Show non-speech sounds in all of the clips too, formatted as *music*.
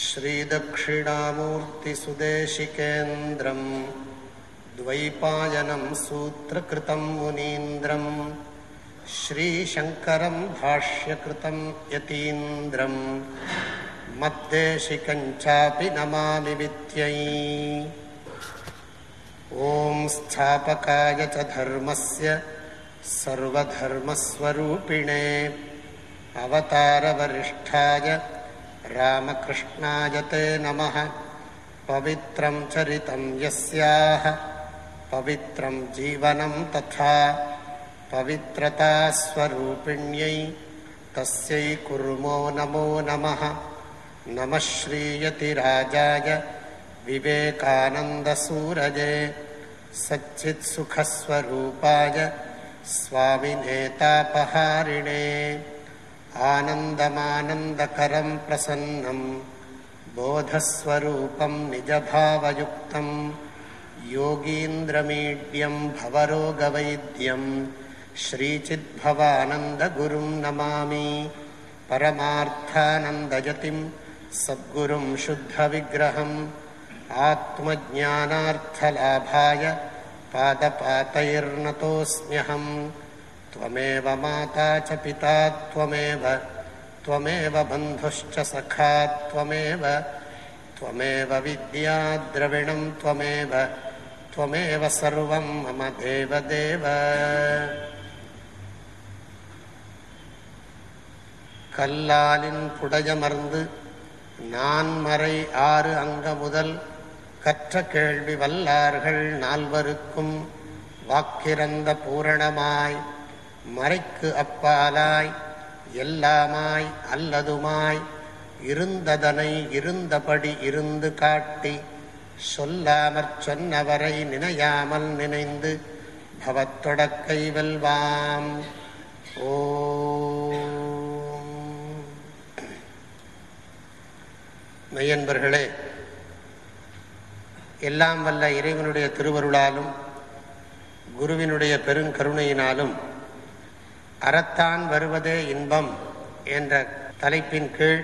श्रीदक्षिणामूर्तिसुदेशिकेन्द्रम् द्वैपायनं सूत्रकृतं मुनीन्द्रम् श्रीशङ्करं भाष्यकृतं यतीन्द्रम् मद्देशिकञ्चापि नमामि विद्यै। ॐ स्थापकाय च धर्मस्य सर्वधर्मस्वरूपिणे अवतारवरिष्ठाय रामकृष्णाय ते नमः। पवित्रं चरितं यस्याः पवित्रं जीवनं तथा पवित्रतास्वरूपिण्यै तस्यै कुर्मो नमो नमः। नमः श्रीयतिराजाय विवेकानन्दसूरजे सच्चित्सुखस्वरूपाय स्वामिनेतापहारिणे आनन्दमानन्दकरं प्रसन्नं बोधस्वरूपं निजभावयुक्तं योगीन्द्रमीड्यं भवरोगवैद्यं श्रीचिद्भवानन्दगुरुं नमामि परमार्थानन्दयतिं सद्गुरुं शुद्धविग्रहम् आत्मज्ञानार्थलाभाय पादपातैर्नतोऽस्म्यहम् त्वमेव माता च पिता त्वमेव त्वमेव बन्धुश्च सखा त्वमेव त्वमेव विद्या द्रविणं त्वमेव त्वमेव सर्वं मम देवदेव கல்லாலின் புடையமர்ந்து நான்மறை ஆறு அங்க முதல் கற்ற கேள்வி வல்லார்கள் நால்வருக்கும் வாக்கிறந்த பூரணமாய் மறைக்கு அப்பாலாய் எல்லாமாய் அல்லதுமாய் இருந்ததனை இருந்தபடி இருந்து காட்டி சொல்லாமற் சொன்னவரை நினையாமல் நினைந்து பவத்தொடக்கை வெல்வாம். ஓ மெய்யன்பர்களே எல்லாம் வல்ல இறைவனுடைய திருவருளாலும் குருவினுடைய பெருங்கருணையினாலும் அறத்தான் வருவதே இன்பம் என்ற தலைப்பின் கீழ்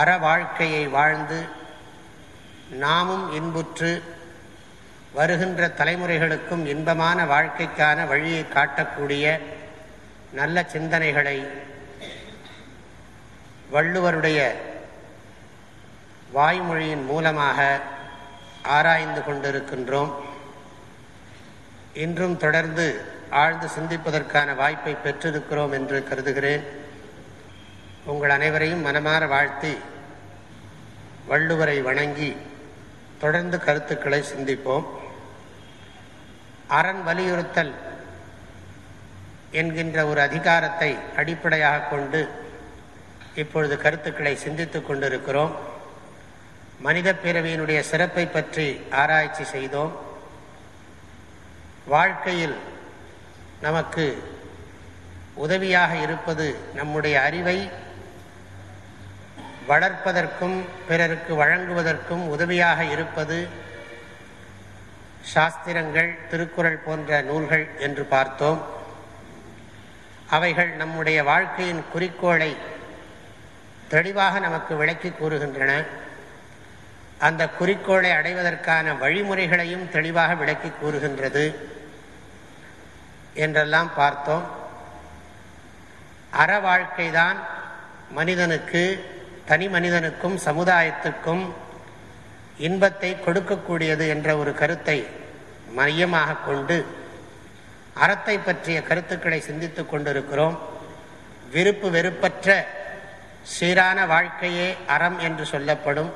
அற வாழ்க்கையை வாழ்ந்து நாமும் இன்புற்று வருகின்ற தலைமுறைகளுக்கும் இன்பமான வாழ்க்கைக்கான வழியை காட்டக்கூடிய நல்ல சிந்தனைகளை வள்ளுவருடைய வாய்மொழியின் மூலமாக ஆராய்ந்து கொண்டிருக்கின்றோம். இன்றும் தொடர்ந்து ஆழ்ந்து சிந்திப்பதற்கான வாய்ப்பை பெற்றிருக்கிறோம் என்று கருதுகிறேன். உங்கள் அனைவரையும் மனமாற வாழ்த்தி வள்ளுவரை வணங்கி தொடர்ந்து கருத்துக்களை சிந்திப்போம். அரண் வலியுறுத்தல் என்கின்ற ஒரு அதிகாரத்தை அடிப்படையாக கொண்டு இப்பொழுது கருத்துக்களை சிந்தித்துக் கொண்டிருக்கிறோம். மனித பிறவியினுடைய சிறப்பை பற்றி ஆராய்ச்சி செய்தோம். வாழ்க்கையில் நமக்கு உதவியாக இருப்பது நம்முடைய அறிவை வளர்ப்பதற்கும் பிறருக்கு வழங்குவதற்கும் உதவியாக இருப்பது சாஸ்திரங்கள் திருக்குறள் போன்ற நூல்கள் என்று பார்த்தோம். அவைகள் நம்முடைய வாழ்க்கையின் குறிக்கோளை தெளிவாக நமக்கு விளக்கி கூறுகின்றன. அந்த குறிக்கோளை அடைவதற்கான வழிமுறைகளையும் தெளிவாக விளக்கி கூறுகின்றது. என்றெல்லாம் பார்த்தோம். அற வாழ்க்கைதான் மனிதனுக்கு தனி மனிதனுக்கும் சமுதாயத்துக்கும் இன்பத்தை கொடுக்கக்கூடியது என்ற ஒரு கருத்தை மையமாக கொண்டு அறத்தை பற்றிய கருத்துக்களை சிந்தித்துக் கொண்டிருக்கிறோம். விருப்பு வெறுப்பற்ற சீரான வாழ்க்கையே அறம் என்று சொல்லப்படும்.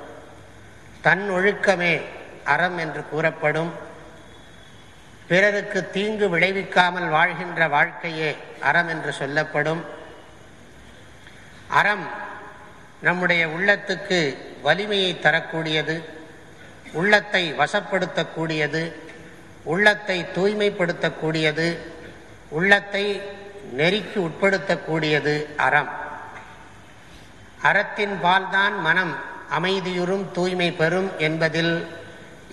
தன் ஒழுக்கமே அறம் என்று கூறப்படும். பிறருக்கு தீங்கு விளைவிக்காமல் வாழ்கின்ற வாழ்க்கையே அறம் என்று சொல்லப்படும். அறம் நம்முடைய உள்ளத்துக்கு வலிமையை தரக்கூடியது உள்ளத்தை வசப்படுத்தக்கூடியது உள்ளத்தை தூய்மைப்படுத்தக்கூடியது உள்ளத்தை நெறிக்கு உட்படுத்தக்கூடியது அறம். அறத்தின் பால்தான் மனம் அமைதியுறும் தூய்மை பெறும் என்பதில்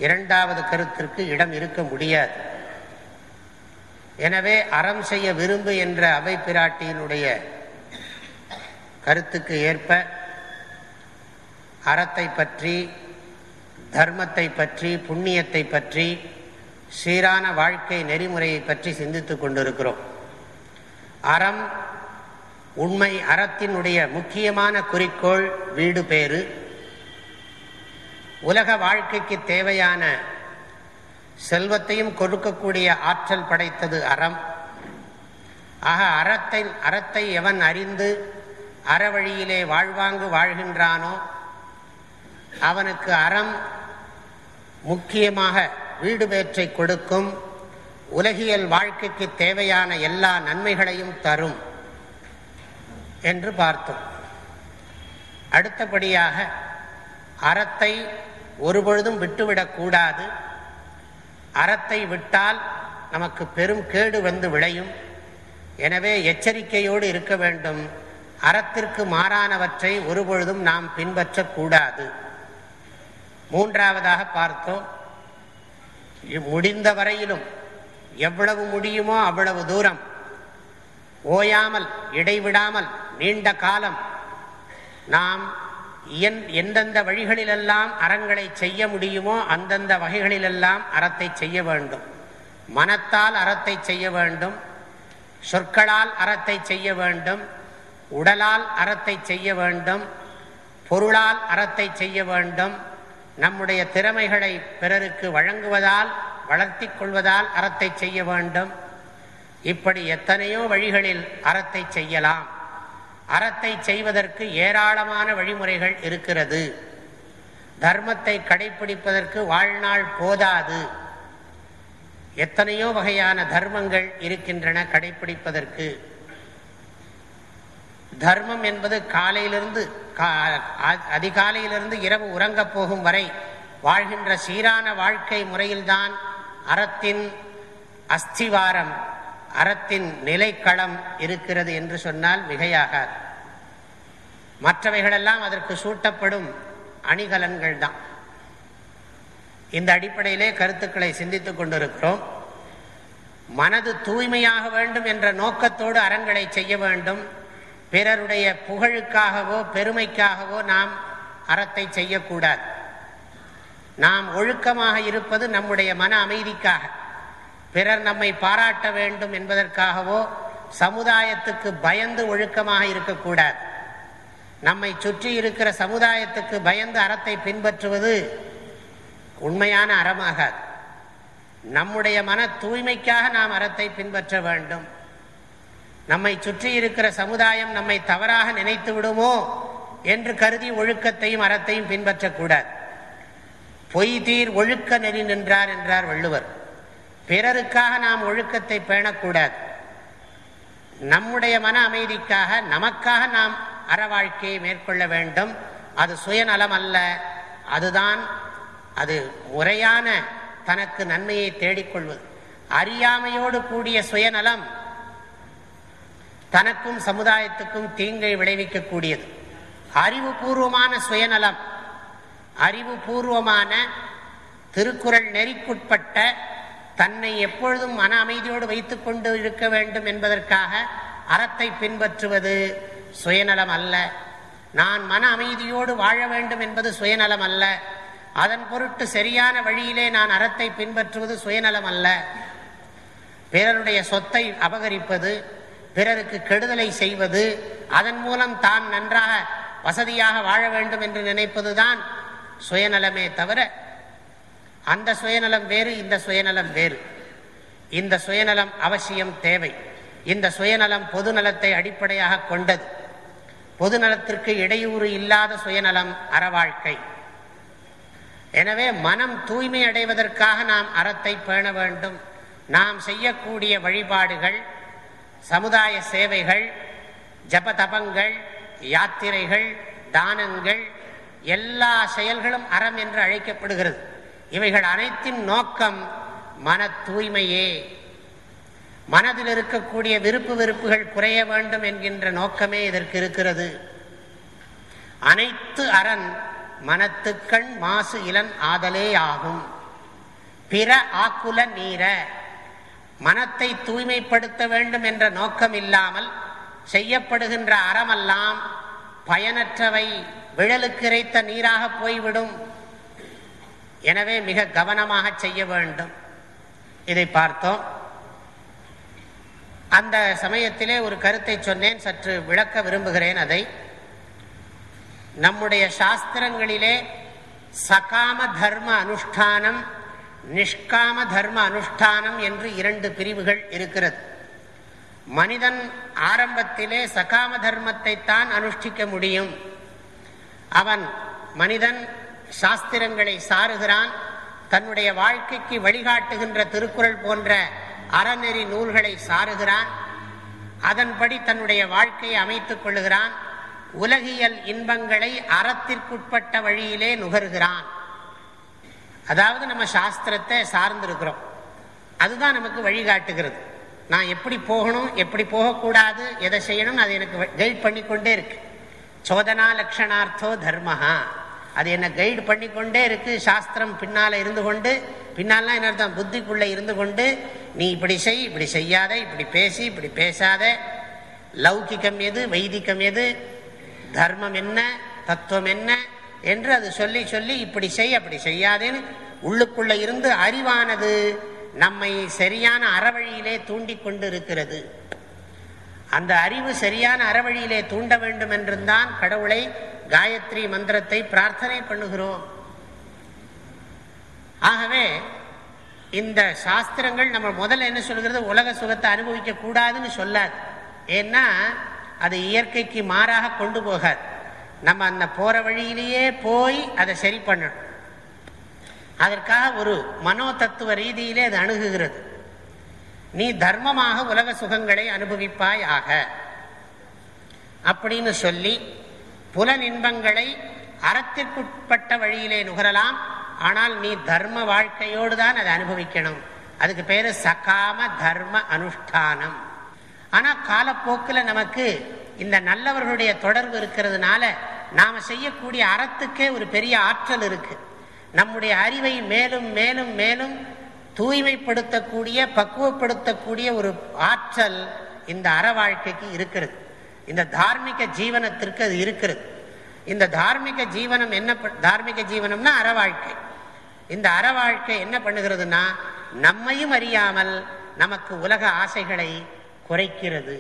இரண்டாவது கருத்திற்கு இடம் இருக்க முடியாது. எனவே அறம் செய்ய விரும்பு என்ற அவை பிராட்டியினுடைய கருத்துக்கு ஏற்ப அறத்தை பற்றி தர்மத்தை பற்றி புண்ணியத்தை பற்றி சீரான வாழ்க்கை நெறிமுறையை பற்றி சிந்தித்துக் கொண்டிருக்கிறோம். அறம் உண்மை அறத்தினுடைய முக்கியமான குறிக்கோள் வீடு பேறு. உலக வாழ்க்கைக்கு தேவையான செல்வத்தையும் கொடுக்கக்கூடிய ஆற்றல் படைத்தது அறம். ஆக அறத்தை அறத்தை எவன் அறிந்து அறவழியிலே வாழ்வாங்கு வாழ்கின்றானோ அவனுக்கு அறம் முக்கியமாக வீடு பேற்றை கொடுக்கும் உலகியல் வாழ்க்கைக்கு தேவையான எல்லா நன்மைகளையும் தரும் என்று பார்த்தோம். அடுத்தபடியாக அறத்தை ஒருபொழுதும் விட்டுவிடக்கூடாது. அறத்தை விட்டால் நமக்கு பெரும் கேடு வந்து விளையும். எனவே எச்சரிக்கையோடு இருக்க வேண்டும். அறத்திற்கு மாறானவற்றை ஒருபொழுதும் நாம் பின்பற்றக்கூடாது மூன்றாவதாக பார்த்தோம். முடிந்த வரையிலும் எவ்வளவு முடியுமோ அவ்வளவு தூரம். ஓயாமல் இடைவிடாமல் நீண்ட காலம் நாம் எந்தெந்த வழிகளிலெல்லாம் அறங்களை செய்ய முடியுமோ அந்தந்த வகைகளிலெல்லாம் அறத்தை செய்ய வேண்டும். மனத்தால் அறத்தை செய்ய வேண்டும். சொற்களால் அறத்தை செய்ய வேண்டும். உடலால் அறத்தை செய்ய வேண்டும். பொருளால் அறத்தை செய்ய வேண்டும். நம்முடைய திறமைகளை பிறருக்கு வழங்குவதால் வளர்த்தி கொள்வதால் அறத்தை செய்ய வேண்டும். இப்படி எத்தனையோ வழிகளில் அறத்தை செய்யலாம். அறத்தை செய்வதற்கு ஏராளமான வழிமுறைகள் இருக்கிறது. தர்மத்தை கடைபிடிப்பதற்கு வாழ்நாள் போதாது. எத்தனையோ வகையான தர்மங்கள் இருக்கின்றன கடைபிடிப்பதற்கு தர்மம் என்பது காலையிலிருந்து அதிகாலையிலிருந்து இரவு உறங்கப் போகும் வரை வாழ்கின்ற சீரான வாழ்க்கை முறையில்தான் அறத்தின் அஸ்திவாரம். அறத்தின் நிலைக்களம் இருக்கிறது என்று சொன்னால் மிகையாகாது. மற்றவைகளெல்லாம் அதற்கு சூட்டப்படும் அணிகலன்கள் தான் இந்த அடிப்படையிலே கருத்துக்களை சிந்தித்துக் கொண்டிருக்கிறோம். மனது தூய்மையாக வேண்டும் என்ற நோக்கத்தோடு அறங்களை செய்ய வேண்டும். பிறருடைய புகழுக்காகவோ பெருமைக்காகவோ நாம் அறத்தை செய்யக்கூடாது. நாம் ஒழுக்கமாக இருப்பது நம்முடைய மன அமைதிக்காக. பிறர் நம்மை பாராட்ட வேண்டும் என்பதற்காகவோ சமுதாயத்துக்கு பயந்து ஒழுக்கமாக இருக்கக்கூடாது. நம்மை சுற்றி இருக்கிற சமுதாயத்துக்கு பயந்து அறத்தை பின்பற்றுவது உண்மையான அறமாகாது. நம்முடைய மன தூய்மைக்காக நாம் அறத்தை பின்பற்ற வேண்டும். நம்மை சுற்றி இருக்கிற சமுதாயம் நம்மை தவறாக நினைத்து விடுமோ என்று கருதி ஒழுக்கத்தையும் அறத்தையும் பின்பற்றக்கூடாது. பொய் தீர் ஒழுக்க நெறி நின்றார் என்றார் வள்ளுவர். பிறருக்காக நாம் ஒழுக்கத்தை பேணக்கூடாது. நம்முடைய மன அமைதிக்காக நமக்காக நாம் அற வாழ்க்கையை மேற்கொள்ள வேண்டும். அது சுயநலம் அல்ல. அதுதான் அது முறையான தனக்கு நன்மையை தேடிக்கொள்வது. அறியாமையோடு கூடிய சுயநலம் தனக்கும் சமுதாயத்துக்கும் தீங்கை விளைவிக்கக்கூடியது. அறிவுபூர்வமான சுயநலம் அறிவுபூர்வமான திருக்குறள் நெறிக்குட்பட்ட தன்னை எப்பொழுதும் மன அமைதியோடு வைத்துக் கொண்டு இருக்க வேண்டும் என்பதற்காக அறத்தை பின்பற்றுவது சுயநலம் அல்ல. நான் மன அமைதியோடு வாழ வேண்டும் என்பது சுயநலம் அல்ல. அதன் பொருட்டு சரியான வழியிலே நான் அறத்தை பின்பற்றுவது சுயநலம் அல்ல. பிறருடைய சொத்தை அபகரிப்பது பிறருக்கு கெடுதலை செய்வது அதன் மூலம் தான் நன்றாக வசதியாக வாழ வேண்டும் என்று நினைப்பதுதான் சுயநலமே தவிர அந்த சுயநலம் வேறு இந்த சுயநலம் வேறு. இந்த சுயநலம் அவசியம் தேவை. இந்த சுயநலம் பொதுநலத்தை அடிப்படையாக கொண்டது. பொதுநலத்திற்கு இடையூறு இல்லாத சுயநலம் அறவாழ்க்கை. எனவே மனம் தூய்மை அடைவதற்காக நாம் அறத்தை பேண வேண்டும். நாம் செய்யக்கூடிய வழிபாடுகள் சமுதாய சேவைகள் ஜபதபங்கள் யாத்திரைகள் தானங்கள் எல்லா செயல்களும் அறம் என்று அழைக்கப்படுகிறது. இவைகள் அனைத்தின் நோக்கம் மன தூய்மையே. மனதில் இருக்கக்கூடிய விருப்பு வெறுப்புகள் குறைய வேண்டும் என்கின்ற நோக்கமே இதற்கு இருக்கிறது. அனைத்து அரண் மனத்துக்கண் மாசு இளன் ஆதலே ஆகும். பிற ஆக்குல நீர மனத்தை தூய்மைப்படுத்த வேண்டும் என்ற நோக்கம் இல்லாமல் செய்யப்படுகின்ற அறமெல்லாம் பயனற்றவை விழலுக்கு இறைத்த நீராக போய்விடும். எனவே மிக கவனமாக செய்ய வேண்டும். இதை பார்த்தோம். அந்த சமயத்திலே ஒரு கருத்தை சொன்னேன் சற்று விளக்க விரும்புகிறேன் அதை. நம்முடைய சாஸ்திரங்களிலே சகாம தர்ம அனுஷ்டானம் நிஷ்காம தர்ம அனுஷ்டானம் என்று இரண்டு பிரிவுகள் இருக்கிறது. மனிதன் ஆரம்பத்திலே சகாம தர்மத்தை தான் அனுஷ்டிக்க முடியும். அவன் மனிதன் சாஸ்திரங்களை சாருகிறான் தன்னுடைய வாழ்க்கைக்கு வழிகாட்டுகின்ற திருக்குறள் போன்ற அறநெறி நூல்களை சாருகிறான் அதன்படி தன்னுடைய வாழ்க்கையை அமைத்துக் கொள்ளுகிறான் உலகியல் இன்பங்களை அறத்திற்குட்பட்ட வழியிலே நுகர்கிறான். அதாவது நம்ம சாஸ்திரத்தை சார்ந்திருக்கிறோம். அதுதான் நமக்கு வழிகாட்டுகிறது. நான் எப்படி போகணும் எப்படி போகக்கூடாது எதை செய்யணும் அது எனக்கு கைட் பண்ணிக்கொண்டே இருக்கு. சோதனா லட்சணார்த்தோ தர்மஹா. அது என்ன கைடு பண்ணிக்கொண்டே இருக்கு. சாஸ்திரம் பின்னால இருந்து கொண்டு பின்னாலாம் என்ன அர்த்தம்? புத்திக்குள்ள இருந்து கொண்டு நீ இப்படி செய் இப்படி செய்யாத இப்படி பேசி இப்படி பேசாத. லௌகிக்கம் எது? வைதிகம் எது? தர்மம் என்ன? தத்துவம் என்ன? என்று அது சொல்லி சொல்லி இப்படி செய் அப்படி செய்யாதேன்னு உள்ளுக்குள்ள இருந்து அறிவானது நம்மை சரியான அறவழியிலே தூண்டி கொண்டு இருக்கிறது அந்த அறிவு சரியான அறவழியிலே தூண்ட வேண்டும் என்றுதான் கடவுளை. காயத்ரி மந்திரத்தை பிரார்த்தனை பண்ணுகிறோம். ஆகவே இந்த சாஸ்திரங்கள் நம்ம முதல்ல என்ன சொல்கிறது? உலக சுகத்தை அனுபவிக்க கூடாதுன்னு சொல்லாது. ஏன்னா அது இயற்கைக்கு மாறாக கொண்டு போகாது. நம்ம அந்த போற வழியிலேயே போய் அதை சரி பண்ணணும். அதற்காக ஒரு மனோ தத்துவ ரீதியிலே அது அணுகுகிறது. நீ தர்மமாக உலக சுகங்களை அனுபவிப்பாய் ஆக. அப்படின்னு சொல்லி புலன் இன்பங்களை அறத்திற்குட்பட்ட வழியிலே நுகரலாம். ஆனால் நீ தர்ம வாழ்க்கையோடு தான் அதை அனுபவிக்கணும். அதுக்கு பேரு சகாம தர்ம அனுஷ்டானம். ஆனா காலப்போக்கில் நமக்கு இந்த நல்லவர்களுடைய தொடர்பு இருக்கிறதுனால நாம செய்யக்கூடிய அறத்துக்கே ஒரு பெரிய ஆற்றல் இருக்கு. நம்முடைய அறிவை மேலும் மேலும் மேலும் தூய்மைப்படுத்தக்கூடிய பக்குவப்படுத்தக்கூடிய ஒரு ஆற்றல் இந்த அற வாழ்க்கைக்கு இருக்கிறது. இந்த தார்மீக ஜீவனத்திற்கு அது இருக்கிறது. இந்த தார்மீக ஜீவனம் என்ன தார்மீக ஜீவனம்னா அற வாழ்க்கை. இந்த அற வாழ்க்கை என்ன பண்ணுகிறதுனா நம்மையும் அறியாமல் நமக்கு உலக ஆசைகளை குறைக்கிறது.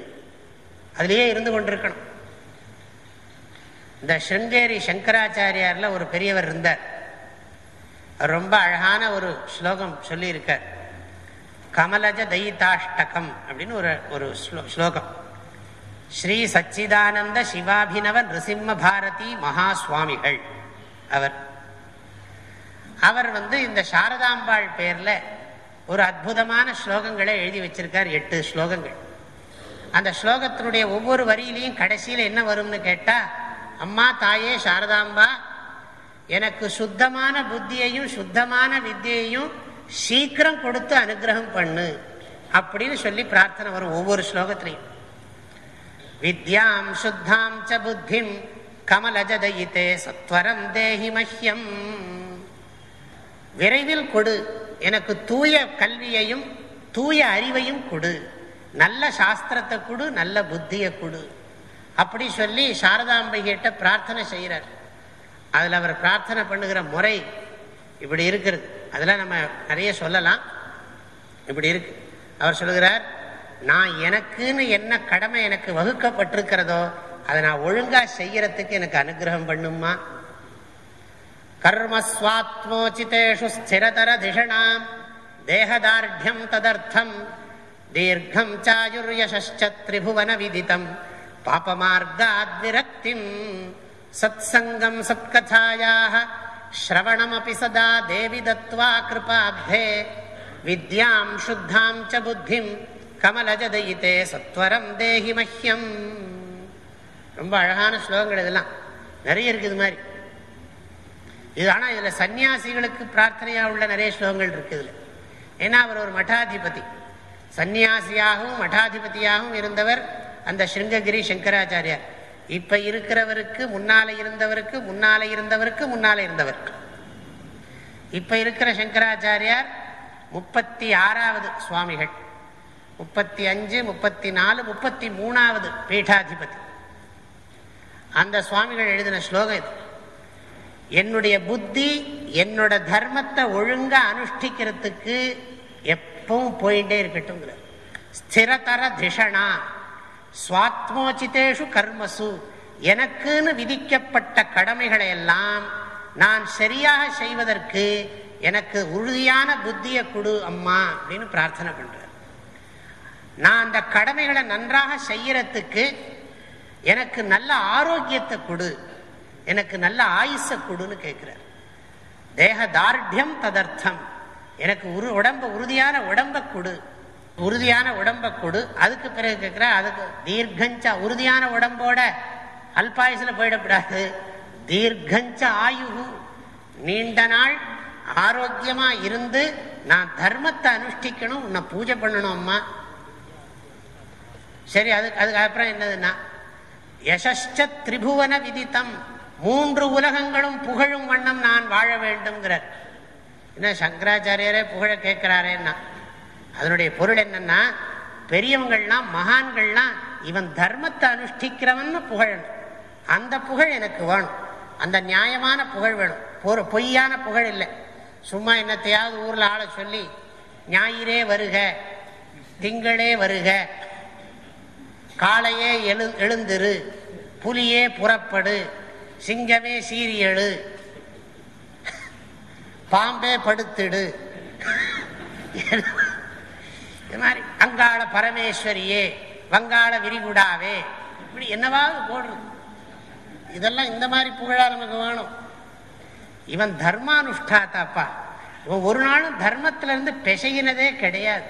அதிலேயே இருந்து கொண்டிருக்கணும். இந்த ஸ்ருங்கேரி சங்கராச்சாரியார்ல ஒரு பெரியவர் இருந்தார். ரொம்ப அழகான ஒரு ஸ்லோகம் சொல்லியிருக்கார். கமலஜ தைத்தாஷ்டகம் அப்படின்னு ஒரு ஒரு ஸ்லோகம். ஸ்ரீ சச்சிதானந்த சிவாபினவ நிருசிம்ம பாரதி மகா சுவாமிகள் அவர் அவர் வந்து இந்த சாரதாம்பாள் பேர்ல ஒரு அற்புதமான ஸ்லோகங்களை எழுதி வச்சிருக்கார் எட்டு ஸ்லோகங்கள். அந்த ஸ்லோகத்தினுடைய ஒவ்வொரு வரியிலையும் கடைசியில் என்ன வரும்னு கேட்டா அம்மா தாயே சாரதாம்பா எனக்கு சுத்தமான புத்தியையும் சுத்தமான வித்தியையும் சீக்கிரம் கொடுத்து அனுகிரகம் பண்ணு அப்படின்னு சொல்லி பிரார்த்தனை வரும் ஒவ்வொரு ஸ்லோகத்திலையும். வித்யாம் சுத்தாம் ச புத்திம் கமலஜதயித்தே சத்வரம் தேஹி மஹ்யம் விரைவில் கொடு. எனக்கு தூய கல்வியையும் தூய அறிவையும் கொடு. நல்ல சாஸ்திரத்தை கொடு நல்ல புத்தியை கொடு. அப்படி சொல்லி சாரதாம்பகிட்ட பிரார்த்தனை செய்கிறார். அதில் அவர் பிரார்த்தனை பண்ணுகிற முறை இப்படி இருக்கிறது அதெல்லாம் நம்ம நிறைய சொல்லலாம். இப்படி இருக்கு. அவர் சொல்லுகிறார் நான் எனக்குன்னு என்ன கடமை எனக்கு வகுக்கப்பட்டிருக்கிறதோ அதை நான் ஒழுங்கா செய்யறதுக்கு எனக்கு அனுகிரகம் பண்ணுமா? கர்மஸ்வாத்மோச்சிதேஷு ஸ்திரதர திஷணாம் தேகதார்டியம் ததர்த்தம் தீர்க்கம் சாயுர்யசச்ச திரிபுவன விதித்தம் பாபமார்காத் விரக்திம் சத்சங்கம் சத்கதாயாக ஸ்ரவணமபி சதா தேவி தத்வா கிருபாப்தே வித்யாம் சுத்தாம் ச புத்திம் கமலஜதயித்தே சத்வரம் தேஹி மஹ்யம். ரொம்ப அழகான ஸ்லோகங்கள் இதெல்லாம். நிறைய இருக்குது மாதிரி. இது ஆனால் இதில் சன்னியாசிகளுக்கு பிரார்த்தனையாக உள்ள நிறைய ஸ்லோகங்கள் இருக்கு இதில். ஏன்னா அவர் ஒரு மட்டாதிபதி. சன்னியாசியாகவும் மட்டாதிபதியாகவும் இருந்தவர் அந்த ஸ்ருங்ககிரி சங்கராச்சாரியார். இப்ப இருக்கிறவருக்கு முன்னால இருந்தவருக்கு முன்னால இருந்தவருக்கு முன்னால இருந்தவருக்கு இப்ப இருக்கிற சங்கராச்சாரியார் முப்பத்தி ஆறாவது சுவாமிகள். முப்பத்தி அஞ்சு முப்பத்தி நாலு முப்பத்தி மூணாவது பீட்டாதிபதி. அந்த சுவாமிகள் எழுதின ஸ்லோகம் இது. என்னுடைய புத்தி என்னோட தர்மத்தை ஒழுங்கா அனுஷ்டிக்கிறதுக்கு எப்பவும் போயிட்டே இருக்கட்டும் ஸ்திரதர திஷனா சுவாத்மோச்சிதேஷு கர்மசு எனக்குன்னு விதிக்கப்பட்ட கடமைகளை எல்லாம் நான் சரியாக செய்வதற்கு எனக்கு உறுதியான புத்தியை கொடு அம்மா அப்படின்னு பிரார்த்தனை பண்ற நான் அந்த கடமைகளை நன்றாக செய்யறதுக்கு எனக்கு நல்ல ஆரோக்கியத்தை கொடு. எனக்கு நல்ல ஆயுச கொடுன்னு கேட்கிறார். தேக தார்டியம் ததர்த்தம். எனக்கு உரு உடம்ப உறுதியான உடம்ப கொடு. உறுதியான உடம்ப கொடு. அதுக்கு பிறகு கேட்கிற அதுக்கு தீர்க்கஞ்ச உறுதியான உடம்போட அல்பாயுசில் போயிடக்கூடாது. தீர்க்கஞ்ச ஆயுகு நீண்ட நாள் ஆரோக்கியமா இருந்து நான் தர்மத்தை அனுஷ்டிக்கணும் உன்னை பூஜை பண்ணணும் அம்மா. சரி அதுக்கு அதுக்கப்புறம் என்னதுன்னா யசஷ்ட திரிபுவன விதித்தம். மூன்று உலகங்களும் புகழும் வண்ணம் நான் வாழ வேண்டும்ங்கிறார். என்ன சங்கராச்சாரியரே புகழ கேட்கிறாரேன்னா அதனுடைய பொருள் என்னன்னா பெரியவங்கள்லாம் மகான்கள்லாம் இவன் தர்மத்தை அனுஷ்டிக்கிறவன் புகழணும். அந்த புகழ் எனக்கு வேணும். அந்த நியாயமான புகழ் வேணும். பொய்யான புகழ் இல்லை. சும்மா என்னத்தையாவது ஊரில் ஆளை சொல்லி ஞாயிறே வருக திங்களே வருக காளையே எழு எழுந்திரு. புலியே புறப்படு. சிங்கமே சீரியழு பாம்பே படுத்திடு. இது மாதிரி அங்காள பரமேஸ்வரியே வங்காள விரிகுடாவே. இப்படி என்னவாவது போடுறது. இதெல்லாம் இந்த மாதிரி புகழா நமக்கு வேணும். இவன் தர்மானுஷ்டாத்தாப்பா. இவன் ஒரு நாளும் தர்மத்திலிருந்து இருந்து கிடையாது.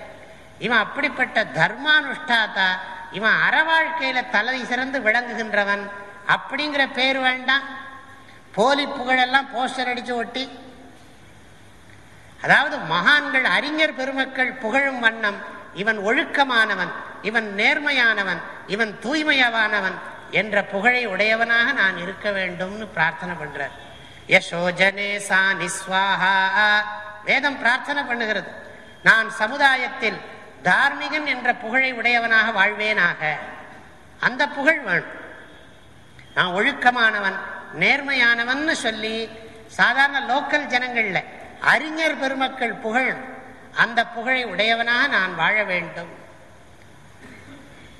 இவன் அப்படிப்பட்ட தர்மானுஷ்டாத்தா இவன் அற வாழ்க்கையில தலை சிறந்து விளங்குகின்றவன். அப்படிங்கிற பேர் வேண்டாம். போலி புகழெல்லாம் போஸ்டர் அடிச்சு ஒட்டி. அதாவது மகான்கள் அறிஞர் பெருமக்கள் புகழும் வண்ணம். இவன் ஒழுக்கமானவன் இவன் நேர்மையானவன் இவன் தூய்மையவானவன் என்ற புகழை உடையவனாக நான் இருக்க வேண்டும்னு பிரார்த்தனை பண்றார். யசோஜனே சா நிஸ்வாகா வேதம் பிரார்த்தனை பண்ணுகிறது. நான் சமுதாயத்தில் தார்மிகன் என்ற புகழை உடையவனாக வாழ்வேனாக. அந்த புகழ் வேணும். நான் ஒழுக்கமானவன் நேர்மையானவன் சொல்லி சாதாரண லோக்கல் ஜனங்கள்ல அறிஞர் பெருமக்கள் புகழ் அந்த புகழை உடையவனாக நான் வாழ வேண்டும்.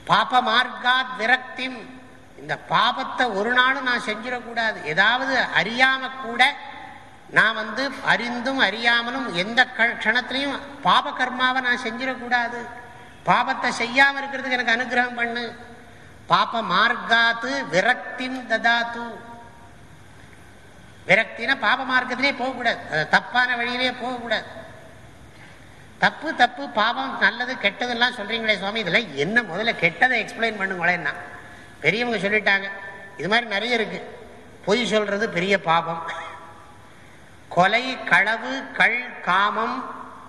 பாப மார்க்காத் விரக்திம். இந்த பாபத்தை ஒரு நாளும் நான் செஞ்சிடக்கூடாது. ஏதாவது அறியாம கூட நான் வந்து அறிந்தும் அறியாமலும் எந்த க்ஷணத்திலையும் பாப கர்மாவை நான் செஞ்சிடக்கூடாது. பாபத்தை செய்யாம இருக்கிறதுக்கு எனக்கு அனுகிரகம் பண்ணு. பாப மார்க்காத்து விரக்திம் ததாத்து. விரக்தினா பாப மார்க்கத்திலே போகக்கூடாது. தப்பான வழியிலே போகக்கூடாது. தப்பு தப்பு பாவம் நல்லது கெட்டதெல்லாம் சொல்றீங்களே சுவாமி இதெல்லாம் என்ன முதல்ல கெட்டதை எக்ஸ்பிளைன் பண்ணுங்களேன்னா பெரியவங்க சொல்லிட்டாங்க. இது மாதிரி நிறைய இருக்கு. பொய் சொல்றது பெரிய பாபம். கொலை களவு கள் காமம்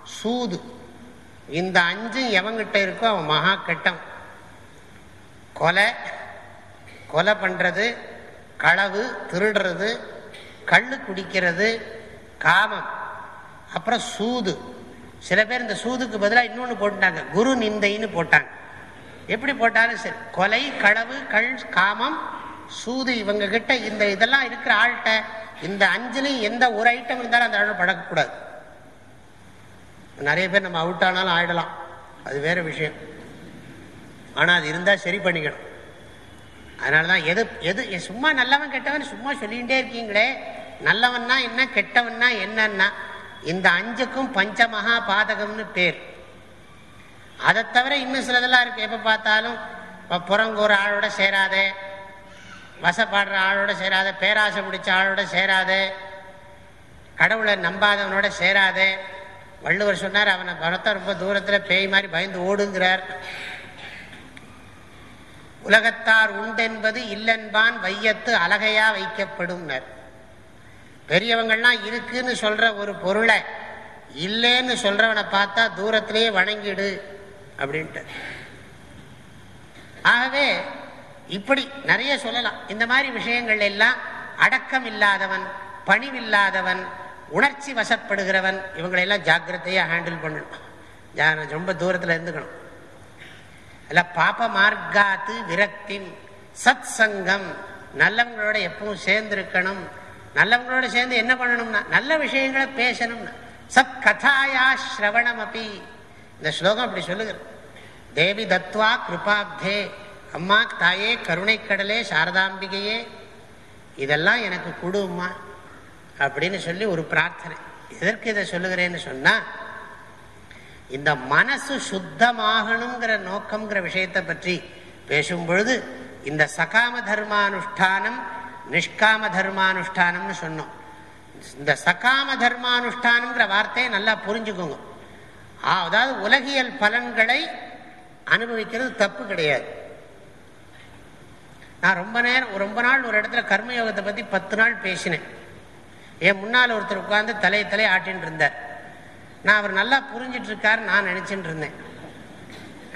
சூது. இந்த அஞ்சும் எவங்கிட்ட இருக்கோ அவன் மகா கெட்டம். கொலை கொலை பண்றது களவு திருடுறது கள் குடிக்கிறது காமம். அப்புறம் சூது. சில பேர் இந்த சூதுக்கு பதிலாக இன்னொன்று போட்டாங்க குரு நிந்தைன்னு போட்டாங்க. எப்படி போட்டாலும் சரி. கொலை களவு கள் காமம் சூது இவங்க கிட்ட இந்த இதெல்லாம் இருக்கிற ஆள்கிட்ட இந்த அஞ்சுலையும் எந்த ஒரு ஐட்டம் இருந்தாலும் அந்த அழகு பழக்கக்கூடாது நிறைய பேர் நம்ம அவுட் ஆனாலும் ஆயிடலாம். அது வேற விஷயம். ஆனால் அது இருந்தால் சரி பண்ணிக்கணும். அதனால தான் எது எது சும்மா நல்லவன் கெட்டவன் சும்மா சொல்லிகிட்டே இருக்கீங்களே. நல்லவன்னா என்ன கெட்டவன்னா என்னன்னா இந்த அஞ்சுக்கும் பஞ்ச மகா பாதகம்னு பேர். அதை தவிர இன்னும் சிலதெல்லாம் இருக்கு. எப்போ பார்த்தாலும் புறங்கூற ஆளோட சேராதே. வசப்படுற ஆளோட சேராத பேராசை பிடிச்ச ஆளோட சேராதே கடவுளை நம்பாதவனோட சேராதே. வள்ளுவர் சொன்னார் அவனை பணத்தை ரொம்ப தூரத்தில் பேய் மாதிரி பயந்து ஓடுங்கிறார். உலகத்தார் உண்டென்பது இல்லென்பான் வையத்து அழகையா வைக்கப்படும் பெரியவங்கள்லாம் இருக்குன்னு சொல்ற ஒரு பொருளை இல்லைன்னு சொல்றவனை பார்த்தா தூரத்திலேயே வணங்கிடு அப்படின்ட்டு ஆகவே இப்படி நிறைய சொல்லலாம். இந்த மாதிரி விஷயங்கள் எல்லாம் அடக்கம் இல்லாதவன் பணிவில்லாதவன் உணர்ச்சி வசப்படுகிறவன் இவங்களையெல்லாம் ஜாக்கிரதையா ஹேண்டில் பண்ணணும். ரொம்ப தூரத்தில் இருந்துக்கணும். அல்ல பாப மார்க்காத்து விரக்தி சத் சங்கம் நல்லவங்களோட எப்பவும் சேர்ந்திருக்கணும். நல்லவங்களோட சேர்ந்து என்ன பண்ணணும்னா நல்ல விஷயங்களை பேசணும்னா. சத் கதாயா ஸ்ரவணம் அப்படி இந்த ஸ்லோகம் அப்படி சொல்லுகிறது. தேவி தத்வா கிருபாப்தே. அம்மா தாயே கருணைக்கடலே சாரதாம்பிகையே இதெல்லாம் எனக்கு கொடுமா அப்படின்னு சொல்லி ஒரு பிரார்த்தனை. எதற்கு இதை சொல்லுகிறேன்னு சொன்னால் இந்த மனசு சுத்தமாகணுங்கிற நோக்கம்ங்கிற விஷயத்தை பற்றி பேசும்பொழுது இந்த சகாம தர்மானுஷ்டானம் நிஷ்காம தர்மானுஷ்டானம்னு சொன்னோம். இந்த சகாம தர்மானுஷ்டானம்ங்கிற வார்த்தையை நல்லா புரிஞ்சுக்கோங்க. அதாவது உலகியல் பலன்களை அனுபவிக்கிறது தப்பு கிடையாது. நான் ரொம்ப நேரம் ரொம்ப நாள் ஒரு இடத்துல கர்மயோகத்தை பற்றி பத்து நாள் பேசினேன். என் முன்னால் ஒருத்தர் உட்காந்து தலையை தலை ஆட்டின்னு இருந்தார். நான் அவர் நல்லா புரிஞ்சிட்டு இருக்காரு நான் நினச்சிட்டு இருந்தேன்.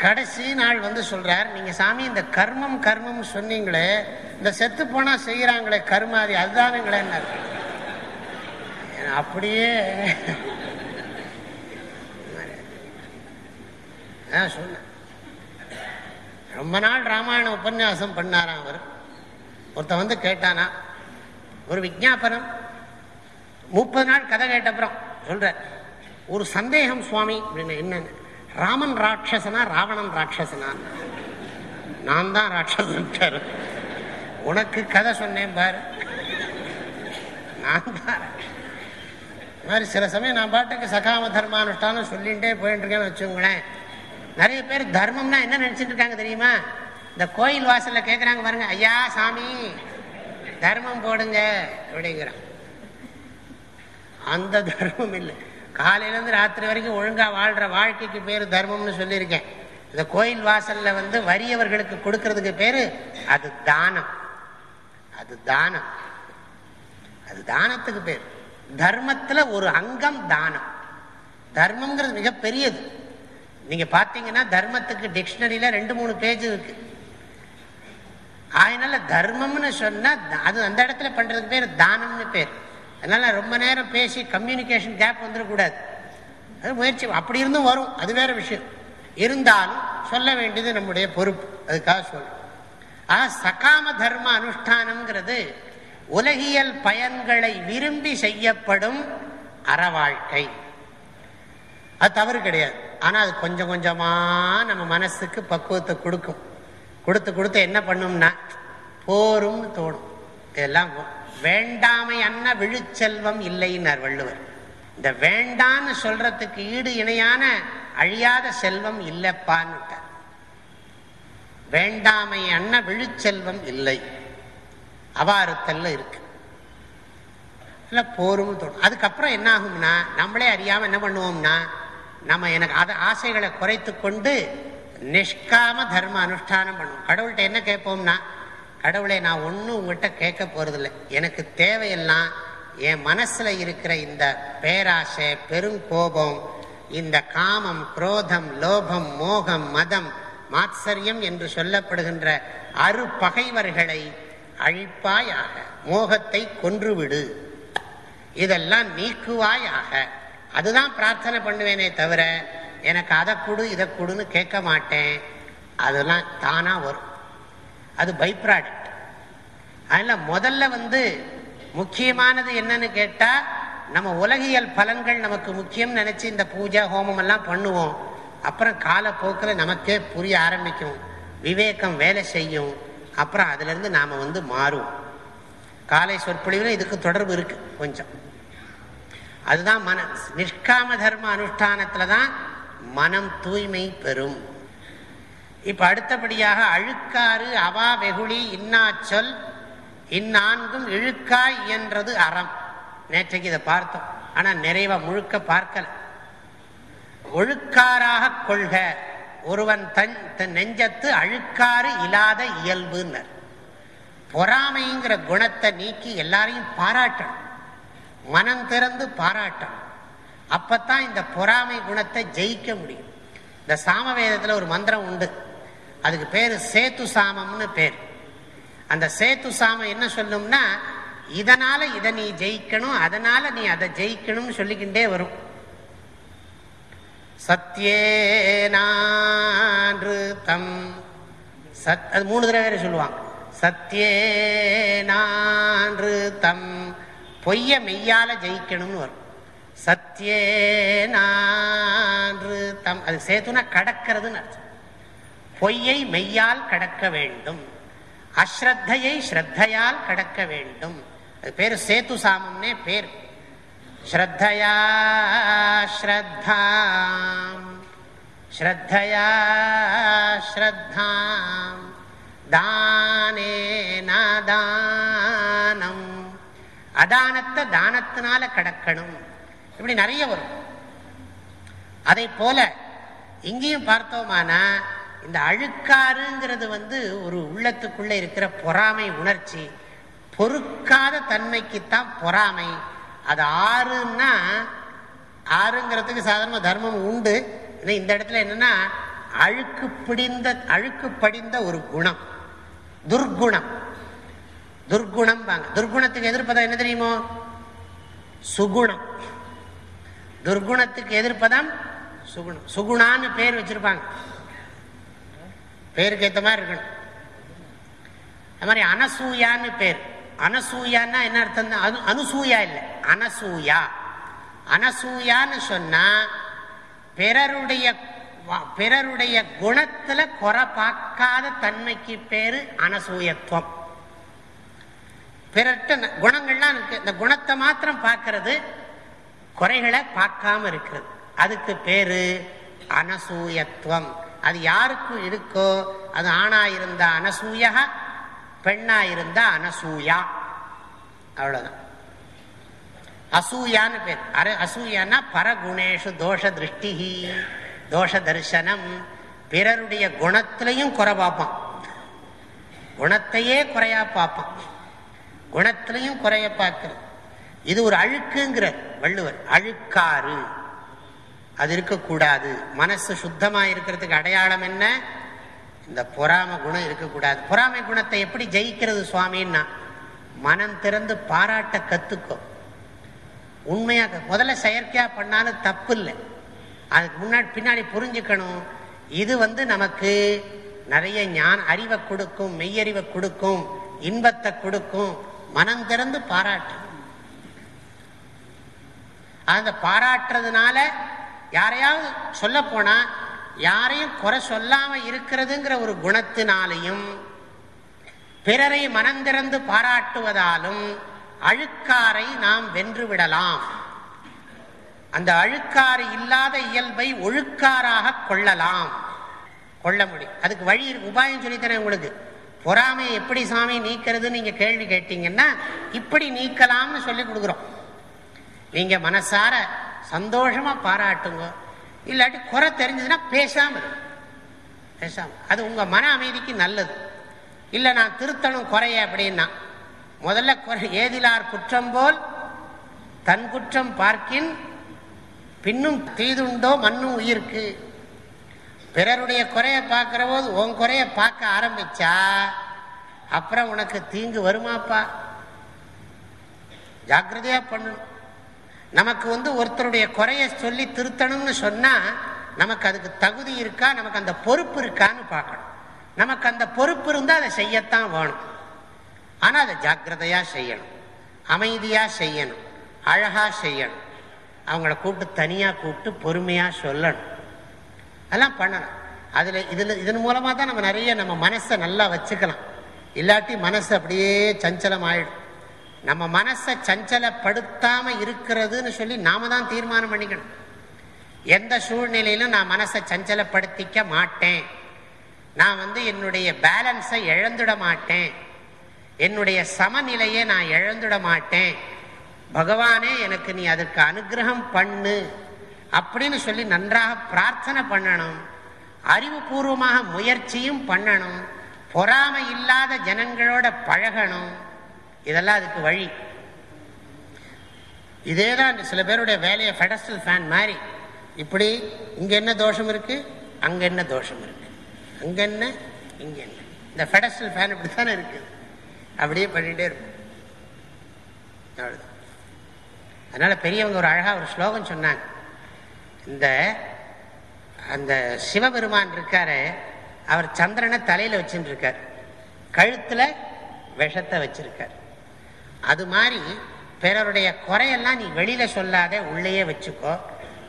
கடைசி நாள் வந்து சொல்கிறார் நீங்கள் சாமி இந்த கர்மம் கர்மம் சொன்னீங்களே இந்த செத்து போனால் செய்கிறாங்களே கர்மாதி அதுதானுங்களேன்னு அப்படியே *laughs* சொன்னேன். ரொம்ப நாள் ராமாயண உபன்யாசம் பண்ணாராம் அவர். ஒருத்த வந்து கேட்டானா ஒரு விஜாபனம் முப்பது நாள் கதை கேட்டப்புறம் சொல்ற ஒரு சந்தேகம் சுவாமி அப்படின்னு என்னன்னு. ராமன் ராட்சசனா ராவணன் ராட்சசனா? நான் தான் ராட்சசன் உனக்கு கதை சொன்னேன் பாரு. நான் தான் மாதிரி சில சமயம் நான் பாட்டுக்கு சகாம தர்மானுஷ்டானம் சொல்லிகிட்டே போயிட்டு இருக்கேன்னு வச்சுங்களேன் நிறைய பேர் தர்மம்னா என்ன நினைச்சிட்டு இருக்காங்க தெரியுமா? இந்த கோயில் வாசல்ல கேட்கறாங்க பாருங்க ஐயா சாமி தர்மம் போடுங்க அப்படிங்கிறான். அந்த தர்மம் இல்லை. காலையிலேருந்து ராத்திரி வரைக்கும் ஒழுங்கா வாழ்ற வாழ்க்கைக்கு பேர் தர்மம்னு சொல்லியிருக்கேன். இந்த கோயில் வாசல்ல வந்து வறியவர்களுக்கு கொடுக்கறதுக்கு பேரு அது தானம். அது தானம். அது தானத்துக்கு பேர். தர்மத்துல ஒரு அங்கம் தானம். தர்மம்ங்கிறது மிகப்பெரியது. நீங்க பாத்தீங்கன்னா தர்மத்துக்கு டிக்ஷனரியில ரெண்டு மூணு பேஜ் இருக்கு. அதனால தர்மம்னு சொன்னா அது அந்த இடத்துல பண்றதுக்கு பேர் தானம்னு பேர். அதனால ரொம்ப நேரம் பேசி கம்யூனிகேஷன் கேப் வந்துடக்கூடாது. அது முயற்சி அப்படி இருந்தும் வரும். அது வேற விஷயம். இருந்தாலும் சொல்ல வேண்டியது நம்முடைய பொறுப்பு. அதுக்காக சொல்லும் ஆக சகாம தர்ம அனுஷ்டானம்ங்கிறது உலகியல் பயன்களை விரும்பி செய்யப்படும் அறவாழ்க்கை. அது தவறு கிடையாது. ஆனால் அது கொஞ்சம் கொஞ்சமா நம்ம மனசுக்கு பக்குவத்தை கொடுக்கும். கொடுத்து கொடுத்து என்ன பண்ணும்னா போரும்னு தோணும். இதெல்லாம் வேண்டாமை அன்ன விழுச்செல்வம் இல்லைன்னார் வள்ளுவர். இந்த வேண்டான்னு சொல்றதுக்கு ஈடு இணையான அழியாத செல்வம் இல்லைப்பான்னு வேண்டாமை அன்ன விழுச்செல்வம் இல்லை. அபாரத்தல்ல இருக்கு. போரும் தோணும். அதுக்கப்புறம் என்ன ஆகும்னா நம்மளே அறியாம என்ன பண்ணுவோம்னா நம்ம எனக்கு அதை ஆசைகளை குறைத்து கொண்டு நிஷ்காம தர்ம அனுஷ்டானம் பண்ணுவோம். கடவுள்கிட்ட என்ன கேட்போம்னா கடவுளை நான் ஒன்றும் உங்கள்கிட்ட கேட்க போறதில்லை. எனக்கு தேவையெல்லாம் என் மனசில் இருக்கிற இந்த பேராசை பெருங்கோபம் இந்த காமம் குரோதம் லோபம் மோகம் மதம் மாத்சரியம் என்று சொல்லப்படுகின்ற அரு பகைவர்களை அழிப்பாயாக மோகத்தை கொன்றுவிடு. இதெல்லாம் நீக்குவாயாக அதுதான் பிரார்த்தனை பண்ணுவேனே தவிர எனக்கு அதை கொடு இதை கொடுன்னு கேட்க மாட்டேன். அதெல்லாம் தானாக வரும். அது பை ப்ராடக்ட் முதல்ல வந்து முக்கியமானது என்னன்னு கேட்டால் நம்ம உலகியல் பலன்கள் நமக்கு முக்கியம் நினச்சி இந்த பூஜை ஹோமம் எல்லாம் பண்ணுவோம். அப்புறம் காலப்போக்கில் நமக்கே புரிய ஆரம்பிக்கும். விவேகம் வேலை செய்யும். அப்புறம் அதுலேருந்து நாம் வந்து மாறுவோம். காலை சொற்பொழிவில் இதுக்கு தொடர்பு இருக்குது கொஞ்சம். அதுதான் மன நிஷ்காம தர்ம அனுஷ்டானத்துல தான் மனம் தூய்மை பெறும். இப்ப அடுத்தபடியாக அழுக்காறு அவா வெகுளி இன்னாச்சொல் இந்நான்கும் இழுக்காய் இயன்றது அறம். நேற்றைக்கு இதை பார்த்தோம். ஆனா நிறைவா முழுக்க பார்க்கல. ஒழுக்காராக கொள்க. ஒருவன் தன் தன் நெஞ்சத்து அழுக்காறு இல்லாத இயல்புன்னர். பொறாமைங்கிற குணத்தை நீக்கி எல்லாரையும் பாராட்டணும். மனம் திறந்து பாராட்டணும். அப்பத்தான் இந்த பொறாமை குணத்தை ஜெயிக்க முடியும். இந்த சாமவேதத்தில் ஒரு மந்திரம் உண்டு. அதுக்கு பேர் சேத்து சாமம்னு பேர். அந்த சேத்து சாமம் என்ன சொல்லும்னா இதனால இதை நீ ஜெயிக்கணும் அதனால நீ அதை ஜெயிக்கணும்னு சொல்லிக்கிட்டே வரும். சத்யேனான்றுதம் சத் அது மூணு தடவை வேற சொல்லுவாங்க. சத்யேனான்றுதம் பொய்ய மெய்யால ஜெயிக்கணும்னு வரும். சத்தியேனான்று தம் அது சேத்துனா கடக்கிறதுன்னு அர்த்தம். பொய்யை மெய்யால் கடக்க வேண்டும். அஸ்ரத்தையை ஸ்ரத்தையால் கடக்க வேண்டும். அது பேர் சேத்து சாமம்னே பேர். ஸ்ரத்தையா ஸ்ரத்தாம். ஸ்ரத்தையா ஸ்ரத்தாம். தானேன தானம் அதானத்தை தானத்தினால கடக்கணும். இப்படி நிறைய வரும். அதை போல இங்கேயும் பார்த்தோமானா இந்த அழுக்காறுங்கிறது வந்து ஒரு உள்ளத்துக்குள்ள இருக்கிற பொறாமை உணர்ச்சி பொறுக்காத தன்மைக்குத்தான் பொறாமை. அது ஆறுன்னா ஆறுங்கிறதுக்கு சாதாரண தர்மம் உண்டு. இந்த இடத்துல என்னன்னா அழுக்கு பிடிந்த அழுக்கு படிந்த ஒரு குணம். துர்குணம். துர்குணம் வாங்க. துர்குணத்துக்கு எதிர்ப்பதம் என்ன தெரியுமோ? சுகுணம். துர்குணத்துக்கு எதிர்ப்பதம் சுகுணம். சுகுணான்னு பேர் வச்சிருப்பாங்க. பேருக்கு ஏத்த மாதிரி இருக்கணும். அது மாதிரி அனசூயான்னு பேர். அனசூயான்னா என்ன அர்த்தம் தான் அனு அனுசூயா இல்லை. அனசூயா. அனசூயான்னு சொன்னா பிறருடைய பிறருடைய குணத்துல குறை பார்க்காத தன்மைக்கு பேரு அனசூயத்துவம். பிறர்கிட்ட குணங்கள்லாம் இருக்கு. இந்த குணத்தை மாத்திரம் பார்க்கறது குறைகளை பார்க்காம இருக்கிறது. அதுக்கு பேரு அனசூயத்துவம். அது யாருக்கும் இருக்கோ அது ஆணா இருந்தா அனசூயா பெண்ணா இருந்தா அனசூயா. அவ்வளவுதான். அசூயான்னு பேர். அர அசூயான்னா பரகுணேஷு தோஷ திருஷ்டி தோஷ தரிசனம் பிறருடைய குணத்திலையும் குறை பார்ப்பான். குணத்தையே குறையா பார்ப்பான். குணத்திலையும் குறைய பார்க்கிறது. இது ஒரு அழுக்குங்கிற வள்ளுவர் அழுக்காறு. அது இருக்கக்கூடாது. மனசு சுத்தமாக இருக்கிறதுக்கு அடையாளம் என்ன? இந்த பொறாம குணம் இருக்கக்கூடாது. பொறாமை குணத்தை எப்படி ஜெயிக்கிறது சுவாமின்னா மனம் திறந்து பாராட்ட கத்துக்கோ உண்மையாக முதல்ல செயற்கையாக பண்ணாலும் தப்பு இல்லை அதுக்கு முன்னாடி பின்னாடி புரிஞ்சுக்கணும். இது வந்து நமக்கு நிறைய ஞான அறிவை கொடுக்கும் மெய்யறிவை கொடுக்கும் இன்பத்தை கொடுக்கும். மனம் திறந்து பாராட்டு. அந்த பாராட்டுறதுனால யாரையாவது சொல்ல போனா யாரையும் குறை சொல்லாம இருக்கிறதுங்கிற ஒரு குணத்தினாலையும் பிறரை மனந்திறந்து பாராட்டுவதாலும் அழுக்காரை நாம் வென்று விடலாம். அந்த அழுக்காறு இல்லாத இயல்பை ஒழுக்காராக கொள்ளலாம். கொள்ள முடியும். அதுக்கு வழி உபாயம் சொல்லித்தரேன் உங்களுக்கு. பொறாமையை எப்படி சாமி நீக்கிறதுன்னு நீங்கள் கேள்வி கேட்டீங்கன்னா இப்படி நீக்கலாம்னு சொல்லி கொடுக்குறோம். நீங்கள் மனசார சந்தோஷமாக பாராட்டுங்க. இல்லாட்டி குறை தெரிஞ்சதுன்னா பேசாமல் பேசாமல் அது உங்கள் மன அமைதிக்கு நல்லது. இல்லை நான் திருத்தணும் குறைய அப்படின்னா முதல்ல குறை ஏதிலார் குற்றம் போல் தன் குற்றம் பார்க்கின் பின்னும் தீதுண்டோ மண்ணும் உயிர்க்கு. பிறருடைய குறைய பார்க்கிற போது உன் குறைய பார்க்க ஆரம்பிச்சா அப்புறம் உனக்கு தீங்கு வருமாப்பா? ஜாக்கிரதையா பண்ணணும். நமக்கு வந்து ஒருத்தருடைய குறைய சொல்லி திருத்தணும்னு சொன்னா நமக்கு அதுக்கு தகுதி இருக்கா நமக்கு அந்த பொறுப்பு இருக்கான்னு பார்க்கணும். நமக்கு அந்த பொறுப்பு இருந்தால் அதை செய்யத்தான் வேணும். ஆனால் அதை ஜாக்கிரதையா செய்யணும். அமைதியா செய்யணும். அழகா செய்யணும். அவங்கள கூப்பிட்டு தனியா கூப்பிட்டு பொறுமையா சொல்லணும். அதெல்லாம் பண்ணணும் அதில் இதில் இதன் மூலமாக தான் நம்ம நிறைய நம்ம மனசை நல்லா வச்சுக்கலாம். இல்லாட்டி மனசு அப்படியே சஞ்சலம் ஆயிடும் நம்ம மனசை சஞ்சலப்படுத்தாமல் இருக்கிறதுன்னு சொல்லி நாம தான் தீர்மானம் பண்ணிக்கணும். எந்த சூழ்நிலையிலும் நான் மனசை சஞ்சலப்படுத்திக்க மாட்டேன். நான் வந்து என்னுடைய பேலன்ஸை இழந்துட மாட்டேன். என்னுடைய சமநிலையை நான் இழந்துட மாட்டேன். பகவானே எனக்கு நீ அதற்கு அனுகிரகம் பண்ணு. அப்படின்னு சொல்லி நன்றாக பிரார்த்தனை பண்ணணும். அறிவுபூர்வமாக முயற்சியும் பண்ணணும். பொறாமை இல்லாத ஜனங்களோட பழகணும். இதெல்லாம் அதுக்கு வழி. இதே தான் சில பேருடைய வேலையை ஃபெடஸ்டல் ஃபேன் மாதிரி. இப்படி இங்கே என்ன தோஷம் இருக்கு? அங்கே என்ன தோஷம் இருக்கு? அங்கே என்ன? இங்கே என்ன? இந்த ஃபெடஸ்டல் ஃபேன் இப்படித்தானே இருக்குது அப்படியே பண்ணிகிட்டே இருக்கும் அவ்வளோதான் அதனால பெரியவங்க ஒரு அழகாக ஒரு ஸ்லோகம் சொன்னாங்க. இந்த அந்த சிவபெருமான் இருக்காரு அவர் சந்திரனை தலையில வச்சுட்டு இருக்கார் கழுத்துல விஷத்தை வச்சிருக்கார். அது மாதிரி பிறருடைய குறையெல்லாம் நீ வெளியில சொல்லாத உள்ளேயே வச்சுக்கோ.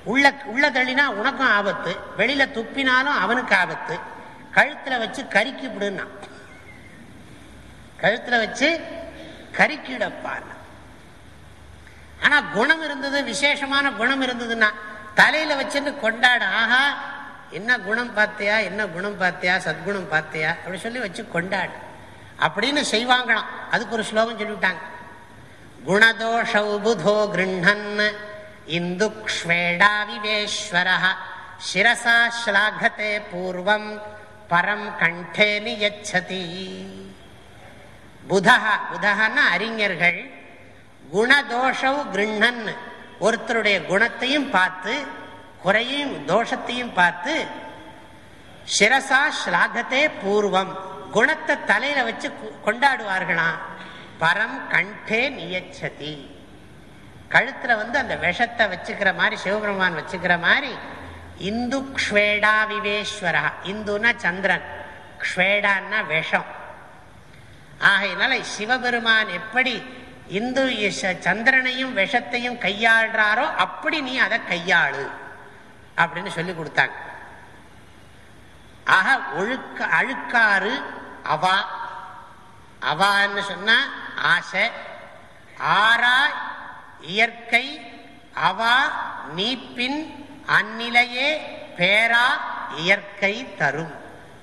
உள்ள உள்ள தள்ளினா உனக்கும் ஆபத்து வெளியில துப்பினாலும் அவனுக்கு ஆபத்து. கழுத்துல வச்சு கருக்கி விடுன்னா. கழுத்துல வச்சு கருக்கிடப்பான் ஆனா குணம் இருந்தது விசேஷமான குணம் இருந்ததுன்னா தலையில வச்சுன்னு கொண்டாட. ஆஹா என்ன குணம் பார்த்தியா என்ன குணம் பார்த்தியா சத்குணம் பார்த்தியா அப்படி சொல்லி வச்சு கொண்டாடு. அப்படின்னு செய்வாங்களாம். அதுக்கு ஒரு ஸ்லோகம் சொல்லிவிட்டாங்க. குணதோஷௌ புதோ கிருண்ணன் இந்துக்ஷ்வேடா விவேஸ்வர சிரசா ஸ்லாகத்தே பூர்வம் பரம் கண்டே நியச்சதி. புதா புதகன்னா அறிஞர்கள் குணதோஷவு கிருண்ணன் ஒருத்தருடைய குணத்தையும் பார்த்து குறையும் தோஷத்தையும் பார்த்து சிரசா ஸ்லாகத்தே பூர்வம். குணத்தை தலையில வச்சு கொண்டாடுவார்களாம் பரம் கண்டே நியச்சதி. கழுத்துல வந்து அந்த விஷத்தை வச்சுக்கிற மாதிரி சிவபெருமான் வச்சுக்கிற மாதிரி இந்து க்ஷ்வேடா விவேஸ்வரா. இந்துனா சந்திரன். க்ஷ்வேடான்னா விஷம். ஆகையினால சிவபெருமான் எப்படி இந்து சந்திரனையும் விஷத்தையும் கையாளுறாரோ அப்படி நீ அதை கையாளு அப்படின்னு சொல்லி கொடுத்தாங்க. ஆக ஒழுக்க அழுக்காறு அவா. அவான்னு சொன்னா ஆசை. ஆறா இயற்கை. அவா நீப்பின் அந்நிலையே பேரா இயற்கை தரும்.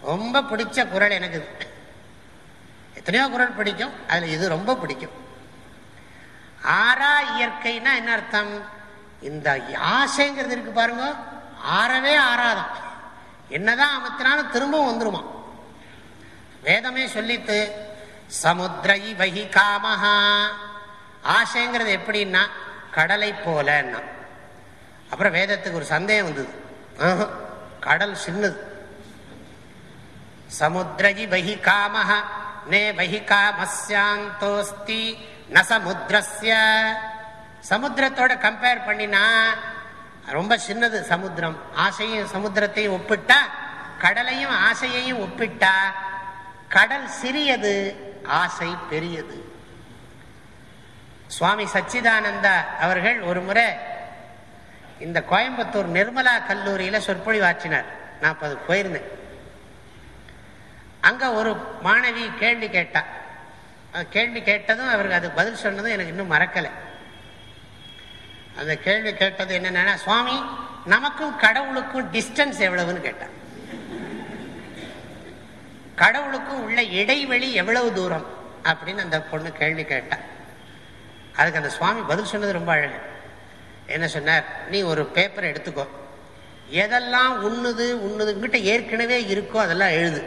ரொம்ப பிடிச்ச குரல் எனக்கு. எத்தனையோ குரல் பிடிக்கும். அதுல இது ரொம்ப பிடிக்கும். ஆறா இயற்கைனா என்ன அர்த்தம்? இந்த ஆசைங்கிறது இருக்கு பாருங்க ஆறவே ஆறாதான். என்னதான் அமர்த்தினாலும் திரும்பவும் வந்துருமா? வேதமே சொல்லித்து சமுத்திர வகி காமஹா. ஆசைங்கிறது எப்படின்னா கடலை போலன்னா. அப்புறம் வேதத்துக்கு ஒரு சந்தேகம் வந்தது. கடல் சின்னது. சமுத்திரஜி வகி காமஹ. நே வகி காமஸ்யாந்தோஸ்தி. ந சமுத்திரத்தோட கம்பேர் பண்ணினா ரொம்ப சின்னது சமுத்திரம். ஆசையும் சமுத்திரத்தையும் ஒப்பிட்டா கடலையும் ஆசையையும் ஒப்பிட்டா கடல் சிறியது ஆசை பெரியது. சுவாமி சச்சிதானந்தா அவர்கள் ஒரு முறை இந்த கோயம்புத்தூர் நிர்மலா கல்லூரியில சொற்பொழிவாற்றினார். நான் அப்ப போயிருந்தேன். அங்க ஒரு மாணவி கேள்வி கேட்டா கேள்வி கேட்டதும் அவருக்கு அது பதில் சொன்னதும் எனக்கு இன்னும் மறக்கலை. அந்த கேள்வி கேட்டது என்னென்னா சுவாமி நமக்கும் கடவுளுக்கும் டிஸ்டன்ஸ் எவ்வளவுன்னு கேட்டான் கடவுளுக்கும் உள்ள இடைவெளி எவ்வளவு தூரம்? அப்படின்னு அந்த பொண்ணு கேள்வி கேட்டான் அதுக்கு அந்த சுவாமி பதில் சொன்னது ரொம்ப அழகு. என்ன சொன்னார்? நீ ஒரு பேப்பரை எடுத்துக்கோ. எதெல்லாம் உண்ணுது உண்ணுது உங்ககிட்ட ஏற்கனவே இருக்கோ அதெல்லாம் எழுது.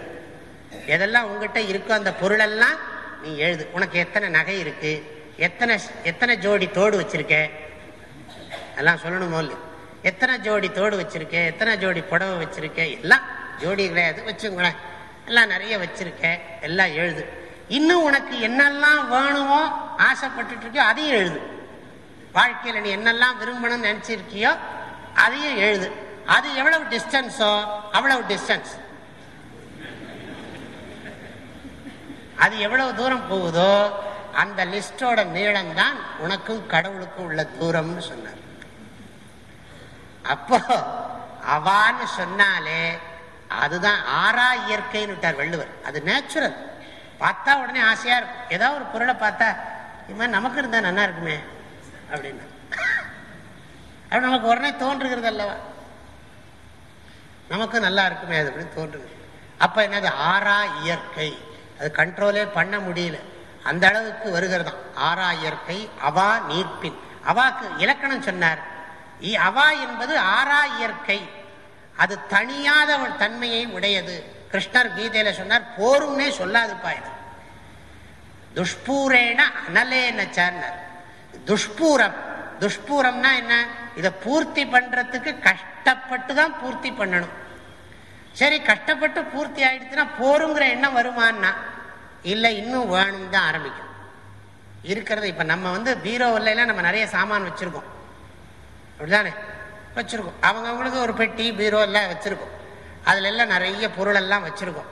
எதெல்லாம் உங்ககிட்ட இருக்கோ அந்த பொருளெல்லாம் நீ எழுது. உனக்கு எத்தனை நகை இருக்கு? எத்தனை எத்தனை ஜோடி தோடு வச்சிருக்க? எல்லாம் சொல்லணுமோ இல்லை எத்தனை ஜோடி தோடு வச்சிருக்க? எத்தனை ஜோடி புடவை வச்சிருக்க? எல்லாம் ஜோடி கிடையாது. வச்சுங்களேன் எல்லாம் நிறைய வச்சிருக்க. எல்லாம் எழுது. இன்னும் உனக்கு என்னெல்லாம் வேணுமோ ஆசைப்பட்டுட்டு இருக்கியோ அதையும் எழுது. வாழ்க்கையில் நீ என்னெல்லாம் விரும்பணும்னு நினைச்சிருக்கியோ அதையும் எழுது. அது எவ்வளவு டிஸ்டன்ஸோ அவ்வளவு டிஸ்டன்ஸ் அது எவ்வளவு தூரம் போகுதோ அந்த லிஸ்டோட நீளம் தான் உனக்கும் கடவுளுக்கும் உள்ள தூரம்னு சொன்னார். அப்போ அவான்னு சொன்னாலே அதுதான் ஆறா இயற்கைன்னு விட்டார் வள்ளுவர். அது நேச்சுரல் பார்த்தா உடனே ஆசையா இருக்கும். ஏதாவது ஒரு பொருளை பார்த்தா இது மாதிரி நமக்கு இருந்தா நல்லா இருக்குமே அப்படின்னு. அப்படி நமக்கு உடனே தோன்றுகிறது அல்லவா? நமக்கும் நல்லா இருக்குமே அது அப்படின்னு தோன்றுது அப்ப என்னது? ஆறா இயற்கை. அது கண்ட்ரோலே பண்ண முடியல. அந்த அளவுக்கு வருகிறதாம். ஆறா இயற்கை அவா நீர்ப்பின். அவாக்கு இலக்கணம் சொன்னார். அவா என்பது ஆறா இயற்கை. அது தனியாத தன்மையை உடையது. கிருஷ்ணர் கீதையில சொன்னார் போரும்னே சொல்லாதுப்பா இது. துஷ்பூரேன அனலேன துஷ்பூரம். துஷ்பூரம்னா என்ன? இதை பூர்த்தி பண்றதுக்கு கஷ்டப்பட்டு தான் பூர்த்தி பண்ணணும். சரி கஷ்டப்பட்டு பூர்த்தி ஆயிடுச்சுன்னா போருங்கிற எண்ணம் வருமானா இல்லை இன்னும் வேணும் தான் ஆரம்பிக்கும். இருக்கிறது இப்போ நம்ம வந்து பீரோவில் நம்ம நிறைய சாமான் வச்சுருக்கோம். அப்படிதானே? வச்சுருக்கோம். அவங்கவுங்களுக்கு ஒரு பெட்டி பீரோ எல்லாம் வச்சுருக்கோம். அதுல எல்லாம் நிறைய பொருளெல்லாம் வச்சுருக்கோம்.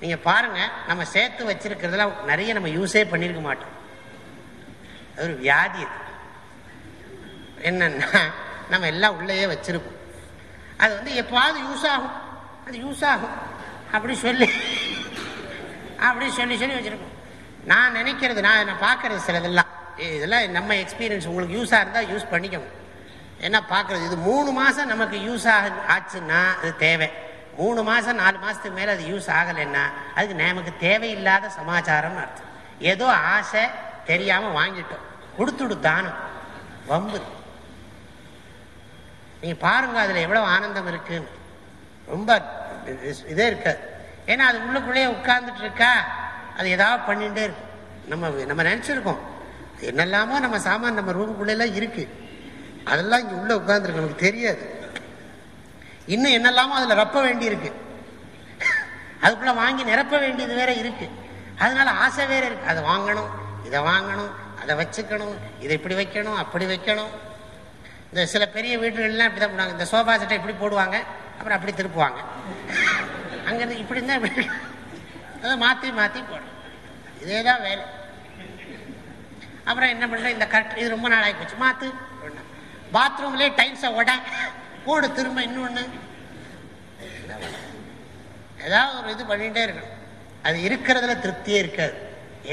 நீங்கள் பாருங்கள் நம்ம சேர்த்து வச்சிருக்கிறதுல நிறைய நம்ம யூஸே பண்ணியிருக்க மாட்டோம். அது ஒரு வியாதி அது. என்னன்னா நம்ம எல்லாம் உள்ளேயே வச்சுருக்கோம். அது வந்து எப்போவாது யூஸ் ஆகும். அது யூஸ் ஆகும். அப்படி சொல்லி அப்படி சொல்லி சொல்லி வச்சிருக்கோம். நான் நினைக்கிறது நான் நான் பார்க்கறது சிலதெல்லாம். இதெல்லாம் நம்ம எக்ஸ்பீரியன்ஸ் உங்களுக்கு யூஸாக இருந்தால் யூஸ் பண்ணிக்கணும் என்ன பார்க்கறது இது மூணு மாதம் நமக்கு யூஸ் ஆக ஆச்சுன்னா அது தேவை. மூணு மாதம் நாலு மாதத்துக்கு மேலே அது யூஸ் ஆகலைன்னா அதுக்கு நமக்கு தேவையில்லாத சமாச்சாரம்னு அர்த்தம். ஏதோ ஆசை தெரியாமல் வாங்கிட்டோம். கொடுத்துடு தானம். வம்பு. நீங்கள் பாருங்க அதில் எவ்வளோ ஆனந்தம் இருக்குன்னு. ரொம்ப இதே இருக்காது ஏன்னா அது உள்ளுக்குள்ளேயே உட்கார்ந்துட்டு இருக்கா அது ஏதாவது பண்ணிட்டே இருக்கும். நம்ம நம்ம நினச்சிருக்கோம். என்னெல்லாமோ நம்ம சாமான் நம்ம ரூமுக்குள்ள இருக்குது இருக்கு. அதெல்லாம் இங்கே உள்ளே உட்காந்துருக்கு நமக்கு தெரியாது. இன்னும் என்னெல்லாமோ அதில் ரப்ப வேண்டியிருக்கு. அதுக்குள்ளே வாங்கி நிரப்ப வேண்டியது வேற இருக்கு. அதனால ஆசை வேற இருக்கு. அதை வாங்கணும் இதை வாங்கணும் அதை வச்சுக்கணும் இதை இப்படி வைக்கணும் அப்படி வைக்கணும். இந்த சில பெரிய வீடுகள்லாம் இப்படி தான் பண்ணுவாங்க இந்த சோஃபா செட்டை இப்படி போடுவாங்க. அப்புறம் அப்படி திருப்புவாங்க. அங்கிருந்து இப்படி இருந்தால் இப்படி அதை மாற்றி மாற்றி போடணும். இதே தான் வேலை. அப்புறம் என்ன பண்ணுறேன் இந்த கரெக்ட் இது ரொம்ப நாள் போச்சு. மாற்று பாத்ரூம்லேயே டைல்ஸை உட போடு திரும்ப இன்னொன்று ஏதாவது ஒரு இது பண்ணிகிட்டே இருக்கணும். அது இருக்கிறதுல திருப்தியே இருக்காது.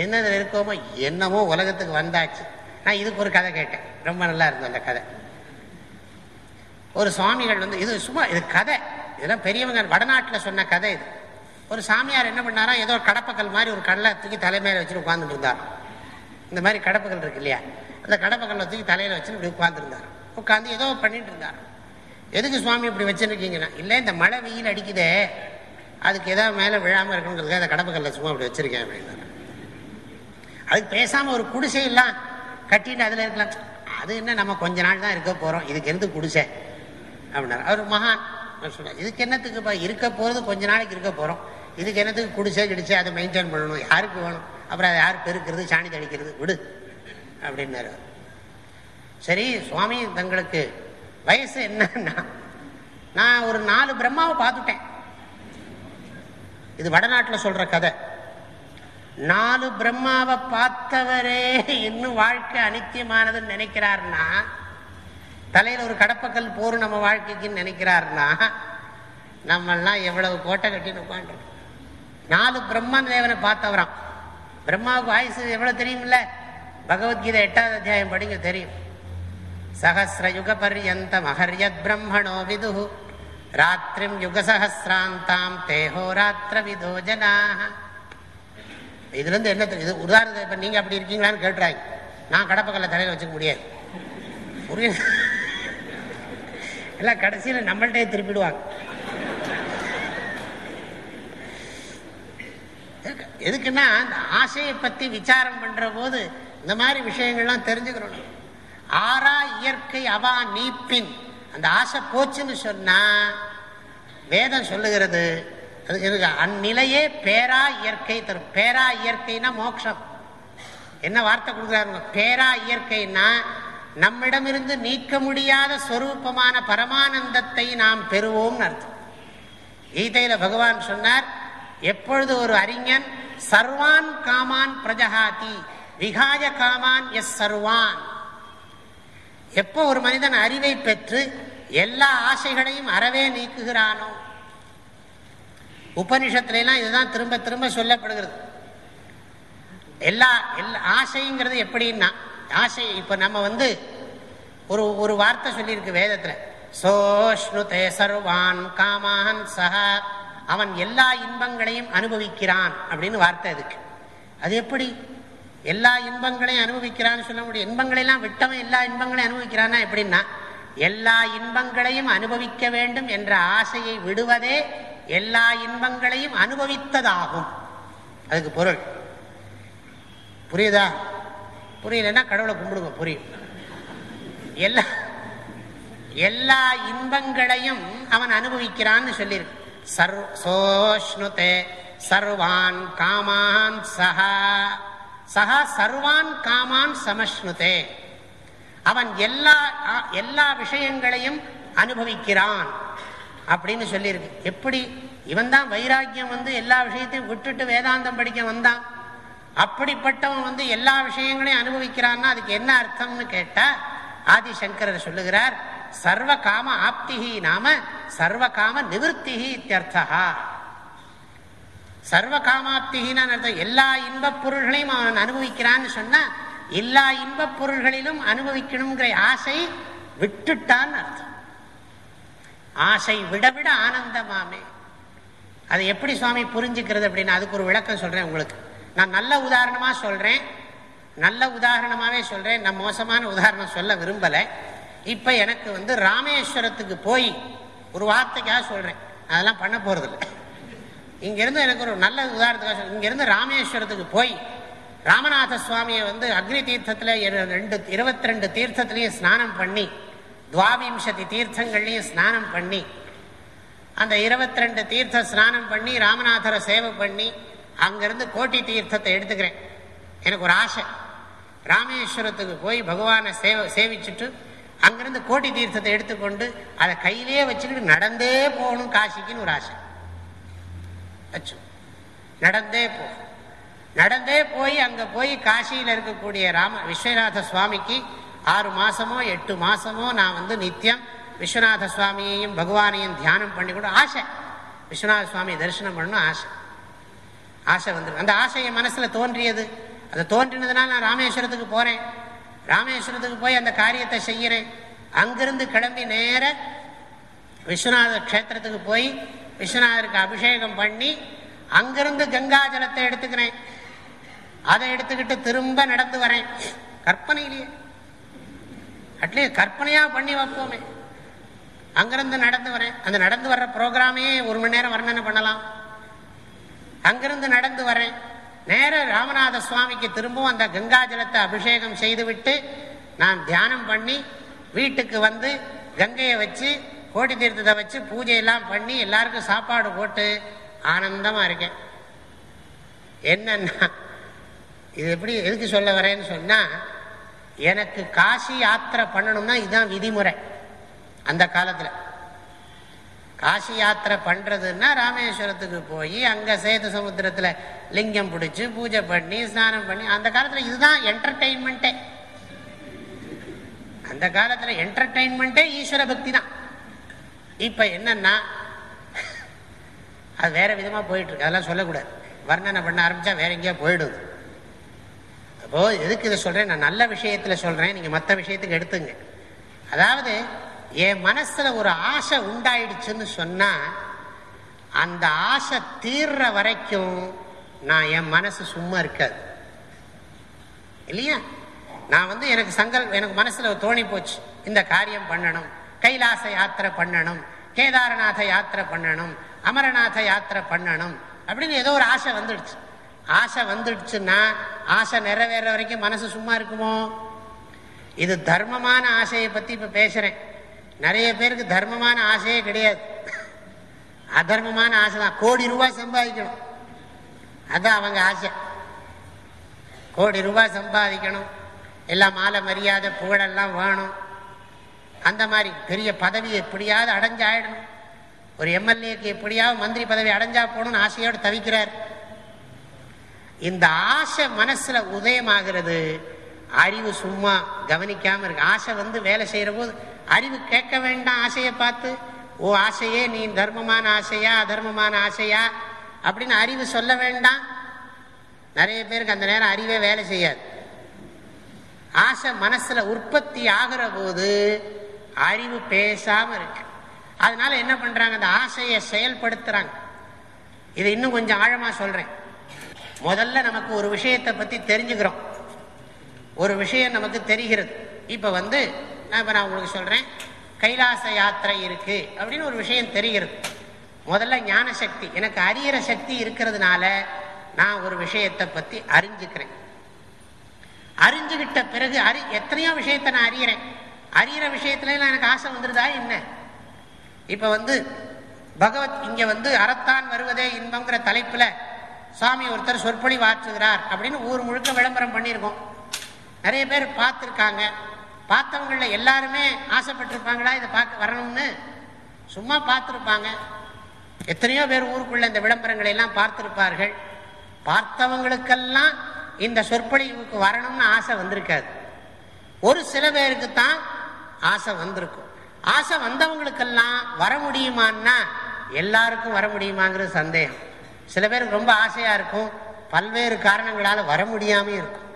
என்னதில் இருக்கோமோ என்னமோ உலகத்துக்கு வந்தாச்சு. நான் இதுக்கு ஒரு கதை கேட்டேன். ரொம்ப நல்லா இருந்தது அந்த கதை. ஒரு சுவாமிகள் வந்து இது சும்மா இது கதை. இதெல்லாம் பெரியவங்க வடநாட்டில் சொன்ன கதை இது. ஒரு சாமியார் என்ன பண்ணாரா ஏதோ ஒரு கடப்பக்கல் மாதிரி ஒரு கடலை தூக்கி தலைமையில வச்சுட்டு உட்காந்துட்டு இருந்தார். இந்த மாதிரி கடப்பக்கல் இருக்கு இல்லையா? அந்த கடப்பக்கல்ல தூக்கி தலையில வச்சு இப்படி உட்காந்துருந்தார் உட்காந்து ஏதோ பண்ணிட்டு இருந்தார். எதுக்கு சுவாமி இப்படி வச்சிருக்கீங்கன்னா? இல்லை இந்த மழை வெயில் அடிக்குதே. அதுக்கு ஏதாவது மேலே விழாமல் இருக்கணுங்கிறதுக்காக அந்த கடப்பக்கல்ல சும்மா இப்படி வச்சிருக்கேன் அப்படின்னாரு. அதுக்கு பேசாம ஒரு குடிசை எல்லாம் கட்டிட்டு அதுல இருக்கலாம். அது என்ன நம்ம கொஞ்ச நாள் தான் இருக்க போறோம். இதுக்கு எந்த குடிசை? அப்படின்னாரு. அவர் மகான் சொன்னார் இதுக்கு என்னத்துக்குப்பா? இருக்க போகிறது கொஞ்ச நாளைக்கு இருக்க போறோம். இதுக்கு என்னத்துக்கு குடிச்சே கிடிச்சே அதை மெயின்டைன் பண்ணணும். யாருக்கு வேணும்? அப்புறம் அதை யார் பெருக்கிறது சாணி தடிக்கிறது விடு. அப்படின்னாரு சரி சுவாமி தங்களுக்கு வயசு என்னன்னா நான் ஒரு நாலு பிரம்மாவை பார்த்துட்டேன். இது வடநாட்டில் சொல்ற கதை. நாலு பிரம்மாவை பார்த்தவரே இன்னும் வாழ்க்கை அனித்தியமானதுன்னு நினைக்கிறாருன்னா தலையில் ஒரு கடப்பக்கல் போர் நம்ம வாழ்க்கைக்குன்னு நினைக்கிறாருன்னா நம்மெல்லாம் எவ்வளவு கோட்டை கட்டின்னு உட்காந்துருக்கோம் நாலு பிரம்ம தேவனை பார்த்தவராம். பிரம்மாவுக்கு ஆயுசு எவ்வளோ தெரியும்ல? பகவத்கீதை எட்டாவது அத்தியாயம் படிங்க தெரியும். சகசிரயுக பர்யந்த மகர்யத் பிரம்மணோ விது ராத்திரிம் யுகசஹசிராந்தாம் தேஹோ ராத்திர விதோ ஜனாக இதுல இருந்து என்ன தெரியுது? உதாரணத்தை இப்போ நீங்கள் அப்படி இருக்கீங்களான்னு கேட்டுறாங்க. நான் கடப்பக்கல்ல தலையில் வச்சுக்க முடியாது. புரிய. எல்லாம் கடைசியில நம்மள்டே திருப்பிடுவாங்க. எதுக்கு- எதுக்குன்னா அந்த ஆசையை பத்தி விசாரம் பண்ற போது இந்த மாதிரி விஷயங்கள்லாம் தெரிஞ்சுக்கிறோம் ஆறா இயற்கை அவா நீப்பின். அந்த ஆசை போச்சுன்னு சொன்னா வேதம் சொல்லுகிறது அது அந்நிலையே பேரா இயற்கை தரும். பேரா இயற்கைனா மோட்சம். என்ன வார்த்தை கொடுக்குறாருங்க? பேரா இயற்கைன்னா நம்மிடமிருந்து நீக்க முடியாத ஸ்வரூபமான பரமானந்தத்தை நாம் பெறுவோம்னு அர்த்தம். கீதையில பகவான் சொன்னார் எப்பொழுது ஒரு அறிஞன் சர்வான் காமான் பிரஜகாதி விகாய காமான் எஸ் சர்வான். எப்போ ஒரு மனிதன் அறிவை பெற்று எல்லா ஆசைகளையும் அறவே நீக்குகிறானோ? உபனிஷத்துலாம் இதுதான் திரும்ப திரும்ப சொல்லப்படுகிறது. எல்லா எல்லா ஆசைங்கிறது எப்படின்னா ஆசை. இப்ப நம்ம வந்து ஒரு ஒரு வார்த்தை சொல்லியிருக்கு வேதத்துல. சோஷ்ணுதே சர்வான் காமான் சஹா. அவன் எல்லா இன்பங்களையும் அனுபவிக்கிறான் அப்படின்னு வார்த்தை அதுக்கு. அது எப்படி? எல்லா இன்பங்களையும் அனுபவிக்கிறான்னு சொல்ல முடியும். இன்பங்களை எல்லாம் விட்டவன் எல்லா இன்பங்களையும் அனுபவிக்கிறான்னா எப்படின்னா எல்லா இன்பங்களையும் அனுபவிக்க வேண்டும் என்ற ஆசையை விடுவதே எல்லா இன்பங்களையும் அனுபவித்ததாகும். அதுக்கு பொருள். புரியுதா? புரியலன்னா கடவுளை கும்பிடுங்க புரியும். எல்லா எல்லா இன்பங்களையும் அவன் அனுபவிக்கிறான்னு சொல்லியிருக்கு. சர்வ சோஷ்ணுதே சர்வான் காமான் சஹா. சஹா சர்வான் காமான் சமஷ்ணுதே. அவன் எல்லா அ- எல்லா விஷயங்களையும் அனுபவிக்கிறான் அப்படின்னு சொல்லியிருக்கு. எப்படி? இவன் தான் வைராக்கியம் வந்து எல்லா விஷயத்தையும் விட்டுட்டு வேதாந்தம் படிக்க வந்தான். அப்படிப்பட்டவன் வந்து எல்லா விஷயங்களையும் அனுபவிக்கிறான்னா அதுக்கு என்ன அர்த்தம்னு கேட்டா ஆதிசங்கரர் சொல்லுகிறார் சர்வ காம ஆப்திகி நாம சர்வ காம நிவர்த்திகி இத்தியர்த்தா சர்வ காமாப்திகின்னு அர்த்தம் எல்லா இன்பப் பொருள்களையும் அவன் அனுபவிக்கிறான்னு சொன்னா எல்லா இன்பப் பொருள்களிலும் அனுபவிக்கணுங்கிற ஆசை விட்டுட்டான்னு அர்த்தம். ஆசை விட விட ஆனந்தமாமே. அதை எப்படி சுவாமி புரிஞ்சுக்கிறது அப்படின்னு அதுக்கு ஒரு விளக்கம் சொல்றேன் உங்களுக்கு. நான் நல்ல உதாரணமாக சொல்கிறேன் நல்ல உதாரணமாகவே சொல்கிறேன் நான் மோசமான உதாரணம் சொல்ல விரும்பலை. இப்போ எனக்கு வந்து ராமேஸ்வரத்துக்கு போய் ஒரு வார்த்தைக்காக சொல்கிறேன் அதெல்லாம் பண்ண போகிறதில்ல இங்கேருந்து எனக்கு ஒரு நல்ல உதாரணத்துக்காக சொல் இங்கேருந்து ராமேஸ்வரத்துக்கு போய் ராமநாத சுவாமியை வந்து அக்னி தீர்த்தத்தில் ரெண்டு இருபத்தி ரெண்டு தீர்த்தத்துலேயும் ஸ்நானம் பண்ணி துவாவிம்சதி தீர்த்தங்கள்லையும் ஸ்நானம் பண்ணி அந்த இருபத்தி ரெண்டு தீர்த்த ஸ்நானம் பண்ணி ராமநாதரை சேவை பண்ணி அங்கிருந்து கோட்டி தீர்த்தத்தை எடுத்துக்கிறேன். எனக்கு ஒரு ஆசை. ராமேஸ்வரத்துக்கு போய் பகவானை சேவ சேவிச்சுட்டு அங்கிருந்து கோட்டி தீர்த்தத்தை எடுத்துக்கொண்டு அதை கையிலேயே வச்சுக்கிட்டு நடந்தே போகணும் காசிக்குன்னு ஒரு ஆசை. அச்சு. நடந்தே போ. நடந்தே போய் அங்கே போய் காசியில் இருக்கக்கூடிய ராம விஸ்வநாத சுவாமிக்கு ஆறு மாதமோ எட்டு மாதமோ நான் வந்து நித்தியம் விஸ்வநாத சுவாமியையும் பகவானையும் தியானம் பண்ணி கூட ஆசை. விஸ்வநாத சுவாமி தரிசனம் பண்ணணும் ஆசை. ஆசை வந்து அந்த ஆசை என் மனசுல தோன்றியது. அது தோன்றினதுனால நான் ராமேஸ்வரத்துக்கு போறேன். ராமேஸ்வரத்துக்கு போய் அந்த காரியத்தை செய்யறேன். அங்கிருந்து கிளம்பி நேர விஸ்வநாத க்ஷேத்திரத்துக்கு போய் விஸ்வநாதருக்கு அபிஷேகம் பண்ணி அங்கிருந்து கங்கா ஜலத்தை எடுத்துக்கிறேன். அதை எடுத்துக்கிட்டு திரும்ப நடந்து வரேன். கற்பனையிலேயே. அட்லீஸ்ட் கற்பனையா பண்ணி வைப்போமே. அங்கிருந்து நடந்து வரேன். அந்த நடந்து வர்ற ப்ரோக்ராமே ஒரு மணி நேரம் வர்ணனை பண்ணலாம். அங்கிருந்து நடந்து வரேன் நேர ராமநாத சுவாமிக்கு திரும்பவும் அந்த கங்கா ஜலத்தை அபிஷேகம் செய்துவிட்டு நான் தியானம் பண்ணி வீட்டுக்கு வந்து கங்கையை வச்சு கோடி தீர்த்தத்தை வச்சு பூஜையெல்லாம் பண்ணி எல்லாருக்கும் சாப்பாடு போட்டு ஆனந்தமா இருக்கேன். என்னன்னா இது எப்படி எதுக்கு சொல்ல வரேன்னு சொன்னா எனக்கு காசி யாத்திரை பண்ணணும்னா இதுதான் விதிமுறை. அந்த காலத்தில். காசி யாத்திரை பண்றதுன்னா ராமேஸ்வரத்துக்கு போய் அங்க சேது சமுத்திரத்துல லிங்கம் பிடிச்சு பூஜை பண்ணி ஸ்நானம் பண்ணி அந்த காலத்துல இதுதான் என்டர்டெயின்மெண்ட்டே அந்த காலத்துல என்டர்டெயின்மெண்ட்டே ஈஸ்வர பக்தி தான். இப்ப என்னன்னா அது வேற விதமா போயிட்டு இருக்கு அதெல்லாம் சொல்லக்கூடாது. வர்ணனை பண்ண ஆரம்பிச்சா வேற எங்கேயோ போயிடுது. அப்போ எதுக்கு இதை சொல்றேன்? நான் நல்ல விஷயத்துல சொல்றேன். நீங்க மற்ற விஷயத்துக்கு எடுத்துங்க. அதாவது என் மனசுல ஒரு ஆசை உண்டாயிடுச்சுன்னு சொன்னா அந்த ஆசை தீர்ற வரைக்கும் நான் என் மனசு சும்மா இருக்காது. இல்லையா? நான் வந்து எனக்கு சங்கல் எனக்கு மனசுல தோணி போச்சு. இந்த காரியம் பண்ணணும் கைலாச யாத்திரை பண்ணணும் கேதாரநாத யாத்திரை பண்ணணும் அமரநாத யாத்திரை பண்ணணும் அப்படின்னு ஏதோ ஒரு ஆசை வந்துடுச்சு. ஆசை வந்துடுச்சுன்னா ஆசை நிறைவேற வரைக்கும் மனசு சும்மா இருக்குமோ? இது தர்மமான ஆசையை பத்தி இப்ப பேசுறேன். நிறைய பேருக்கு தர்மமான ஆசையே கிடையாது. அதர்மமான ஆசை தான் கோடி ரூபாய் சம்பாதிக்கணும். அதான் அவங்க ஆசை. கோடி ரூபாய் சம்பாதிக்கணும். எல்லாம் மாலை மரியாதை புகழெல்லாம் வேணும். அந்த மாதிரி பெரிய பதவி எப்படியாவது அடைஞ்சாயிடணும். ஒரு எம்எல்ஏக்கு எப்படியாவது மந்திரி பதவி அடைஞ்சா போகணும்னு ஆசையோடு தவிக்கிறார். இந்த ஆசை மனசுல உதயமாகிறது. அறிவு சும்மா கவனிக்காம இருக்கு. ஆசை வந்து வேலை செய்யற போது அறிவு கேட்க வேண்டாம் ஆசையை பார்த்து ஓ ஆசையே நீ தர்மமான ஆசையா அதர்மமான ஆசையா? அப்படின்னு அறிவு சொல்ல வேண்டாம். நிறைய பேருக்கு அந்த நேரம் அறிவே வேலை செய்யாது. ஆசை மனசுல உற்பத்தி ஆகிற போது அறிவு பேசாம இருக்கு. அதனால என்ன பண்றாங்க? அந்த ஆசையை செயல்படுத்துறாங்க. இது இன்னும் கொஞ்சம் ஆழமா சொல்றேன். முதல்ல நமக்கு ஒரு விஷயத்தை பத்தி தெரிஞ்சுக்கிறோம். ஒரு விஷயம் நமக்கு தெரிகிறது. இப்ப வந்து நான் நான் உங்களுக்கு சொல்றேன். கைலாச யாத்திரை இருக்கு அப்படின்னு ஒரு விஷயம் தெரிகிறது. முதல்ல ஞான சக்தி எனக்கு அறியிற சக்தி இருக்கிறதுனால நான் ஒரு விஷயத்தை பத்தி அறிஞ்சுக்கிறேன். அறிஞ்சுகிட்ட பிறகு அறி எத்தனையோ விஷயத்தை நான் அறியறேன். அறியிற விஷயத்துல எல்லாம் எனக்கு ஆசை வந்துருதா என்ன? இப்ப வந்து பகவத் இங்க வந்து அறத்தான் வருவதே இன்பங்கிற தலைப்புல சுவாமி ஒருத்தர் சொற்பொழி வாற்றுகிறார் அப்படின்னு ஊர் முழுக்க விளம்பரம் பண்ணியிருக்கோம். நிறைய பேர் பார்த்துருக்காங்க. பார்த்தவங்கள எல்லாருமே ஆசைப்பட்டிருப்பாங்களா? இதை பார்க்க வரணும்னு? சும்மா பார்த்துருப்பாங்க. எத்தனையோ பேர் ஊருக்குள்ள இந்த விளம்பரங்களை எல்லாம் பார்த்திருப்பார்கள். பார்த்தவங்களுக்கெல்லாம் இந்த சொற்பொழிவுக்கு வரணும்னு ஆசை வந்திருக்காது. ஒரு சில பேருக்கு தான் ஆசை வந்திருக்கும். ஆசை வந்தவங்களுக்கெல்லாம் வர முடியுமான்னா எல்லாருக்கும் வர முடியுமாங்கிறது சந்தேகம். சில பேருக்கு ரொம்ப ஆசையாக இருக்கும். பல்வேறு காரணங்களால் வர முடியாமல் இருக்கும்.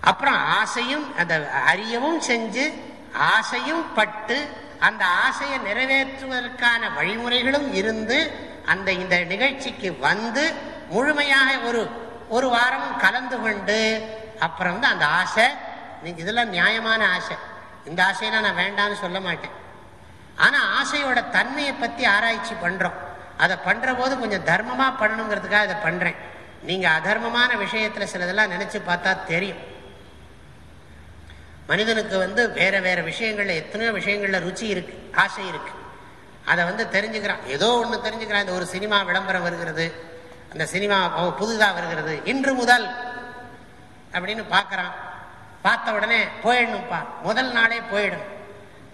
அப்புறம் ஆசையும் அந்த அறியவும் செஞ்சு ஆசையும் பட்டு அந்த ஆசையை நிறைவேற்றுவதற்கான வழிமுறைகளும் இருந்து அந்த இந்த நிகழ்ச்சிக்கு வந்து முழுமையாக ஒரு ஒரு வாரம் கலந்து கொண்டு அப்புறம் வந்து அந்த ஆசை இதெல்லாம் நியாயமான ஆசை. இந்த ஆசையெல்லாம் நான் வேண்டாம்னு சொல்ல மாட்டேன். ஆனா ஆசையோட தன்மையை பத்தி ஆராய்ச்சி பண்றோம். அதை பண்ற போது கொஞ்சம் தர்மமா பண்ணணுங்கிறதுக்காக இதை பண்றேன். நீங்க அதர்மமான விஷயத்துல சிலதெல்லாம் நினைச்சு பார்த்தா தெரியும். மனிதனுக்கு வந்து வேற வேற விஷயங்கள்ல எத்தனையோ விஷயங்கள்ல ருச்சி இருக்கு ஆசை இருக்கு. அதை வந்து தெரிஞ்சுக்கிறான். ஏதோ ஒன்று தெரிஞ்சுக்கிறான். இந்த ஒரு சினிமா விளம்பரம் வருகிறது. அந்த சினிமா புதுதாக வருகிறது. இன்று முதல் அப்படின்னு பார்க்கறான். பார்த்த உடனே போயிடணும்ப்பா. முதல் நாளே போயிடும்.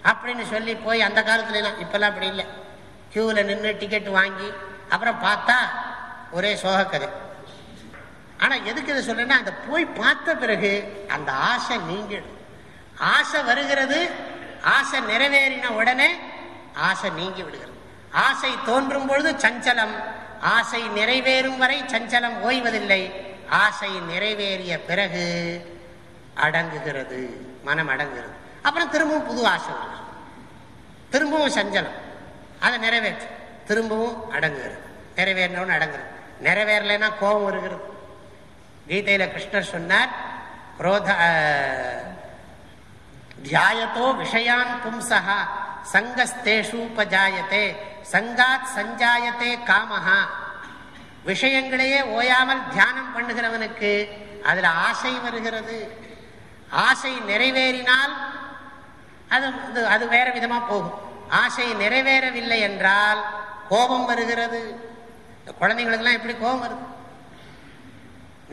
அப்படின்னு சொல்லி போய் அந்த காலத்துலலாம் இப்போல்லாம் இப்பெல்லாம் அப்படி இல்லை. க்யூவில் நின்று டிக்கெட் வாங்கி அப்புறம் பார்த்தா ஒரே சோகக்கதை. ஆனால் எதுக்கு இதை சொல்றேன்னா அந்த போய் பார்த்த பிறகு அந்த ஆசை நீங்கிடும். ஆசை வருகிறது ஆசை நிறைவேறின உடனே ஆசை நீங்கி விடுகிறது. ஆசை தோன்றும் பொழுது சஞ்சலம் ஆசை நிறைவேறும் வரை சஞ்சலம் ஓய்வதில்லை. ஆசை நிறைவேறிய பிறகு அடங்குகிறது மனம் அடங்குகிறது. அப்புறம் திரும்பவும் புது ஆசை வருகிறது திரும்பவும் சஞ்சலம் அதை நிறைவேற்று. திரும்பவும் அடங்குகிறது. நிறைவேறினவன் அடங்குறது நிறைவேறலைன்னா கோபம் வருகிறது. கீதையில கிருஷ்ணர் சொன்னார் குரோத தியாயத்தோ விஷயான் பும்சா சங்கஸ்தேஷூபஜாயத்தே சங்காத் சஞ்சாயத்தே காமஹா விஷயங்களையே ஓயாமல் தியானம் பண்ணுகிறவனுக்கு அதில் ஆசை வருகிறது. ஆசை நிறைவேறினால் அது அது வேற விதமாக போகும். ஆசை நிறைவேறவில்லை என்றால் கோபம் வருகிறது. குழந்தைங்களுக்கெல்லாம் எப்படி கோபம் வருது?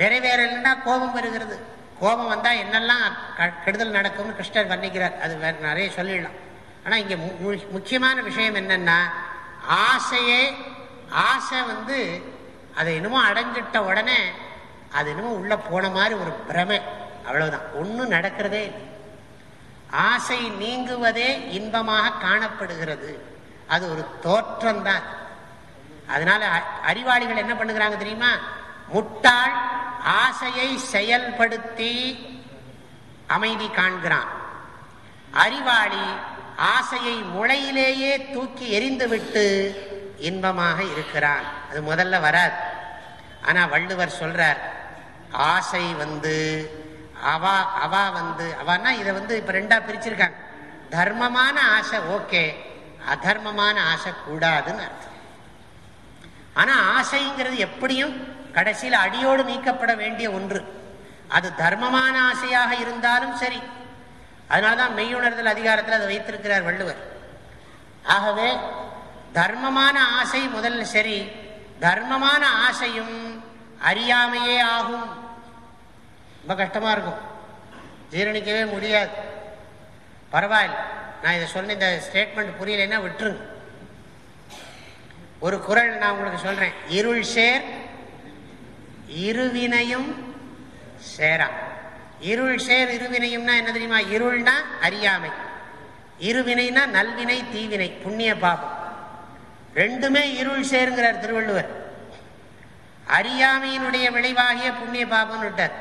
நிறைவேறலைன்னா கோபம் வருகிறது. கோபம் வந்தால் என்னெல்லாம் கெடுதல் நடக்கும்னு கிருஷ்ணர் வர்ணிக்கிறார். அது வேற நிறைய சொல்லிடலாம். ஆனால் இங்கே முக்கியமான விஷயம் என்னன்னா ஆசையே ஆசை வந்து அதை என்னமோ அடைஞ்சிட்ட உடனே அது என்னமோ உள்ளே போன மாதிரி ஒரு பிரமை. அவ்வளவுதான். ஒன்றும் நடக்கிறதே இல்லை. ஆசை நீங்குவதே இன்பமாக காணப்படுகிறது. அது ஒரு தோற்றம் தான் அதனால அறிவாளிகள் என்ன பண்ணுகிறாங்க தெரியுமா? முட்டாள் ஆசையை செயல்படுத்தி அமைதி காண்கிறான். அறிவாளி ஆசையை முளையிலேயே தூக்கி எரிந்துவிட்டு இன்பமாக இருக்கிறான். அது முதல்ல வராது. ஆனா வள்ளுவர் சொல்றார் ஆசை வந்து அவா அவா வந்து அவான்னா இதை வந்து இப்ப ரெண்டா பிரிச்சிருக்காங்க. தர்மமான ஆசை ஓகே அதர்மமான ஆசை கூடாதுன்னு அர்த்தம். ஆனா ஆசைங்கிறது எப்படியும் கடைசியில் அடியோடு நீக்கப்பட வேண்டிய ஒன்று. அது தர்மமான ஆசையாக இருந்தாலும் சரி. அதனால்தான் மெய்யுணர்தல் அதிகாரத்தில் அதை வைத்திருக்கிறார் வள்ளுவர். ஆகவே தர்மமான ஆசை முதல்ல சரி தர்மமான ஆசையும் அறியாமையே ஆகும். ரொம்ப கஷ்டமா இருக்கும். ஜீரணிக்கவே முடியாது. பரவாயில்ல. நான் இதை சொன்ன இந்த ஸ்டேட்மெண்ட் புரியலைன்னா விட்டுருங்க. ஒரு குரல் நான் உங்களுக்கு சொல்றேன். இருள் சேர் இருவினையும் சேரா. இருள் சேர் இருவினையும்னா என்ன தெரியுமா? இருள்னா அறியாமை. இருவினைனா நல்வினை தீவினை புண்ணிய பாபம் ரெண்டுமே இருள் சேருங்கிறார் திருவள்ளுவர். அறியாமையினுடைய விளைவாகிய புண்ணிய பாபம்னு விட்டார்.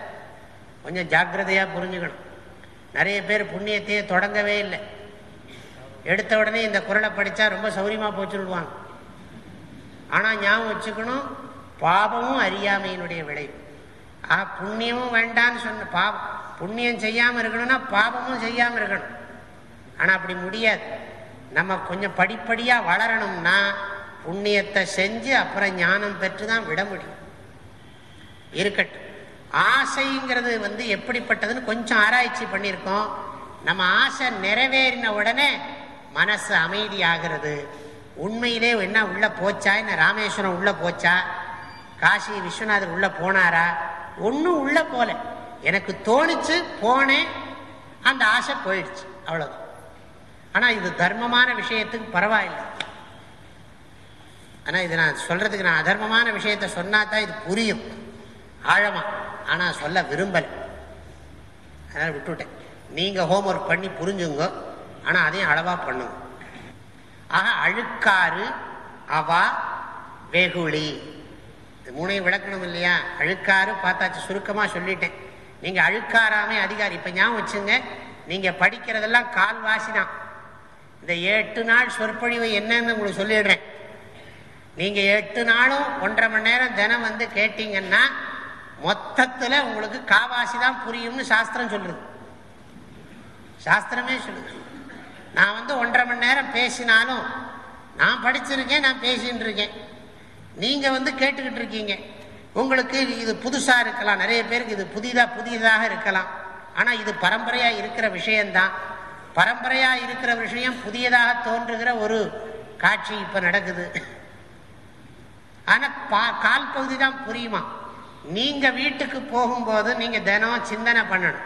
கொஞ்சம் ஜாக்கிரதையா புரிஞ்சுக்கணும். நிறைய பேர் புண்ணியத்தையே தொடங்கவே இல்லை. எடுத்த உடனே இந்த குரலை படிச்சா ரொம்ப சௌரியமா போச்சுடுவாங்க ஆனா ஞாபகம் வச்சுக்கணும் பாபமும் அறியாமையினுடைய விளைவு. ஆ புண்ணியமும் வேண்டான்னு சொன்ன பாவம். புண்ணியம் செய்யாமல் இருக்கணும்னா பாபமும் செய்யாமல் இருக்கணும். ஆனால் அப்படி முடியாது. நம்ம கொஞ்சம் படிப்படியாக வளரணும்னா புண்ணியத்தை செஞ்சு அப்புறம் ஞானம் பெற்று தான் விட முடியும். இருக்கட்டும். ஆசைங்கிறது வந்து எப்படிப்பட்டதுன்னு கொஞ்சம் ஆராய்ச்சி பண்ணியிருக்கோம். நம்ம ஆசை நிறைவேறின உடனே மனசு அமைதி ஆகிறது உண்மையிலே என்ன உள்ள போச்சா? என்ன ராமேஸ்வரம் உள்ள போச்சா? காசி விஸ்வநாதர் உள்ள போனாரா? ஒன்னும் உள்ள போல. எனக்கு தோணிச்சு போனேன். அந்த ஆசை போயிடுச்சு அவ்வளவுதான். ஆனா இது தர்மமான விஷயத்துக்கு பரவாயில்லை. ஆனா இது நான் சொல்றதுக்கு நான் அதர்மமான விஷயத்த சொன்னா தான் இது புரியும். ஆழமா. ஆனா சொல்ல விரும்பல. அதனால விட்டுவிட்டேன் நீங்க ஹோம்ஒர்க் பண்ணி புரிஞ்சுங்க. ஆனா அதையும் அளவா பண்ணுங்க. ஆக அழுக்காறு அவா வெகுளி. இது மூணையும் விளக்கணும் இல்லையா? அழுக்காறு பார்த்தாச்சு சுருக்கமாக சொல்லிட்டேன். நீங்கள் அழுக்காராமே அதிகாரி இப்போ ஞாபகம் வச்சுங்க. நீங்கள் படிக்கிறதெல்லாம் கால்வாசி தான் இந்த எட்டு நாள் சொற்பொழிவு என்னன்னு உங்களுக்கு சொல்லிடுறேன். நீங்கள் எட்டு நாளும் ஒன்றரை மணி நேரம் தினம் வந்து கேட்டீங்கன்னா மொத்தத்தில் உங்களுக்கு காவாசி தான் புரியும்னு சாஸ்திரம் சொல்லுது. சாஸ்திரமே சொல்லுது. நான் வந்து ஒன்றரை மணி நேரம் பேசினாலும் நான் படிச்சிருக்கேன் நான் பேசின்னு இருக்கேன். நீங்க வந்து கேட்டுக்கிட்டு இருக்கீங்க. உங்களுக்கு இது புதுசா இருக்கலாம். நிறைய பேருக்கு இது புதிதா புதியதாக இருக்கலாம். ஆனா இது பரம்பரையா இருக்கிற விஷயம்தான். பரம்பரையா இருக்கிற விஷயம் புதியதாக தோன்றுகிற ஒரு காட்சி இப்ப நடக்குது. ஆனா பா- கால் பகுதி தான் புரியுமா? நீங்க வீட்டுக்கு போகும்போது நீங்க தினம் சிந்தனை பண்ணணும்.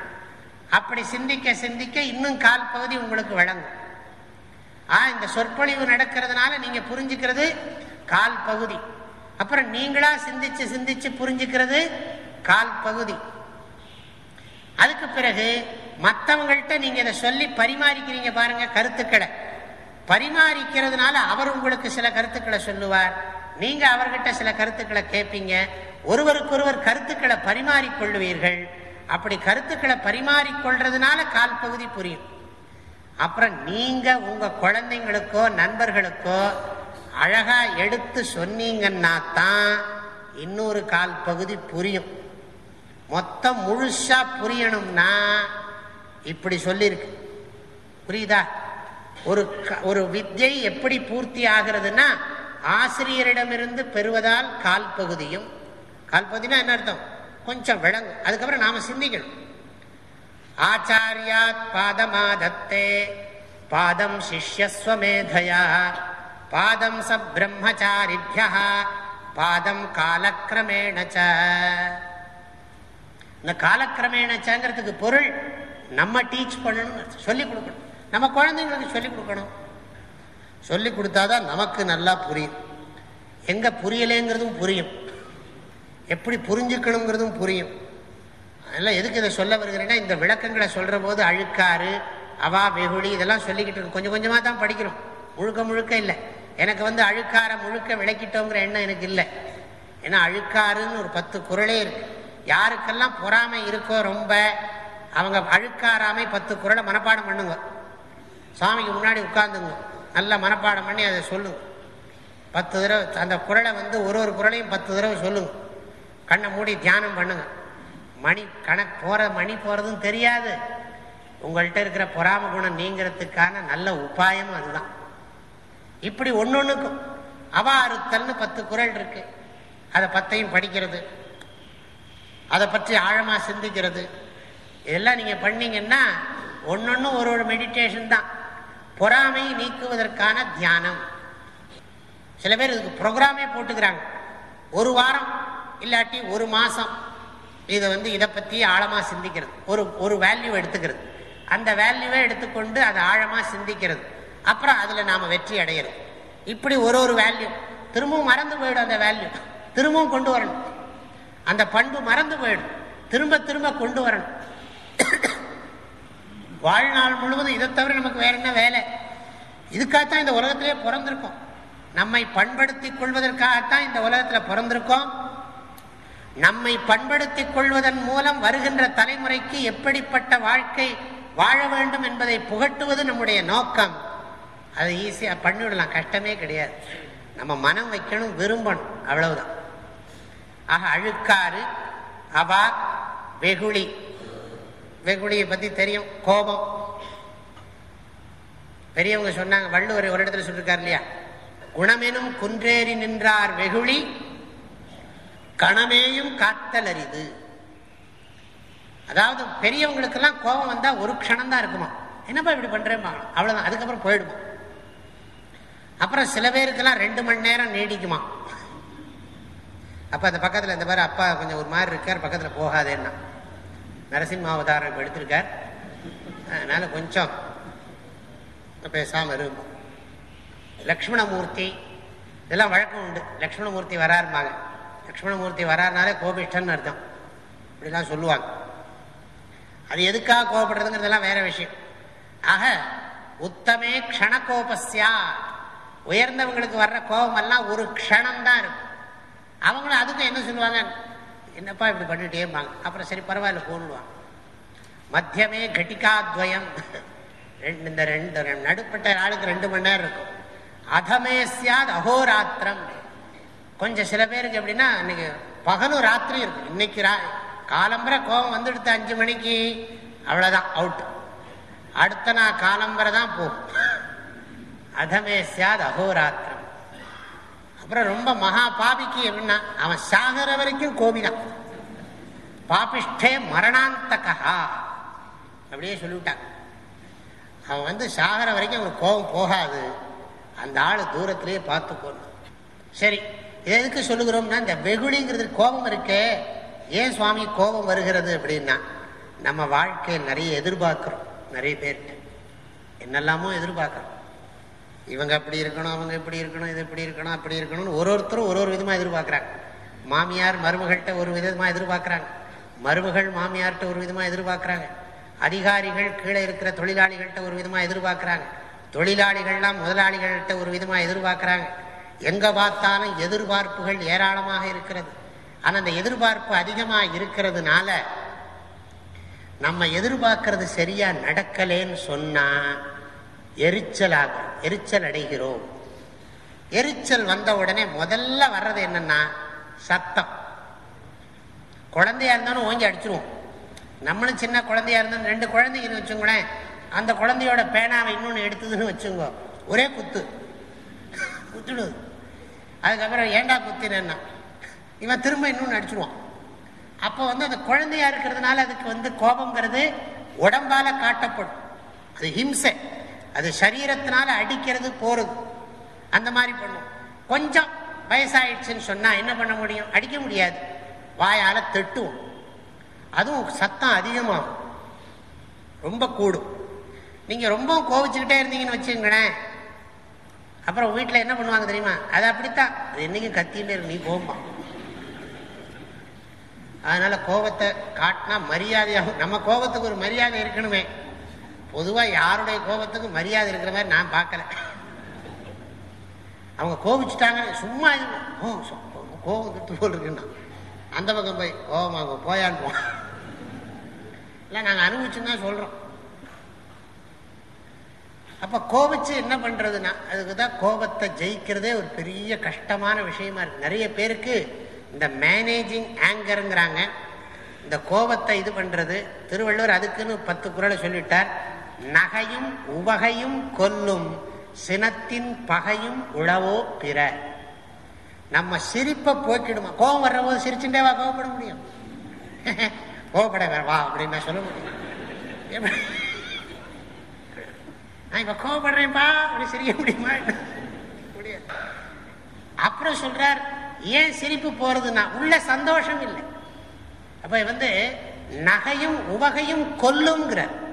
அப்படி சிந்திக்க சிந்திக்க இன்னும் கால் பகுதி உங்களுக்கு வழங்கும் ஆ இந்த சொற்பொழிவு நடக்கிறதுனால நீங்க புரிஞ்சுக்கிறது கால் பகுதி. அப்புறம் நீங்களா சிந்திச்சு சிந்திச்சு புரிஞ்சுக்கிறது கால் பகுதி. அதுக்கு பிறகு மற்றவங்கள்ட்ட நீங்க இதை சொல்லி பரிமாறிக்கிறீங்க பாருங்க கருத்துக்களை. பரிமாறிக்கிறதுனால அவர் உங்களுக்கு சில கருத்துக்களை சொல்லுவார். நீங்க அவர்கிட்ட சில கருத்துக்களை கேட்பீங்க ஒருவருக்கொருவர் கருத்துக்களை பரிமாறிக்கொள்ளுவீர்கள். அப்படி கருத்துக்களை பரிமாறிக்கொள்றதுனால கால் பகுதி புரியும். அப்புறம் நீங்க உங்க குழந்தைங்களுக்கோ நண்பர்களுக்கோ அழகா எடுத்து சொன்னீங்கன்னா தான் இன்னொரு கால் பகுதி புரியும். மொத்தம் முழுசா புரியணும்னா இப்படி சொல்லியிருக்கு புரியுதா? ஒரு க- ஒரு வித்யை எப்படி பூர்த்தி ஆகிறதுனா ஆசிரியரிடமிருந்து பெறுவதால் கால் பகுதியும் கால் பகுதினா என்ன அர்த்தம்? கொஞ்சம் விளங்கும் அதுக்கப்புறம் நாம சிந்திக்கணும். ஆச்சாரியாத் பாதமாதத்தே பாதம் சிஷ்யஸ்வமேதையா. பாதம் ச பாதம் காலக்கிரமேணச்ச இந்த காலக்கிரமேணச்சங்கிறதுக்கு பொருள் நம்ம டீச் பண்ணணும் சொல்லிக் கொடுக்கணும். நம்ம குழந்தைங்களுக்கு சொல்லிக் கொடுக்கணும். சொல்லிக் கொடுத்தாதான் நமக்கு நல்லா புரியும். எங்க புரியலைங்கிறதும் புரியும். எப்படி புரிஞ்சுக்கணுங்கிறதும் புரியும். அதெல்லாம் எதுக்கு இதை சொல்ல வருகிறேன்னா இந்த விளக்கங்களை சொல்ற போது அழுக்காறு அவா வெகுளி இதெல்லாம் சொல்லிக்கிட்டு இருக்கோம். கொஞ்சம் கொஞ்சமாக தான் படிக்கிறோம். முழுக்க முழுக்க இல்லை. எனக்கு வந்து அழுக்கார முழுக்க விளக்கிட்டோங்கிற எண்ணம் எனக்கு இல்லை. ஏன்னா அழுக்காருன்னு ஒரு பத்து குறளே இருக்கு. யாருக்கெல்லாம் பொறாமை இருக்கோ ரொம்ப அவங்க அழுக்காராமை பத்து குறளை மனப்பாடம் பண்ணுங்க. சாமிக்கு முன்னாடி உட்கார்ந்துங்க. நல்லா மனப்பாடம் பண்ணி அதை சொல்லுங்க. பத்து தடவை அந்த குறளை வந்து ஒரு ஒரு குறளையும் பத்து தடவை சொல்லுங்க. கண்ணை மூடி தியானம் பண்ணுங்க. மணி கணக்கு போற மணி போறதும் தெரியாது. உங்கள்கிட்ட இருக்கிற பொறாம குணம் நீங்கிறதுக்கான நல்ல உபாயமும் அதுதான். இப்படி ஒன்னொன்னுக்கும். அவா அறுத்தல்னு பத்து குறள் இருக்கு. அதை பத்தையும் படிக்கிறது. அதை பற்றி ஆழமா சிந்திக்கிறது. இதெல்லாம் நீங்க பண்ணீங்கன்னா ஒன்னொன்னும் ஒரு ஒரு மெடிடேஷன் தான். பொறாமை நீக்குவதற்கான தியானம். சில பேர் இதுக்கு ப்ரோக்ராமே போட்டுக்கிறாங்க. ஒரு வாரம் இல்லாட்டி ஒரு மாசம். இதை வந்து இதை பற்றி ஆழமா சிந்திக்கிறது. ஒரு ஒரு வேல்யூ எடுத்துக்கிறது. அந்த வேல்யூவை எடுத்துக்கொண்டு அதை ஆழமா சிந்திக்கிறது. அப்புறம் அதில் நாம் வெற்றி அடையிறோம் இப்படி ஒரு ஒரு வேல்யூ திரும்பவும் மறந்து போயிடும் அந்த வேல்யூ திரும்பவும் கொண்டு வரணும். அந்த பண்பு மறந்து போயிடும். திரும்ப திரும்ப கொண்டு வரணும். வாழ்நாள் முழுவதும் இதை தவிர நமக்கு வேற என்ன வேலை? இதுக்காகத்தான் இந்த உலகத்திலே பிறந்திருக்கோம். நம்மை பண்படுத்திக் கொள்வதற்காகத்தான் இந்த உலகத்தில் பிறந்திருக்கோம். நம்மை பண்படுத்திக் கொள்வதன் மூலம் வருகின்ற தலைமுறைக்கு எப்படிப்பட்ட வாழ்க்கை வாழ வேண்டும் என்பதை புகட்டுவது நம்முடைய நோக்கம். அது ஈஸியா பண்ணிவிடலாம். கஷ்டமே கிடையாது. நம்ம மனம் வைக்கணும் விரும்பணும். அவ்வளவுதான். ஆக அழுக்காறு அவா வெகுளி. வெகுளியை பத்தி தெரியும். கோபம். பெரியவங்க சொன்னாங்க வள்ளுவர் ஒரு இடத்துல சொல்லியிருக்காரு இல்லையா? குணமெனும் குன்றேறி நின்றார் வெகுளி கணமேயும் காத்தல் அரிது. அதாவது பெரியவங்களுக்கெல்லாம் கோபம் வந்தா ஒரு க்ஷணம் தான் இருக்குமா? என்னப்பா இப்படி பண்றேன் அவ்வளவுதான். அதுக்கப்புறம் போயிடுமா? அப்புறம் சில பேருக்கெல்லாம் ரெண்டு மணி நேரம் நீடிக்குமா? அப்போ அந்த பக்கத்தில் இந்த மாதிரி அப்பா கொஞ்சம் ஒரு மாதிரி இருக்கார் பக்கத்தில் போகாதேன்னா. நரசிம்ம அவதாரம் இப்போ எடுத்திருக்கார். அதனால கொஞ்சம் பேசாம இருக்கும் லக்ஷ்மணமூர்த்தி இதெல்லாம் வழக்கம் உண்டு. லக்ஷ்மணமூர்த்தி வராருமாங்க லக்ஷ்மணமூர்த்தி வராருனாலே கோபிஷ்டன் அர்த்தம். இப்படிலாம் சொல்லுவாங்க. அது எதுக்காக கோபப்படுறதுங்கிறதெல்லாம் வேற விஷயம். ஆக உத்தமே க்ஷணகோபஸ்யா உயர்ந்தவங்களுக்கு வர்ற கோபம் எல்லாம் ஒரு க்ஷணம் தான் இருக்கும். அவங்களும் அதுக்கும் என்ன சொல்லுவாங்க? என்னப்பா இப்படி பண்ணிட்டேம்பாங்க. அப்புறம் சரி பரவாயில்ல போடுவாங்க மத்தியமே கட்டிகாத்வயம் ரெண்டு இந்த ரெண்டு நடுப்பட்ட ஆளுக்கு ரெண்டு மணி நேரம் இருக்கும். அதமே சியாத் அகோராத்திரம். கொஞ்சம் சில பேருக்கு எப்படின்னா இன்னைக்கு பகலும் ராத்திரி இருக்கும். இன்னைக்கு ரா காலம்பரை கோபம் வந்துடுத்து அஞ்சு மணிக்கு அவ்வளோதான் அவுட் அடுத்த நாள் காலம்பரை தான் போகும். அதமே சாத் அகோராத்திரம். அப்புறம் ரொம்ப மகா பாபிக்கு எப்படின்னா அவன் சாகர வரைக்கும் கோபிதான் பாபிஷ்டே மரணாந்தகா அப்படியே சொல்லிவிட்டான். அவன் வந்து சாகர வரைக்கும் அவனுக்கு கோபம் போகாது. அந்த ஆள் தூரத்திலேயே பார்த்துக்கணும் சரி எதுக்கு சொல்லுகிறோம்னா இந்த வெகுளிங்கிறது கோபம் இருக்கே. ஏன் சுவாமி கோபம் வருகிறது அப்படின்னா நம்ம வாழ்க்கையை நிறைய எதிர்பார்க்கிறோம் நிறைய பேர்கிட்ட. என்னெல்லாமோ எதிர்பார்க்குறோம். இவங்க அப்படி இருக்கணும் அவங்க இப்படி இருக்கணும் இது இப்படி இருக்கணும் அப்படி இருக்கணும்னு ஒரு ஒருத்தரும் ஒரு ஒரு விதமாக எதிர்பார்க்குறாங்க. மாமியார் மருமகள்கிட்ட ஒரு விதமாக எதிர்பார்க்குறாங்க. மருமகள் மாமியார்கிட்ட ஒரு விதமாக எதிர்பார்க்குறாங்க. அதிகாரிகள் கீழே இருக்கிற தொழிலாளிகள்கிட்ட ஒரு விதமாக எதிர்பார்க்குறாங்க. தொழிலாளிகள்லாம் முதலாளிகள்கிட்ட ஒரு விதமாக எதிர்பார்க்குறாங்க. எங்கே பார்த்தாலும் எதிர்பார்ப்புகள் ஏராளமாக இருக்கிறது. ஆனால் அந்த எதிர்பார்ப்பு அதிகமாக இருக்கிறதுனால நம்ம எதிர்பார்க்கறது சரியா நடக்கலேன்னு சொன்னா எரிச்சலாக எரிச்சல் அடைகிறோம். எரிச்சல் வந்த உடனே முதல்ல வர்றது என்னன்னா சத்தம். குழந்தையா இருந்தாலும் ஓங்கி அடிச்சிருவோம். நம்மளும் சின்ன குழந்தையா இருந்தாலும் ரெண்டு குழந்தைங்கன்னு வச்சுங்களேன் அந்த குழந்தையோட பேனாவை இன்னொன்று எடுத்ததுன்னு வச்சுங்க ஒரே குத்து. குத்துடுது. அதுக்கப்புறம் ஏண்டா குத்தினா இவன் திரும்ப இன்னொன்று அடிச்சிருவான். அப்போ வந்து அந்த குழந்தையா இருக்கிறதுனால அதுக்கு வந்து கோபங்கிறது உடம்பால காட்டப்படும். அது ஹிம்சை. அது சரீரத்தினால அடிக்கிறது போறது. அந்த மாதிரி பண்ணும். கொஞ்சம் வயசாயிடுச்சுன்னு சொன்னா என்ன பண்ண முடியும்? அடிக்க முடியாது. வாயால தட்டுவோம். அதுவும் சத்தம் அதிகமாகும். ரொம்ப கூடும். நீங்க ரொம்ப கோவிச்சுக்கிட்டே இருந்தீங்கன்னு வச்சுங்களேன் அப்புறம் வீட்டில் என்ன பண்ணுவாங்க தெரியுமா? அது அப்படித்தான். அது என்னைக்கும் கத்தின்னு நீ கோபம் அதனால கோபத்தை காட்டினா மரியாதையாகும். நம்ம கோபத்துக்கு ஒரு மரியாதை இருக்கணுமே. பொதுவாக யாருடைய கோபத்துக்கும் மரியாதை இருக்கிற மாதிரி நான் பார்க்கல. அவங்க கோபிச்சுட்டாங்க. சும்மா கோபம் போல் இருக்குன்னா. அந்த பக்கம் போய் கோபமாக போயான்னு இல்லை நாங்கள் அனுபவிச்சுன்னு தான் சொல்கிறோம் அப்போ கோபிச்சு என்ன பண்ணுறதுன்னா அதுக்கு தான் கோபத்தை ஜெயிக்கிறதே ஒரு பெரிய கஷ்டமான விஷயமா இருக்கு. நிறைய பேருக்கு இந்த மேனேஜிங் ஆங்கருங்கிறாங்க இந்த கோபத்தை இது பண்ணுறது திருவள்ளுவர் அதுக்குன்னு பத்து குரலை சொல்லிட்டார். நகையும் உவகையும் கொல்லும் சினத்தின் பகையும் உழவோ பிற. நம்ம சிரிப்பை போக்கிடுமா? கோபம் வர்ற போது சிரிச்சுட்டே வா கோபப்பட முடியும் கோபப்பட வா அப்படின்னு நான் சொல்ல முடியும். நான் இப்ப கோபப்படுறேன்ப்பா அப்படி சிரிக்க முடியுமா? முடியாது. அப்புறம் சொல்றார் ஏன் சிரிப்பு போறதுன்னா உள்ள சந்தோஷம் இல்லை. அப்ப வந்து நகையும் உவகையும் கொல்லுங்கிற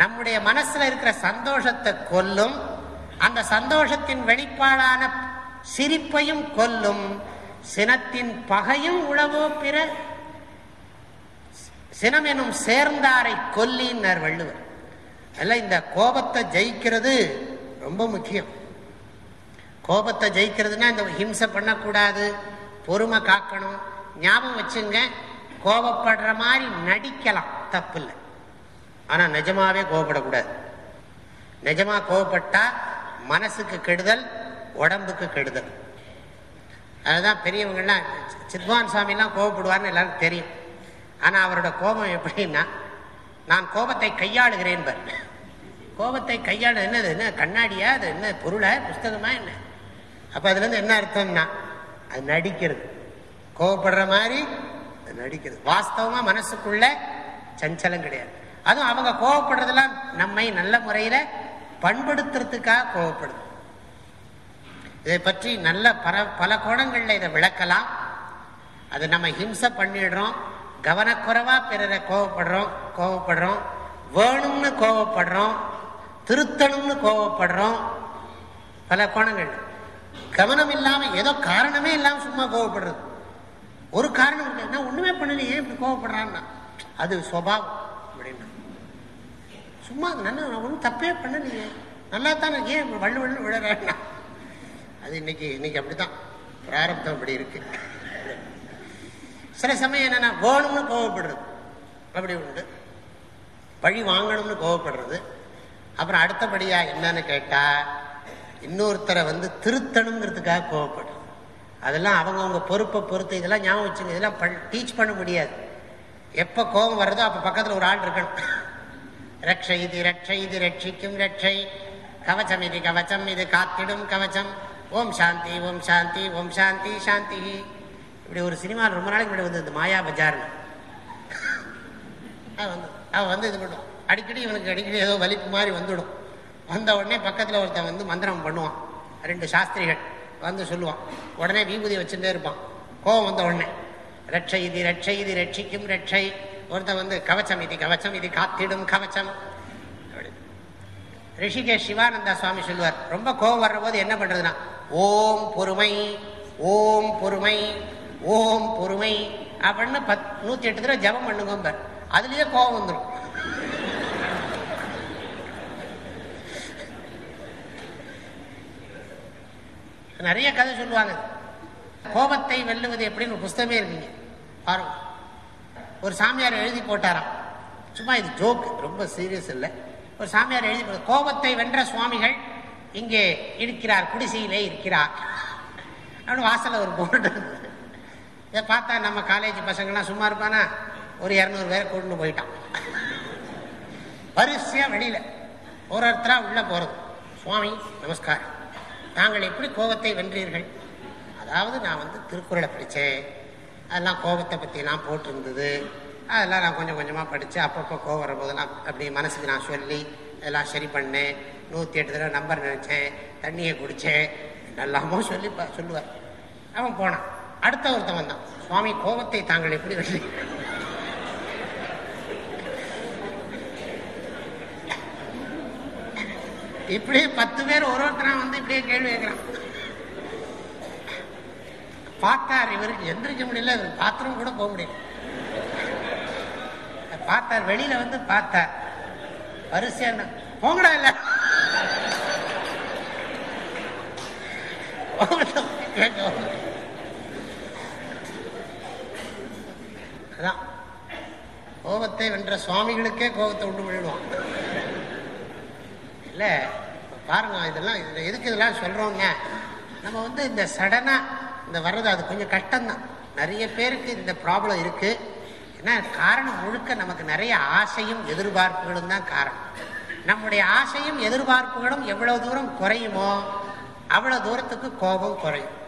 நம்முடைய மனசுல இருக்கிற சந்தோஷத்தை கொல்லும். அந்த சந்தோஷத்தின் வெளிப்பாடான சிரிப்பையும் கொல்லும். சினத்தின் பகையும் உழவோ பிற சினம் எனும் சேர்ந்தாரை கொல்லின்னர் வள்ளுவர். அல்ல இந்த கோபத்தை ஜெயிக்கிறது ரொம்ப முக்கியம். கோபத்தை ஜெயிக்கிறதுனா இந்த ஹிம்சை பண்ணக்கூடாது பொறுமை காக்கணும். ஞாபகம் வச்சுங்க கோபப்படுற மாதிரி நடிக்கலாம் தப்பு இல்லை ஆனால் நிஜமாவே கோபப்படக்கூடாது நிஜமா கோபப்பட்டா மனசுக்கு கெடுதல் உடம்புக்கு கெடுதல். அதுதான் பெரியவங்கள்லாம் சித்வான் சுவாமிலாம் கோபப்படுவார்னு எல்லாரும் தெரியும். ஆனால் அவரோட கோபம் எப்படின்னா நான் கோபத்தை கையாளுகிறேன் கோபத்தை கையாள என்னது என்ன கண்ணாடியா அது என்ன பொருளா புஸ்தகமா என்ன? அப்போ அதுலேருந்து என்ன அர்த்தம்னா அது நடிக்கிறது. கோபப்படுற மாதிரி அது நடிக்கிறது. வாஸ்தவமாக மனசுக்குள்ள சஞ்சலம் கிடையாது. அதுவும் அவங்க கோவப்படுறதெல்லாம் நம்மை நல்ல முறையில பண்படுத்துறதுக்காக கோவப்படுது. இதை பற்றி நல்ல பல பல கோணங்களில் இதை விளக்கலாம். அது நம்ம ஹிம்சை பண்ணிடுறோம். கவனக்குறைவா பிறரை கோவப்படுறோம் கோவப்படுறோம். வேணும்னு கோவப்படுறோம் திருத்தணும்னு கோவப்படுறோம். பல கோணங்கள். கவனம் இல்லாம ஏதோ காரணமே இல்லாம சும்மா கோவப்படுறது. ஒரு காரணம் இல்லை ஒன்றுமே ஒண்ணுமே பண்ணல ஏன் இப்படி கோவப்படுறான்னா. அது சுவாவம் சும்மா நல்லா நான் ஒன்றும் தப்பே பண்ணலையே. நல்லா தானே ஏன் வள்ளு வள்ளு விழறேன்னா அது இன்னைக்கு இன்னைக்கு அப்படிதான் பிராரப்தம் அப்படி இருக்கு. சில சமயம் என்னன்னா வேணும்னு கோவப்படுறது. அப்படி உண்டு. பழி வாங்கணும்னு கோவப்படுறது. அப்புறம் அடுத்தபடியா என்னன்னு கேட்டா இன்னொருத்தரை வந்து திருத்தணுங்கிறதுக்காக கோவப்படுறது. அதெல்லாம் அவங்கவுங்க பொறுப்பை பொறுத்து இதெல்லாம் ஞாபகம் வச்சுங்க. இதெல்லாம் டீச் பண்ண முடியாது. எப்போ கோபம் வர்றதோ அப்போ பக்கத்தில் ஒரு ஆள் இருக்கணும். ரக்ஷை இது ரட்சை இது ரட்சிக்கும் ரட்சை கவச்சம் இது கவச்சம் இது காத்திடும் கவச்சம். ஓம் சாந்தி ஓம் சாந்தி ஓம் சாந்தி சாந்தி. இப்படி ஒரு சினிமா ரொம்ப நாளைக்கு முன்னாடி வந்து இந்த மாயா பஜார்னு. அவன் வந்து அவன் வந்து இது பண்ணுவான். அடிக்கடி இவனுக்கு அடிக்கடி ஏதோ வலிப்பு மாதிரி வந்துடும். வந்த உடனே பக்கத்தில் ஒருத்தன் வந்து மந்திரம் பண்ணுவான். ரெண்டு சாஸ்திரிகள் வந்து சொல்லுவான். உடனே விபூதி வச்சுட்டே இருப்பான். கோவம் வந்த உடனே ரட்சை இது ரட்சை இது ரட்சிக்கும் ரட்சை ஒருத்தன் வந்து கவச்சம் இது கவச்சம் இது காத்திடும் கவச்சம். அப்படி. ரிஷிகேஷ் சிவானந்தா சுவாமி சொல்லுவார் ரொம்ப கோபம் வர்ற போது என்ன பண்றதுன்னா ஓம் பொறுமை ஓம் பொறுமை ஓம் பொறுமை அப்படின்னு பத் நூத்தி எட்டு தடவை ஜபம் பண்ணுங்க அதுலயே கோபம் வந்துடும் நிறைய கதை சொல்லுவாங்க. கோபத்தை வெல்லுவது எப்படின்னு ஒரு புஸ்தகமே இருக்குங்க. பாருங்க. ஒரு சாமியார் எழுதி போட்டாராம். சும்மா இது ஜோக் ரொம்ப சீரியஸ் இல்லை. ஒரு சாமியார் எழுதி போட்ட கோபத்தை வென்ற சுவாமிகள் இங்கே இருக்கிறார் குடிசையிலே இருக்கிறார். அப்படின்னு வாசலில் ஒரு போர்டு இருந்தது. இதை பார்த்தா நம்ம காலேஜ் பசங்கள்லாம் சும்மா இருப்பானா? ஒரு இரநூறு பேரை கொண்டு போயிட்டான். வரிசையா வெளியில. ஒரு ஒருத்தரா உள்ள போறது. சுவாமி நமஸ்காரம். தாங்கள் எப்படி கோபத்தை வென்றீர்கள்? அதாவது நான் வந்து திருக்குறளை படித்தேன். அதெல்லாம் கோபத்தை பற்றிலாம் போட்டிருந்தது. அதெல்லாம் நான் கொஞ்சம் கொஞ்சமாக படித்து அப்பப்போ கோவம் போதெல்லாம் அப்படி மனசுக்கு நான் சொல்லி எல்லாம் சரி பண்ணேன். நூற்றி எட்டு தடவை நம்பர் நினச்சேன். தண்ணியை குடித்தேன் எல்லாமோ சொல்லி சொல்லுவார். அவன் போனான். அடுத்த ஒருத்தவன் தான் சுவாமி கோபத்தை தாங்கள் எப்படி வென்றீர்கள் இப்படியே பத்து பேர் ஒரு ஒருத்தரா வந்து இப்படியே கேள்வி கேட்கிறான். பார்த்தார் இவருக்கு எந்திரிக்க முடியல இவர் பாத்ரூம் கூட போக முடியல. பார்த்தார் வெளியில வந்து பார்த்தார். வரிசையா போங்கடா இல்ல. அதான். கோபத்தை வென்ற சுவாமிகளுக்கே கோபத்தை உண்டு பண்ணிடுவான் இல்ல பாருங்க இதெல்லாம் எதுக்கு இதெல்லாம் சொல்றோங்க நம்ம வந்து இந்த சடனா இந்த வர்றது அது கொஞ்சம் கஷ்டம்தான். நிறைய பேருக்கு இந்த ப்ராப்ளம் இருக்கு. ஏன்னா காரணம் முழுக்க நமக்கு நிறைய ஆசையும் எதிர்பார்ப்புகளும் தான் காரணம். நம்முடைய ஆசையும் எதிர்பார்ப்புகளும் எவ்வளவு தூரம் குறையுமோ அவ்வளவு தூரத்துக்கு கோபம் குறையும்.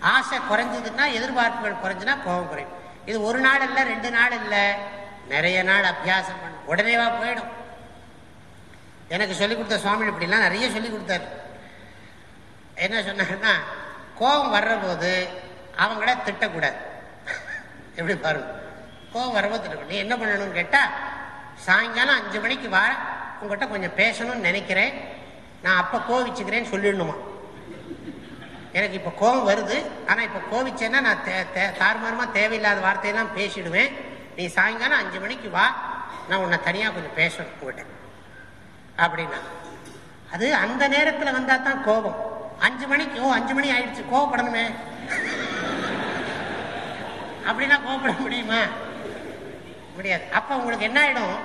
ஆசை குறைஞ்சதுன்னா எதிர்பார்ப்புகள் குறைஞ்சுன்னா கோபம் குறையும். இது ஒரு நாள் இல்லை ரெண்டு நாள் இல்லை நிறைய நாள் அபியாசம் பண்ண. உடனேவா போயிடும். எனக்கு சொல்லிக் கொடுத்த சுவாமி இப்படிலாம் நிறைய சொல்லிக் கொடுத்தாரு. என்ன சொன்னாருன்னா கோபம் வர்ற போது அவங்கள திட்டக்கூடாது. எப்படி பாருங்க கோபம் வரும்போது திட்டக்கூடாது. நீ என்ன பண்ணணும்னு கேட்டால் சாயங்காலம் அஞ்சு மணிக்கு வா உங்ககிட்ட கொஞ்சம் பேசணும்னு நினைக்கிறேன். நான் அப்போ கோவிச்சுக்கிறேன்னு சொல்லிடணுமா? எனக்கு இப்போ கோபம் வருது. ஆனால் இப்போ கோவிச்சேன்னா நான் தே- தே- தாறுமாறுமா தேவையில்லாத வார்த்தையெல்லாம் பேசிடுவேன். நீ சாயங்காலம் அஞ்சு மணிக்கு வா. நான் உன்னை தனியாக கொஞ்சம் பேசணும் உங்கள்கிட்ட அப்படின்னா அது அந்த நேரத்தில் வந்தால் தான் கோபம். அஞ்சு மணிக்கு ஓ அஞ்சு மணி ஆயிடுச்சு கோவப்படணுமே. அப்படின்னா கோவப்பட முடியுமா? முடியாது. அப்ப உங்களுக்கு என்ன ஆயிடும்?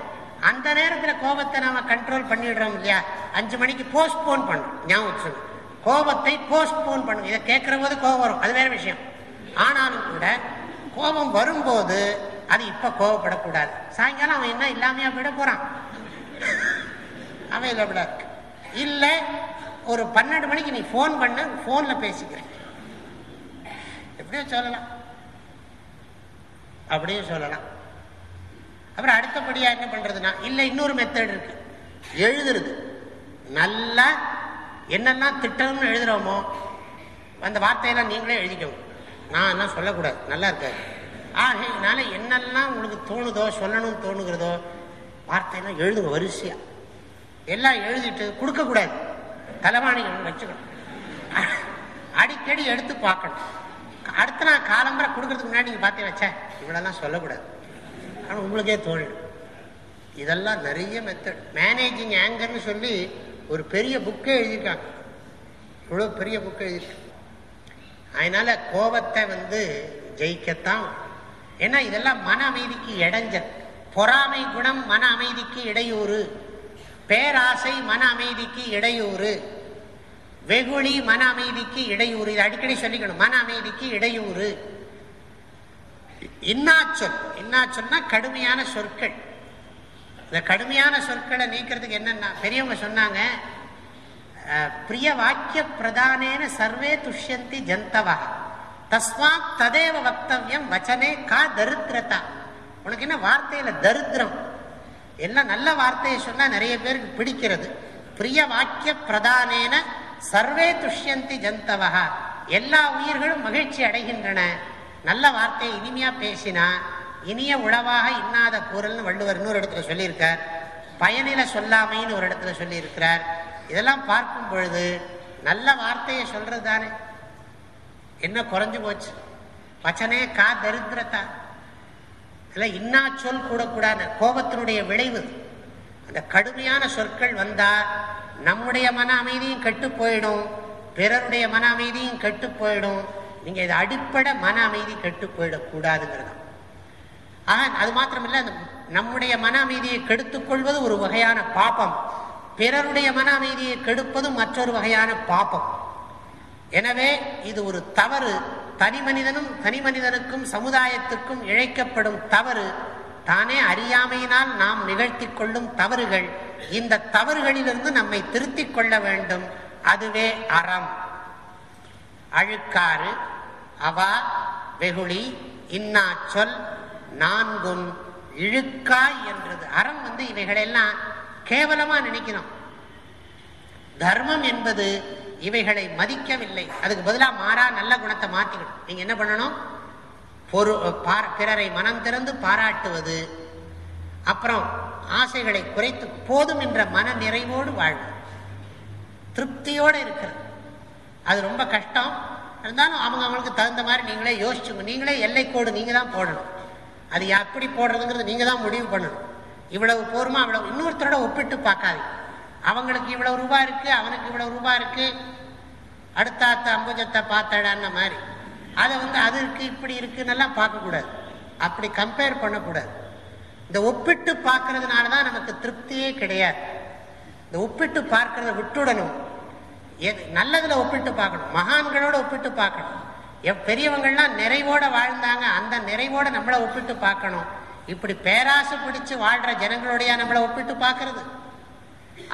அந்த நேரத்துல கோபத்தை நாம கண்ட்ரோல் பண்ணிடுறோம் இல்லையா? அஞ்சு மணிக்கு போஸ்ட்போன் பண்ணுறோம் ஞாபகம் கோபத்தை போஸ்ட்போன் பண்ணுங்க. இதை கேட்குற போது கோபம் வரும். அது வேற விஷயம். ஆனாலும் கூட கோபம் வரும்போது அது இப்ப கோபப்படக்கூடாது சாயங்காலம் அவன் என்ன இல்லாமையா விட போறான்? அவைலபிளா இருக்கு. இல்ல ஒரு பன்னெண்டு மணிக்கு நீ ஃபோன் பண்ண போன்ல பேசிக்கிறேன். எப்படியோ சொல்லலாம். அப்படியே சொல்லலாம். அப்புறம் அடுத்தபடியா என்ன பண்றதுன்னா இல்ல இன்னொரு மெத்தட் இருக்கு. எழுதுறது. நல்லா என்னெல்லாம் திட்டம்னு எழுதுறோமோ அந்த வார்த்தையெல்லாம் நீங்களே எழுதிக்கோங்க. நான் என்ன சொல்லக்கூடாது. நல்லா இருக்காது. ஆகையினால என்னெல்லாம் உங்களுக்கு தோணுதோ சொல்லணும்னு தோணுகிறதோ வார்த்தையெல்லாம் எழுதுங்க வரிசையா. எல்லாம் எழுதிட்டு கொடுக்கக்கூடாது. தலைவாணிகள் வச்சுக்கணும். அடிக்கடி எடுத்து பார்க்கணும். அடுத்த நான் காலம்பரை கொடுக்கறதுக்கு முன்னாடி நீங்கள் பார்த்தே வச்சேன் இவ்வளோலாம் சொல்லக்கூடாது. ஆனால் உங்களுக்கே தோணிடும். இதெல்லாம் நிறைய மெத்தட் மேனேஜிங் ஆங்கர்னு சொல்லி ஒரு பெரிய புக்கே எழுதியிருக்காங்க. இவ்வளோ பெரிய புக்கே எழுதியிருக்காங்க. அதனால கோபத்தை வந்து ஜெயிக்கத்தான் ஏன்னா இதெல்லாம் மன அமைதிக்கு இடைஞ்சல். பொறாமை குணம் மன அமைதிக்கு இடையூறு. பேராசை மன அமைதிக்கு இடையூறு. வெகுளி மன அமைதிக்கு இடையூறு. இது அடிக்கடி சொல்லிக்கணும். மன அமைதிக்கு இடையூறு இன்னாச்சொல் இன்னாச்சொல்னா கடுமையான சொற்கள். இந்த கடுமையான சொற்களை நீக்கிறதுக்கு என்னன்னா பெரியவங்க சொன்னாங்க பிரிய வாக்கிய பிரதானேன சர்வே துஷ்யந்தி ஜந்தவா. தஸ்மாத் ததேவ வக்தவியம் வச்சனே கா தரித்திரதா. உனக்கு என்ன வார்த்தையில தரித்திரம்? எல்லாம் நல்ல வார்த்தையை சொன்னா நிறைய பேருக்கு பிடிக்கிறது. பிரிய வாக்கிய பிரதானேன சர்வே துஷ்யந்தி ஜந்தவகா எல்லா உயிர்களும் மகிழ்ச்சி அடைகின்றன. நல்ல வார்த்தையை இனிமையா பேசினா இனிய உழவாக இன்னாத கூறல்னு வள்ளுவர் இன்னொரு இடத்துல சொல்லியிருக்கார். பயனில சொல்லாமைன்னு ஒரு இடத்துல சொல்லியிருக்கிறார். இதெல்லாம் பார்க்கும் பொழுது நல்ல வார்த்தையை சொல்றது தானே என்ன குறைஞ்சு போச்சு. வச்சனே கா தரித்திரத்தா. இல்ல இன்னா சொல் கூடக்கூடாது கோபத்தினுடைய விளைவு. அந்த கடுமையான சொற்கள் வந்தா நம்முடைய மன அமைதியும் கெட்டு போயிடும் பிறருடைய மன அமைதியும் கெட்டு போயிடும். நீங்க இது அடிப்படை மன அமைதி கெட்டு போயிடக்கூடாதுங்கிறது. ஆக அது மாத்திரமில்ல நம்முடைய மன அமைதியை கெடுத்துக் கொள்வது ஒரு வகையான பாப்பம் பிறருடைய மன அமைதியை கெடுப்பதும் மற்றொரு வகையான பாப்பம் எனவே இது ஒரு தவறு. தனி மனிதனும் தனி மனிதனுக்கும் சமுதாயத்துக்கும் இழைக்கப்படும் தவறு தானே அறியாமையினால் நாம் நிகழ்த்தி கொள்ளும் தவறுகள். இந்த தவறுகளிலிருந்து நம்மை திருத்திக் கொள்ள வேண்டும். அதுவே அறம். அழுக்காறு அவா வெகுளி இன்னா சொல் நான்கும் இழுக்காய் என்றது. அறம் வந்து இவைகளெல்லாம் கேவலமா நினைக்கணும். தர்மம் என்பது இவைகளை மதிக்கவில்லை. அதுக்கு பதிலாக மாறா நல்ல குணத்தை மாற்றிக்கணும் நீங்க என்ன பண்ணணும்? பொரு பார்- பிறரை மனம் திறந்து பாராட்டுவது. அப்புறம் ஆசைகளை குறைத்து போதும் என்ற மன நிறைவோடு வாழ்வது. திருப்தியோடு இருக்கிறது. அது ரொம்ப கஷ்டம். இருந்தாலும் அவங்க அவங்களுக்கு தகுந்த மாதிரி நீங்களே யோசிச்சுங்க. நீங்களே எல்லைக்கோடு நீங்க தான் போடணும். அது எப்படி போடுறதுங்கிறது நீங்க தான் முடிவு பண்ணணும். இவ்வளவு போருமா அவ்வளவு இன்னொருத்தரோட ஒப்பிட்டு பார்க்காதீங்க. அவங்களுக்கு இவ்வளவு ரூபா இருக்கு அவனுக்கு இவ்வளவு ரூபா இருக்கு. அடுத்த அம்புஜத்தை பார்த்தாடான மாதிரி. அதை வந்து அது இருக்கு இப்படி இருக்குன்னெல்லாம் பார்க்கக்கூடாது. அப்படி கம்பேர் பண்ணக்கூடாது. இந்த ஒப்பிட்டு பார்க்கறதுனால தான் நமக்கு திருப்தியே கிடையாது. இந்த ஒப்பிட்டு பார்க்கறத விட்டுடணும். எது நல்லதில் ஒப்பிட்டு பார்க்கணும். மகான்களோட ஒப்பிட்டு பார்க்கணும். பெரியவங்கள்லாம் நிறைவோட வாழ்ந்தாங்க. அந்த நிறைவோட நம்மளை ஒப்பிட்டு பார்க்கணும். இப்படி பேராசை பிடிச்சு வாழ்ற ஜனங்களுடைய நம்மளை ஒப்பிட்டு பார்க்கறது.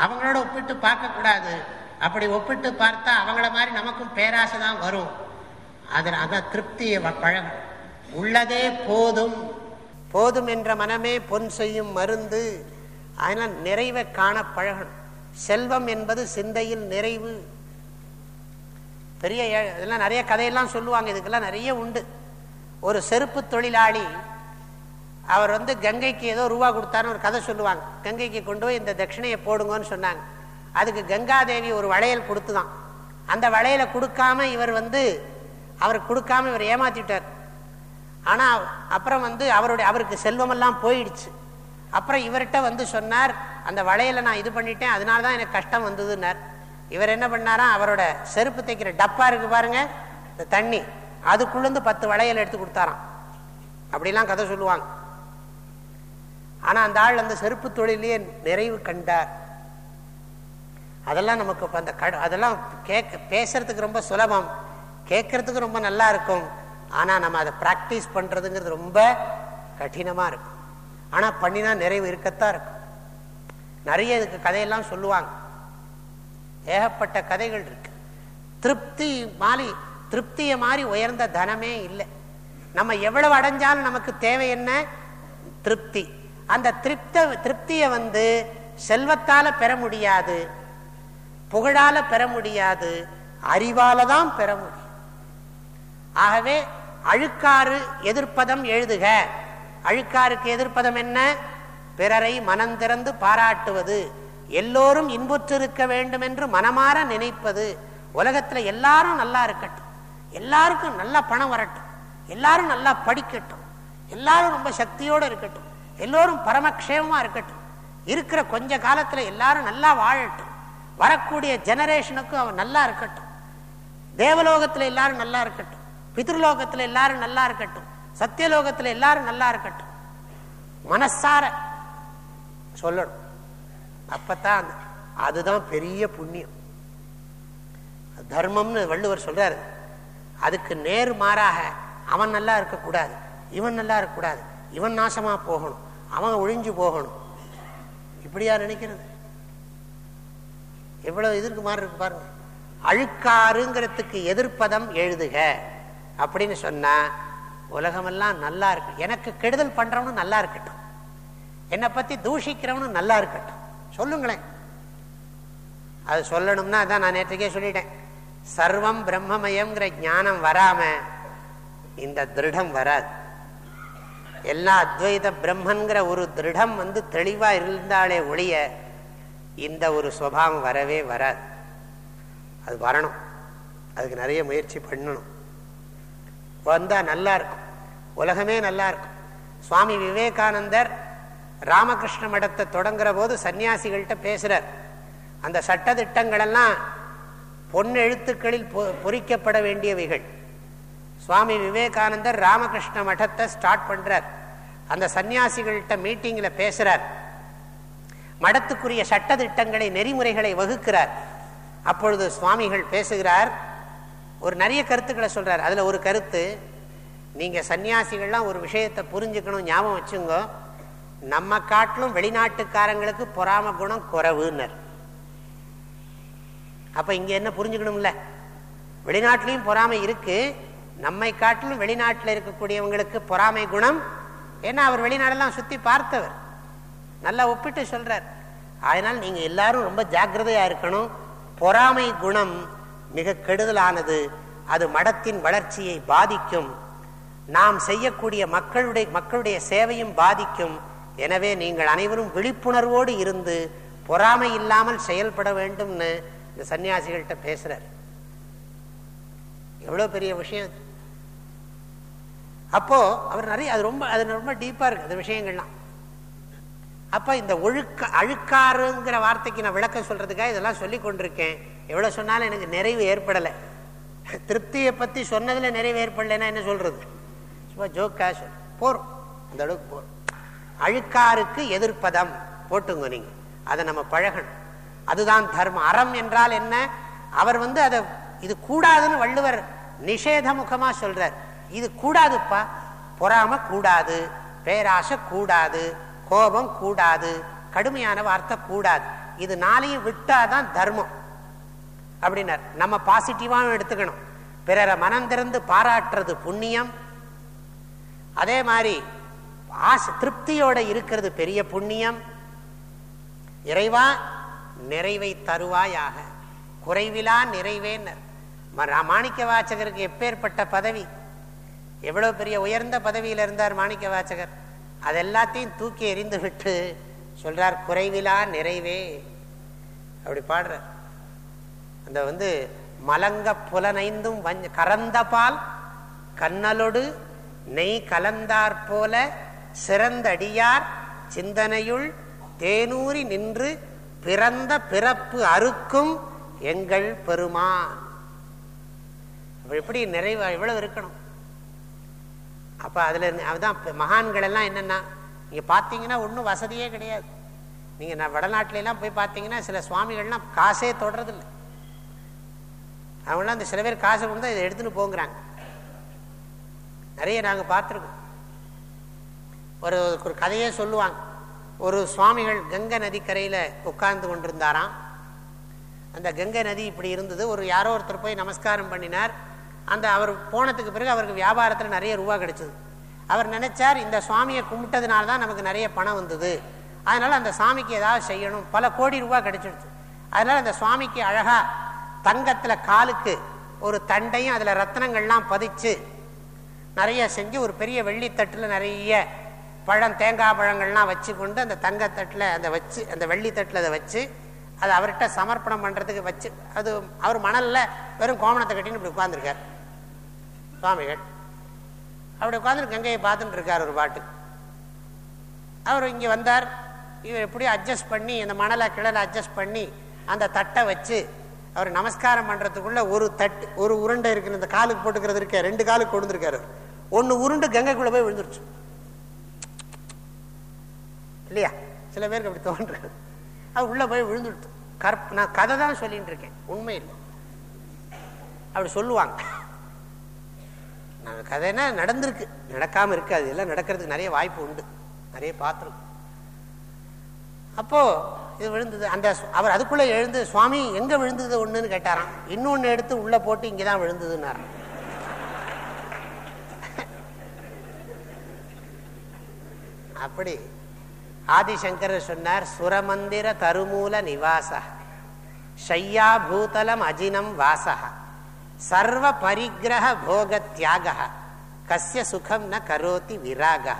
அவங்களோட ஒப்பிட்டு பார்க்க கூடாது அப்படி ஒப்பிட்டு பார்த்தா அவங்கள மாதிரி நமக்கும் பேராசை தான் வரும். அதில் அதான் திருப்தியை வ- உள்ளதே போதும். போதும் என்ற மனமே பொன் செய்யும் மருந்து. அதனால் நிறைவை காண பழகணும். செல்வம் என்பது சிந்தையில் நிறைவு. பெரிய இதெல்லாம் நிறைய கதையெல்லாம் சொல்லுவாங்க. இதுக்கெல்லாம் நிறைய உண்டு. ஒரு செருப்பு தொழிலாளி அவர் வந்து கங்கைக்கு ஏதோ ரூபா கொடுத்தாருன்னு ஒரு கதை சொல்லுவாங்க. கங்கைக்கு கொண்டு போய் இந்த தட்சிணையை போடுங்கன்னு சொன்னாங்க. அதுக்கு கங்காதேவி ஒரு வளையல் கொடுத்துதான். அந்த வளையலை கொடுக்காம இவர் வந்து அவர் கொடுக்காம இவர் ஏமாத்திட்டார். ஆனால் அப்புறம் வந்து அவருடைய அவருக்கு செல்வமெல்லாம் போயிடுச்சு. அப்புறம் இவர்கிட்ட வந்து சொன்னார் அந்த வளையலை நான் இது பண்ணிட்டேன் அதனால தான் எனக்கு கஷ்டம் வந்ததுன்னார். இவர் என்ன பண்ணாரா அவரோட செருப்பு தைக்கிற டப்பா இருக்கு பாருங்க இந்த தண்ணி அதுக்குள்ளேருந்து பத்து வளையல் எடுத்து கொடுத்தாராம். அப்படிலாம் கதை சொல்லுவாங்க. ஆனால் அந்த ஆள் அந்த செருப்பு தொழிலே நிறைவு கண்டார். அதெல்லாம் நமக்கு அந்த கட அதெல்லாம் கேட்க பேசுறதுக்கு ரொம்ப சுலபம். கேட்கறதுக்கு ரொம்ப நல்லா இருக்கும். ஆனால் நம்ம அதை ப்ராக்டிஸ் பண்ணுறதுங்கிறது ரொம்ப கடினமாக இருக்கும். ஆனால் பண்ணினா நிறைவு இருக்கத்தான் இருக்கும். நிறைய இதுக்கு கதையெல்லாம் சொல்லுவாங்க. ஏகப்பட்ட கதைகள் இருக்கு. திருப்தி மாறி திருப்தியை மாதிரி உயர்ந்த தனமே இல்லை. நம்ம எவ்வளவு அடைஞ்சாலும் நமக்கு தேவை என்ன? திருப்தி. அந்த திருப்த திருப்தியை வந்து செல்வத்தால் பெற முடியாது. புகழால பெற முடியாது அறிவால தான் பெற முடியும். ஆகவே அழுக்காறு எதிர்ப்பதம் எழுதுக. அழுக்காருக்கு எதிர்ப்பதம் என்ன? பிறரை மனம் திறந்து பாராட்டுவது. எல்லோரும் இன்புற்றிருக்க வேண்டும் என்று மனமாற நினைப்பது. உலகத்துல எல்லாரும் நல்லா இருக்கட்டும். எல்லாருக்கும் நல்லா பணம் வரட்டும். எல்லாரும் நல்லா படிக்கட்டும். எல்லாரும் ரொம்ப சக்தியோடு இருக்கட்டும். எல்லோரும் பரமக்ஷேமமாக இருக்கட்டும். இருக்கிற கொஞ்ச காலத்துல எல்லாரும் நல்லா வாழட்டும். வரக்கூடிய ஜெனரேஷனுக்கும் அவன் நல்லா இருக்கட்டும். தேவலோகத்துல எல்லாரும் நல்லா இருக்கட்டும். பித்ருலோகத்துல எல்லாரும் நல்லா இருக்கட்டும். சத்தியலோகத்துல எல்லாரும் நல்லா இருக்கட்டும். மனசார சொல்லணும். அப்பத்தான் அந்த- அதுதான் பெரிய புண்ணியம். தர்மம்னு வள்ளுவர் சொல்றாரு. அதுக்கு நேர் மாறாக அவன் நல்லா இருக்கக்கூடாது இவன் நல்லா இருக்கக்கூடாது இவன் நாசமா போகணும் அவன் ஒழிஞ்சு போகணும். இப்படியா நினைக்கிறது? எவ்வளவு எதிர்க்கு மாறி இருக்கு பாருங்க. அழுக்காருங்கிறதுக்கு எதிர்ப்பதம் எழுதுக. அப்படின்னு சொன்னா உலகமெல்லாம் நல்லா இருக்கு. எனக்கு கெடுதல் பண்றவனும் நல்லா இருக்கட்டும். என்னை பத்தி தூஷிக்கிறவனும் நல்லா இருக்கட்டும். சொல்லுங்களேன். அது சொல்லணும்னா அதான் நான் நேற்றுக்கே சொல்லிட்டேன். சர்வம் பிரம்மமயம்ங்கிற ஞானம் வராம இந்த திருடம் வராது. எல்லா அத்வைத பிரம்மன்கிற ஒரு திருடம் வந்து தெளிவா இருந்தாலே ஒழிய இந்த ஒரு சுவாவம் வரவே வராது. அது வரணும். அதுக்கு நிறைய முயற்சி பண்ணணும். வந்தால் நல்லா இருக்கும். உலகமே நல்லா இருக்கும். சுவாமி விவேகானந்தர் ராமகிருஷ்ண மடத்தை தொடங்குற போது சன்னியாசிகள்கிட்ட பேசுகிறார் அந்த சட்டத்திட்டங்களெல்லாம் பொன் எழுத்துக்களில் பொ- பொறிக்கப்பட வேண்டியவைகள். சுவாமி விவேகானந்தர் ராமகிருஷ்ண மடத்தை ஸ்டார்ட் பண்ணுறார் அந்த சன்னியாசிகள்கிட்ட மீட்டிங்கில் பேசுகிறார் மடத்துக்குரிய சட்ட திட்டங்களை நெறிமுறைகளை வகுக்கிறார். அப்பொழுது சுவாமிகள் பேசுகிறார். ஒரு நிறைய கருத்துக்களை சொல்றார். அதுல ஒரு கருத்து நீங்க சன்னியாசிகள்லாம் ஒரு விஷயத்தை புரிஞ்சுக்கணும் ஞாபகம் வச்சுங்க. நம்ம காட்டிலும் வெளிநாட்டுக்காரங்களுக்கு பொறாம குணம் குறைவுன்னர். அப்ப இங்க என்ன புரிஞ்சுக்கணும்ல? வெளிநாட்டிலையும் பொறாமை இருக்கு. நம்மை காட்டிலும் வெளிநாட்டில் இருக்கக்கூடியவங்களுக்கு பொறாமை குணம். ஏன்னா அவர் வெளிநாடெல்லாம் சுத்தி பார்த்தவர். நல்லா ஒப்பிட்டு சொல்றார். அதனால் நீங்க எல்லாரும் ரொம்ப ஜாக்கிரதையா இருக்கணும். பொறாமை குணம் மிக கெடுதலானது. அது மடத்தின் வளர்ச்சியை பாதிக்கும். நாம் செய்யக்கூடிய மக்களுடைய மக்களுடைய சேவையும் பாதிக்கும். எனவே நீங்கள் அனைவரும் விழிப்புணர்வோடு இருந்து பொறாமை இல்லாமல் செயல்பட வேண்டும்னு இந்த சன்னியாசிகள்கிட்ட பேசுறார். எவ்வளவு பெரிய விஷயம் அப்போ அவர் நிறைய அது ரொம்ப அது ரொம்ப டீப்பா இருக்கு அந்த விஷயங்கள்லாம். அப்ப இந்த ஒழுக்க அழுக்காருங்கிற வார்த்தைக்கு நான் விளக்கம் சொல்றதுக்காக இதெல்லாம் சொல்லி கொண்டிருக்கேன். எவ்வளவு சொன்னாலும் எனக்கு நிறைவு ஏற்படலை. திருப்தியை பத்தி சொன்னதுல நிறைவு ஏற்படலைன்னா என்ன சொல்றது? சும்மா ஜோக்கா சொல். போறோம் அந்த அளவுக்கு போறோம் அழுக்காருக்கு எதிர்ப்பதம். போட்டுங்க நீங்க. அதை நம்ம பழகணும். அதுதான் தர்மம். அறம் என்றால் என்ன? அவர் வந்து அதை இது கூடாதுன்னு வள்ளுவர் நிஷேத முகமா சொல்றார். இது கூடாதுப்பா. பொறாம கூடாது. பேராசை கூடாது. கோபம் கூடாது. கடுமையான வார்த்தை கூடாது. இது நாளையும் விட்டாதான் தர்மம். அப்படின்னார். நம்ம பாசிட்டிவாகவும் எடுத்துக்கணும். பிறரை மனம் திறந்து பாராட்டுறது புண்ணியம். அதே மாதிரி ஆசை திருப்தியோட இருக்கிறது பெரிய புண்ணியம். இறைவா நிறைவை தருவாயாக. குறைவிலா நிறைவேன்னர் மாணிக்க வாச்சகருக்கு எப்பேற்பட்ட பதவி? எவ்வளவு பெரிய உயர்ந்த பதவியில் இருந்தார் மாணிக்க வாச்சகர் அதெல்லாத்தையும் தூக்கி எறிந்து விட்டு சொல்றார் குறைவிலா நிறைவே. அப்படி பாடுறார். அந்த வந்து மலங்க புலனைந்தும் வஞ்ச கறந்த பால் கண்ணலொடு நெய் கலந்தாற் போல சிறந்தடியார் சிந்தனையுள் தேனூரி நின்று பிறந்த பிறப்பு அறுக்கும் எங்கள் பெருமான். எப்படி நிறைவா இவ்வளவு இருக்கணும்? அப்ப அதுல இருந்து- அதுதான் மகான்கள் எல்லாம் என்னன்னா நீங்க பார்த்தீங்கன்னா ஒன்றும் வசதியே கிடையாது. நீங்க நான் வடநாட்டுல எல்லாம் போய் பார்த்தீங்கன்னா சில சுவாமிகள்லாம் காசே தொடரதில்லை அவங்களாம் அந்த சில பேர் காசு கொடுத்தா இதை எடுத்துன்னு போங்கிறாங்க. நிறைய நாங்க பார்த்துருக்கோம். ஒரு ஒரு கதையே சொல்லுவாங்க. ஒரு சுவாமிகள் கங்கை நதிக்கரையில் உட்கார்ந்து கொண்டிருந்தாராம். அந்த கங்கை நதி இப்படி இருந்தது. ஒரு யாரோ ஒருத்தர் போய் நமஸ்காரம் பண்ணினார். அந்த அவர் போனதுக்கு பிறகு அவருக்கு வியாபாரத்தில் நிறைய ரூபா கிடைச்சது. அவர் நினைச்சார் இந்த சுவாமியை கும்பிட்டதுனால தான் நமக்கு நிறைய பணம் வந்தது. அதனால அந்த சாமிக்கு ஏதாவது செய்யணும். பல கோடி ரூபா கிடைச்சிடுச்சு அதனால அந்த சுவாமிக்கு அழகா தங்கத்துல காலுக்கு ஒரு தண்டையும் அதுல ரத்னங்கள்லாம் பதிச்சு நிறைய செஞ்சு ஒரு பெரிய வெள்ளித்தட்டில் நிறைய பழம் தேங்காய் பழங்கள்லாம் வச்சு கொண்டு அந்த தங்கத்தட்டில் அதை வச்சு அந்த வெள்ளித்தட்டில் அதை வச்சு அதை அவர்கிட்ட சமர்ப்பணம் பண்ணுறதுக்கு வச்சு அது அவர் மணலில் வெறும் கோமணத்தை கட்டின்னு இப்படி உட்காந்துருக்கார் சுவாமிகள். அப்படி உட்காந்து கங்கையை பார்த்துட்டு இருக்கார் ஒரு பாட்டு. அவர் இங்கே வந்தார். இவர் எப்படியும் அட்ஜஸ்ட் பண்ணி இந்த மணலை கிழலை அட்ஜஸ்ட் பண்ணி அந்த தட்டை வச்சு அவர் நமஸ்காரம் பண்ணுறதுக்குள்ள ஒரு தட்டு ஒரு உருண்டை இருக்கு இந்த காலுக்கு போட்டுக்கிறது இருக்க ரெண்டு காலுக்கு கொண்டு ஒன்று உருண்டு கங்கைக்குள்ளே போய் விழுந்துருச்சு. இல்லையா? சில பேருக்கு அப்படி தோன்றது அது உள்ளே போய் விழுந்துடுது கற்ப நான் கதை தான் சொல்லிட்டு இருக்கேன். உண்மை இல்லை. அப்படி சொல்லுவாங்க. கதைன்னா கதைனா நடந்திருக்கு? நடக்காமல் இருக்காது எல்லாம் நடக்கிறதுக்கு நிறைய வாய்ப்பு உண்டு. நிறைய பார்த்துருக்கோம் அப்போ இது விழுந்தது. அந்த அவர் அதுக்குள்ள எழுந்து சுவாமி எங்க விழுந்தது ஒன்றுன்னு கேட்டாராம். இன்னொன்னு எடுத்து உள்ளே போட்டு இங்கதான் விழுந்ததுன்னாராம் அப்படி ஆதிசங்கர் சொன்னார் சுரமந்திர தருமூல நிவாச ஷையா பூதலம் அஜினம் வாசகா சர்வ பரிகிரக போக தியாக கசிய சுகம் ந கரோதி விராகா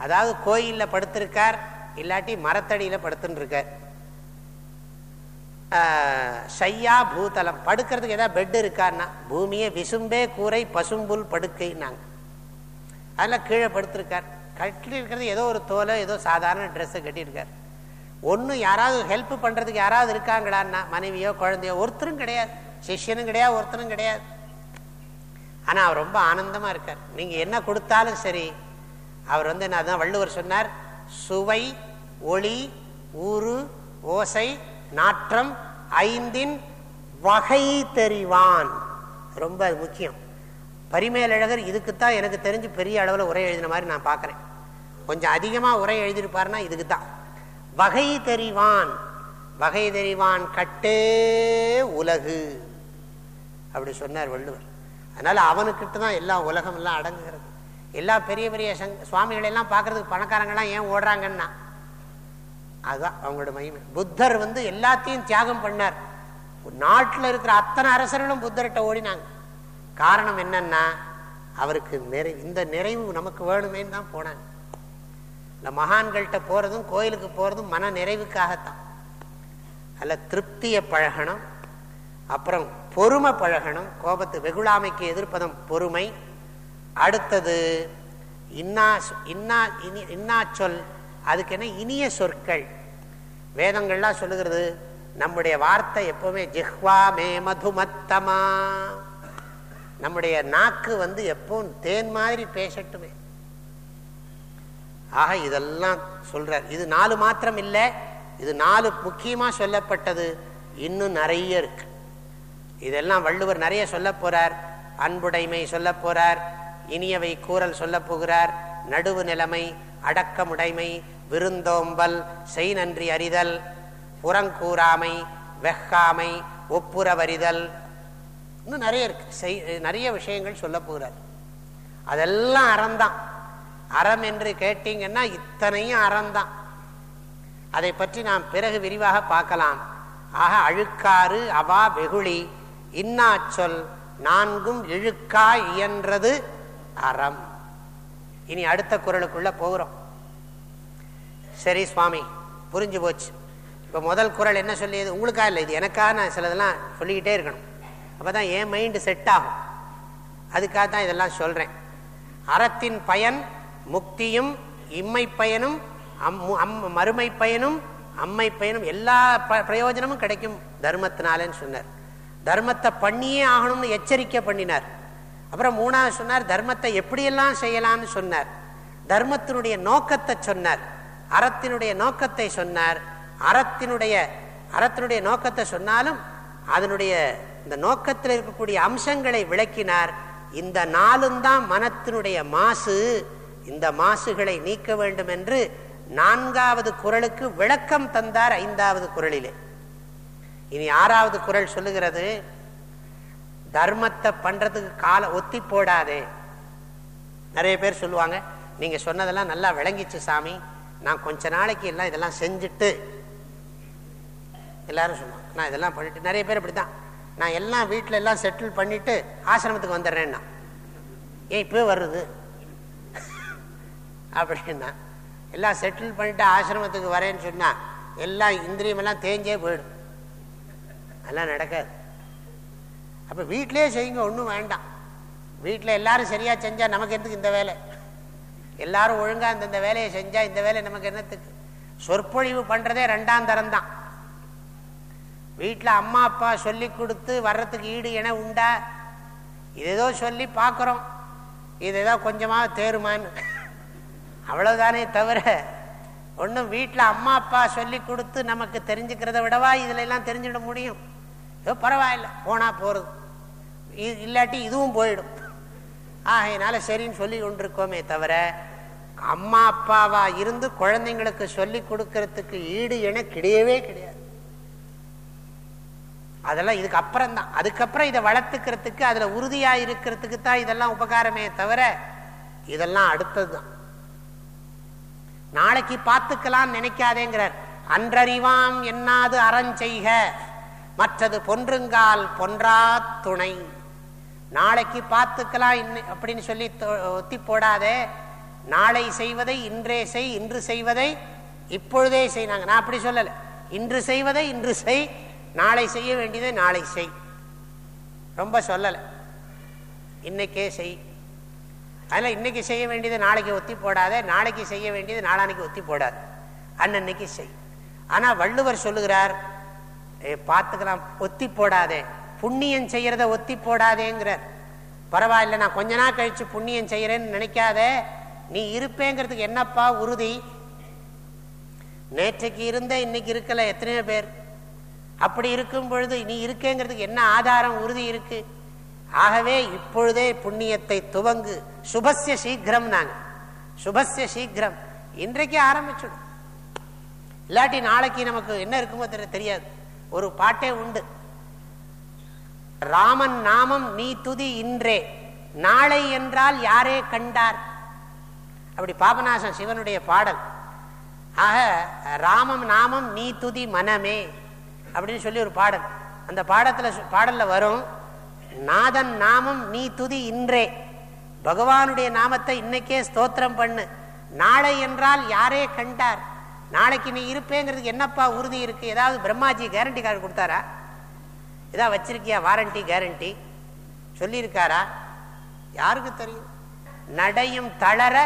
அதாவது கோயில்ல படுத்திருக்கார் இல்லாட்டி மரத்தடியில படுத்துன்னு இருக்கார் ஆஹ், ஷையா பூதலம். படுக்கிறதுக்கு ஏதாவது பெட் இருக்கான்னா பூமியை விசும்பே கூரை பசும்புல் படுக்கைன்னாங்க. அதில் கீழே படுத்திருக்கார். கட்டிருக்கிறது ஏதோ ஒரு தோலை ஏதோ சாதாரண ட்ரெஸ்ஸை கட்டியிருக்கார். ஒன்றும் யாராவது ஹெல்ப் பண்ணுறதுக்கு யாராவது இருக்காங்களான்னா மனைவியோ குழந்தையோ ஒருத்தரும் கிடையாது. சிஷ்யனும் கிடையாது ஒருத்தனும் கிடையாது. ஆனால் அவர் ரொம்ப ஆனந்தமாக இருக்கார். நீங்கள் என்ன கொடுத்தாலும் சரி அவர் வந்து என்ன அதான் வள்ளுவர் சொன்னார் சுவை ஒளி ஊறு ஓசை நாற்றம் ஐந்தின் வகை தெரிவான். ரொம்ப அது முக்கியம். பரிமேலழகர் இதுக்குத்தான் எனக்கு தெரிஞ்சு பெரிய அளவில் உரை எழுதின மாதிரி நான் பார்க்குறேன். கொஞ்சம் அதிகமாக உரை எழுதியிருப்பாருன்னா இதுக்கு தான் வகை தெரிவான் வகை தெரிவான் கட்டே உலகு. அப்படி சொன்னார் வள்ளுவர். அதனால அவனுக்கிட்ட தான் எல்லா உலகம் எல்லாம் அடங்குகிறது. எல்லா பெரிய பெரிய சங் சுவாமிகளெல்லாம் பார்க்கறதுக்கு பணக்காரங்களாம் ஏன் ஓடுறாங்கன்னா அதுதான் அவங்களோட மகிமை. புத்தர் வந்து எல்லாத்தையும் தியாகம் பண்ணார். நாட்டில் இருக்கிற அத்தனை அரசர்களும் புத்தர்கிட்ட ஓடினாங்க. காரணம் என்னன்னா அவருக்கு நிறை இந்த நிறைவு நமக்கு வேணுமேன்னு தான் போனாங்க. இந்த மகான்கள்கிட்ட போறதும் கோயிலுக்கு போறதும் மன நிறைவுக்காகத்தான். அல்ல திருப்தியை பழகணும். அப்புறம் பொறுமை பழகணும். கோபத்து வெகுளாமைக்கு எதிர்ப்பதம் பொறுமை. அடுத்தது இன்னா இன்னா இனி இன்னா சொல் அதுக்கு என்ன? இனிய சொற்கள். வேதங்கள்லாம் சொல்லுகிறது நம்முடைய வார்த்தை எப்பவுமே ஜிஹ்வா மே மதுமத்தமா. நம்முடைய நாக்கு வந்து எப்பவும் தேன் மாதிரி பேசட்டுமே. ஆக இதெல்லாம் சொல்றார். இது நாலு மாத்திரம் இல்லை இது நாலு முக்கியமாக சொல்லப்பட்டது. இன்னும் நிறைய இருக்கு. இதெல்லாம் வள்ளுவர் நிறைய சொல்ல போறார். அன்புடைமை சொல்ல போறார். இனியவை கூறல் சொல்ல போகிறார். நடுவு நிலைமை அடக்கமுடைமை விருந்தோம்பல் செய் நன்றி அறிதல் புறங்கூறாமை வெக்காமை ஒப்புரவறிதல். இன்னும் நிறைய இருக்கு. செய் நிறைய விஷயங்கள் சொல்ல போகிறார். அதெல்லாம் அறம்தான். அறம் என்று கேட்டீங்கன்னா இத்தனையும் அறம்தான். அதை பற்றி நாம் பிறகு விரிவாக பார்க்கலாம். ஆக அழுக்காறு அவா வெகுளி இன்னா சொல் நான்கும் இழுக்கா இயன்றது அறம். இனி அடுத்த குரலுக்குள்ள போகிறோம். சரி சுவாமி புரிஞ்சு போச்சு. இப்போ முதல் குரல் என்ன சொல்லியது? உங்களுக்கா இல்லை? இது எனக்காக நான் சிலதெல்லாம் சொல்லிக்கிட்டே இருக்கணும். அப்போ தான் என் மைண்டு செட் ஆகும். அதுக்காக தான் இதெல்லாம் சொல்கிறேன் அறத்தின் பயன் முக்தியும் இம்மை பயனும் அம் அம் மறுமை பயனும் அம்மை பயனும் எல்லா ப- பிரயோஜனமும் கிடைக்கும் தர்மத்தினாலன்னு சொன்னார். தர்மத்தை பண்ணியே ஆகணும்னு எச்சரிக்கை பண்ணினார். அப்புறம் மூணாவது சொன்னார் தர்மத்தை எப்படியெல்லாம் செய்யலாம்னு சொன்னார். தர்மத்தினுடைய நோக்கத்தை சொன்னார். அறத்தினுடைய நோக்கத்தை சொன்னார். அறத்தினுடைய அறத்தினுடைய நோக்கத்தை சொன்னாலும் அதனுடைய இந்த நோக்கத்தில் இருக்கக்கூடிய அம்சங்களை விளக்கினார். இந்த நாளும் தான் மனத்தினுடைய மாசு. இந்த மாசுகளை நீக்க வேண்டும் என்று நான்காவது குரலுக்கு விளக்கம் தந்தார் ஐந்தாவது குரலிலே. இனி ஆறாவது குரல் சொல்லுகிறது தர்மத்தை பண்றதுக்கு கால ஒத்தி போடாதே. நிறைய பேர் சொல்லுவாங்க நீங்க சொன்னதெல்லாம் நல்லா விளங்கிச்சு சாமி நான் கொஞ்ச நாளைக்கு எல்லாம் இதெல்லாம் செஞ்சுட்டு எல்லாரும் சொல்லுவாங்க நான் இதெல்லாம் பண்ணிட்டு நிறைய பேர் இப்படித்தான் நான் எல்லாம் வீட்டில் எல்லாம் செட்டில் பண்ணிட்டு ஆசிரமத்துக்கு வந்துடுறேன்னா ஏன் இப்பவே வருது. *laughs* அப்படின்னா எல்லாம் செட்டில் பண்ணிட்டு ஆசிரமத்துக்கு வரேன்னு சொன்னா எல்லாம் இந்திரியமெல்லாம் தேஞ்சே போயிடும். அதெல்லாம் நடக்காது. அப்போ வீட்டிலே செய்யுங்க ஒன்றும் வேண்டாம். வீட்டில் எல்லாரும் சரியா செஞ்சால் நமக்கு எதுக்கு இந்த வேலை? எல்லாரும் ஒழுங்காக அந்தந்த வேலையை செஞ்சால் இந்த வேலை நமக்கு என்னத்துக்கு? சொற்பொழிவு பண்ணுறதே ரெண்டாம் தரம் தான். வீட்டில் அம்மா அப்பா சொல்லி கொடுத்து வர்றதுக்கு ஈடு என உண்டா? இதேதோ சொல்லி பார்க்குறோம் இதேதோ கொஞ்சமாக தேருமான்னு. அவ்வளோதானே தவிர ஒன்றும் வீட்டில் அம்மா அப்பா சொல்லி கொடுத்து நமக்கு தெரிஞ்சுக்கிறத விடவா இதுல எல்லாம் தெரிஞ்சுட முடியும்? ஏதோ பரவாயில்ல போனால் போகிறது இல்லாட்டி இதுவும் போயிடும். ஆகையினால சரின்னு சொல்லி கொண்டிருக்கோமே தவிர அம்மா அப்பாவா இருந்து குழந்தைங்களுக்கு சொல்லி கொடுக்கறதுக்கு ஈடு என கிடையவே கிடையாது. அதெல்லாம் இதுக்கு அப்புறம் தான் அதுக்கப்புறம் இதை வளர்த்துக்கிறதுக்கு அதுல உறுதியா இருக்கிறதுக்கு தான் இதெல்லாம் உபகாரமே தவிர இதெல்லாம் அடுத்தது தான் நாளைக்கு பார்த்துக்கலாம் நினைக்காதேங்கிறார். அன்றறிவாம் என்னாது அறஞ்செய்க. மற்றது பொன்றுங்கால் பொன்றா துணை. நாளைக்கு பார்த்துக்கலாம் அப்படின்னு சொல்லி ஒத்தி போடாதே. நாளை செய்வதை இன்றே செய் இன்று செய்வதை இப்பொழுதே செய்னாங்க நான் அப்படி சொல்லலை. இன்று செய்வதை இன்று செய் நாளை செய்ய வேண்டியதை நாளை செய். ரொம்ப சொல்லலை. இன்னைக்கே செய். அதில் இன்னைக்கு செய்ய வேண்டியது நாளைக்கு ஒத்தி போடாத. நாளைக்கு செய்ய வேண்டியது நாளானைக்கு ஒத்தி போடாது. அன்னன்னைக்கு செய். ஆனால் வள்ளுவர் சொல்லுகிறார் பார்த்துக்கலாம் ஒத்தி போடாதே. புண்ணியம் செய்யறத ஒத்தி போடாதேங்கிறார். பரவாயில்ல நான் கொஞ்ச நாள் கழிச்சு புண்ணியம் செய்யறேன்னு நினைக்காத. நீ இருப்பேங்கிறதுக்கு என்னப்பா உறுதி? நேற்றைக்கு இருந்த இன்னைக்கு இருக்கல எத்தனையோ பேர். அப்படி இருக்கும் பொழுது நீ இருக்கேங்கிறதுக்கு என்ன ஆதாரம் உறுதி இருக்கு? ஆகவே இப்பொழுதே புண்ணியத்தை துவங்கு. சுபசிய சீக்கிரம் நாங்க சுபசிய சீக்கிரம். இன்றைக்கு ஆரம்பிச்சுடும் இல்லாட்டி நாளைக்கு நமக்கு என்ன இருக்குமோ தெரியாது. ஒரு பாட்டே உண்டு. ராமன் நாமம் நீ துதி இன்றே நாளை என்றால் யாரே கண்டார்? அப்படி பாபநாசம் சிவனுடைய பாடல். ஆக ராமம் நாமம் நீ துதி மனமே அப்படின்னு சொல்லி ஒரு பாடல். அந்த பாடத்துல பாடல்ல வரும் நாதன் நாமம் நீ துதி இன்றே பகவானுடைய நாமத்தை இன்னைக்கே ஸ்தோத்திரம் பண்ணு நாளை என்றால் யாரே கண்டார்? நாளைக்கு நீ இருப்பேங்கிறதுக்கு என்னப்பா உறுதி இருக்கு? ஏதாவது பிரம்மாஜி கேரண்டி கார்டு கொடுத்தாரா? ஏதாவது வச்சிருக்கியா? வாரண்டி கேரண்டி சொல்லியிருக்காரா? யாருக்கு தெரியும்? நடையும் தளர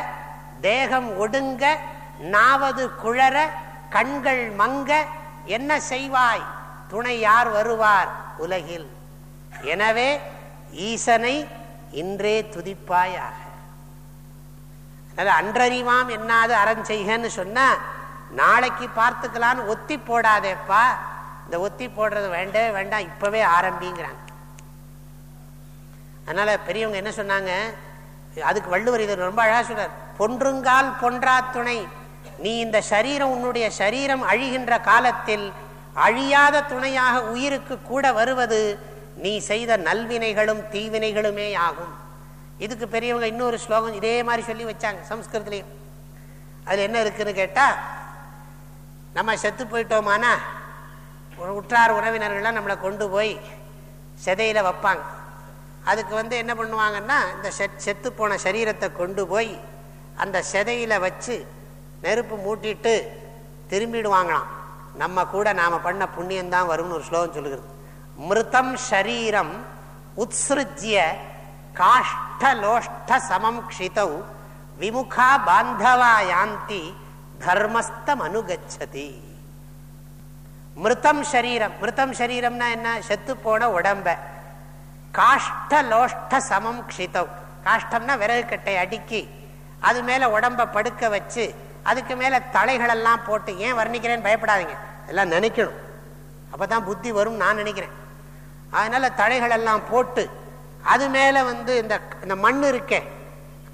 தேகம் ஒடுங்க நாவது குழற கண்கள் மங்க என்ன செய்வாய்? துணை யார் வருவார்? உலகில். எனவே ஈசனை இன்றே துதிப்பாயாக. அன்றறிவாம் என்னாது அறஞ்செய்கன்னு சொன்னா நாளைக்கு பார்த்துக்கலான்னு ஒத்தி போடாதேப்பா. இந்த ஒத்தி போடுறது வேண்டவே வேண்டாம் இப்பவே ஆரம்பிங்கிறாங்க. அதனால பெரியவங்க என்ன சொன்னாங்க? அதுக்கு வள்ளுவர் இது ரொம்ப அழகா சொல்றார். பொன்றுங்கால் பொன்றா துணை நீ இந்த சரீரம் உன்னுடைய சரீரம் அழிகின்ற காலத்தில் அழியாத துணையாக உயிருக்கு கூட வருவது நீ செய்த நல்வினைகளும் தீவினைகளுமே ஆகும். இதுக்கு பெரியவங்க இன்னொரு ஸ்லோகம் இதே மாதிரி சொல்லி வச்சாங்க சம்ஸ்கிருதத்திலையும் அது என்ன இருக்குன்னு கேட்டா நம்ம செத்து போயிட்டோமானா? உற்றார் உறவினர்கள்லாம் நம்மளை கொண்டு போய் செதையில் வைப்பாங்க. அதுக்கு வந்து என்ன பண்ணுவாங்கன்னா இந்த செத்து போன சரீரத்தை கொண்டு போய் அந்த செதையில் வச்சு நெருப்பு மூட்டிட்டு திரும்பிடுவாங்களாம். நம்ம கூட நாம் பண்ண புண்ணியம் தான் வரும்னு ஒரு ஸ்லோகம் சொல்லுகிறது. மிருதம் ஷரீரம் உத்ஸ்ருஜ்ய காஷ்டலோஷ்ட சமம் க்ஷிதௌ விமுகா பாந்தவா யாந்தி தர்மஸ்தம் அனுகச்சதி. மிருத்தம் சரீரம் மிருதம் சரீரம்னா என்ன? செத்து போன உடம்ப. காஷ்டலோஷ்ட சமம் க்ஷிதம். காஷ்டம்னா விறகு கட்டை அடுக்கி அது மேல உடம்ப படுக்க வச்சு அதுக்கு மேல தலைகளெல்லாம் போட்டு ஏன் வர்ணிக்கிறேன்னு பயப்படாதீங்க. எல்லாம் நினைக்கணும். அப்பதான் புத்தி வரும் நான் நினைக்கிறேன். அதனால தலைகளெல்லாம் போட்டு அது மேல வந்து இந்த இந்த மண் இருக்கே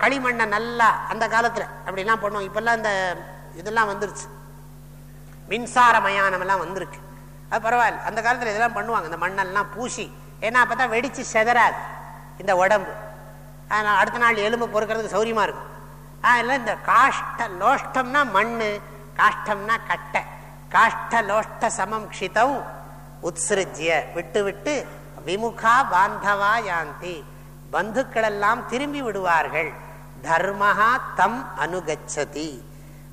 களிமண்ணை நல்லா அந்த காலத்துல அப்படிலாம் பண்ணுவோம். இப்பெல்லாம் இந்த இதெல்லாம் வந்துருச்சு. மின்சார மயானம் எல்லாம் வந்திருக்கு. அது பரவாயில்ல. அந்த காலத்துல இதெல்லாம் பண்ணுவாங்க. இந்த மண்ணெல்லாம் பூசி. ஏன்னா அப்பதான் வெடிச்சு செதறாது. இந்த உடம்பு. அடுத்த நாள் எலும்பு பொறுக்கிறதுக்கு சௌரியமா இருக்கும். அதெல்லாம் இந்த காஷ்ட லோஷ்டம்னா மண்ணு காஷ்டம்னா கட்டை. காஷ்ட லோஷ்ட சமம் க்ஷிதம் உத்ஸ்ருஜ்ய. விட்டு விட்டு விமுகா பாந்தவா யாந்தி. பந்துக்கள் எல்லாம் திரும்பி விடுவார்கள். தர்மஹா தம் அனுகச்சதி.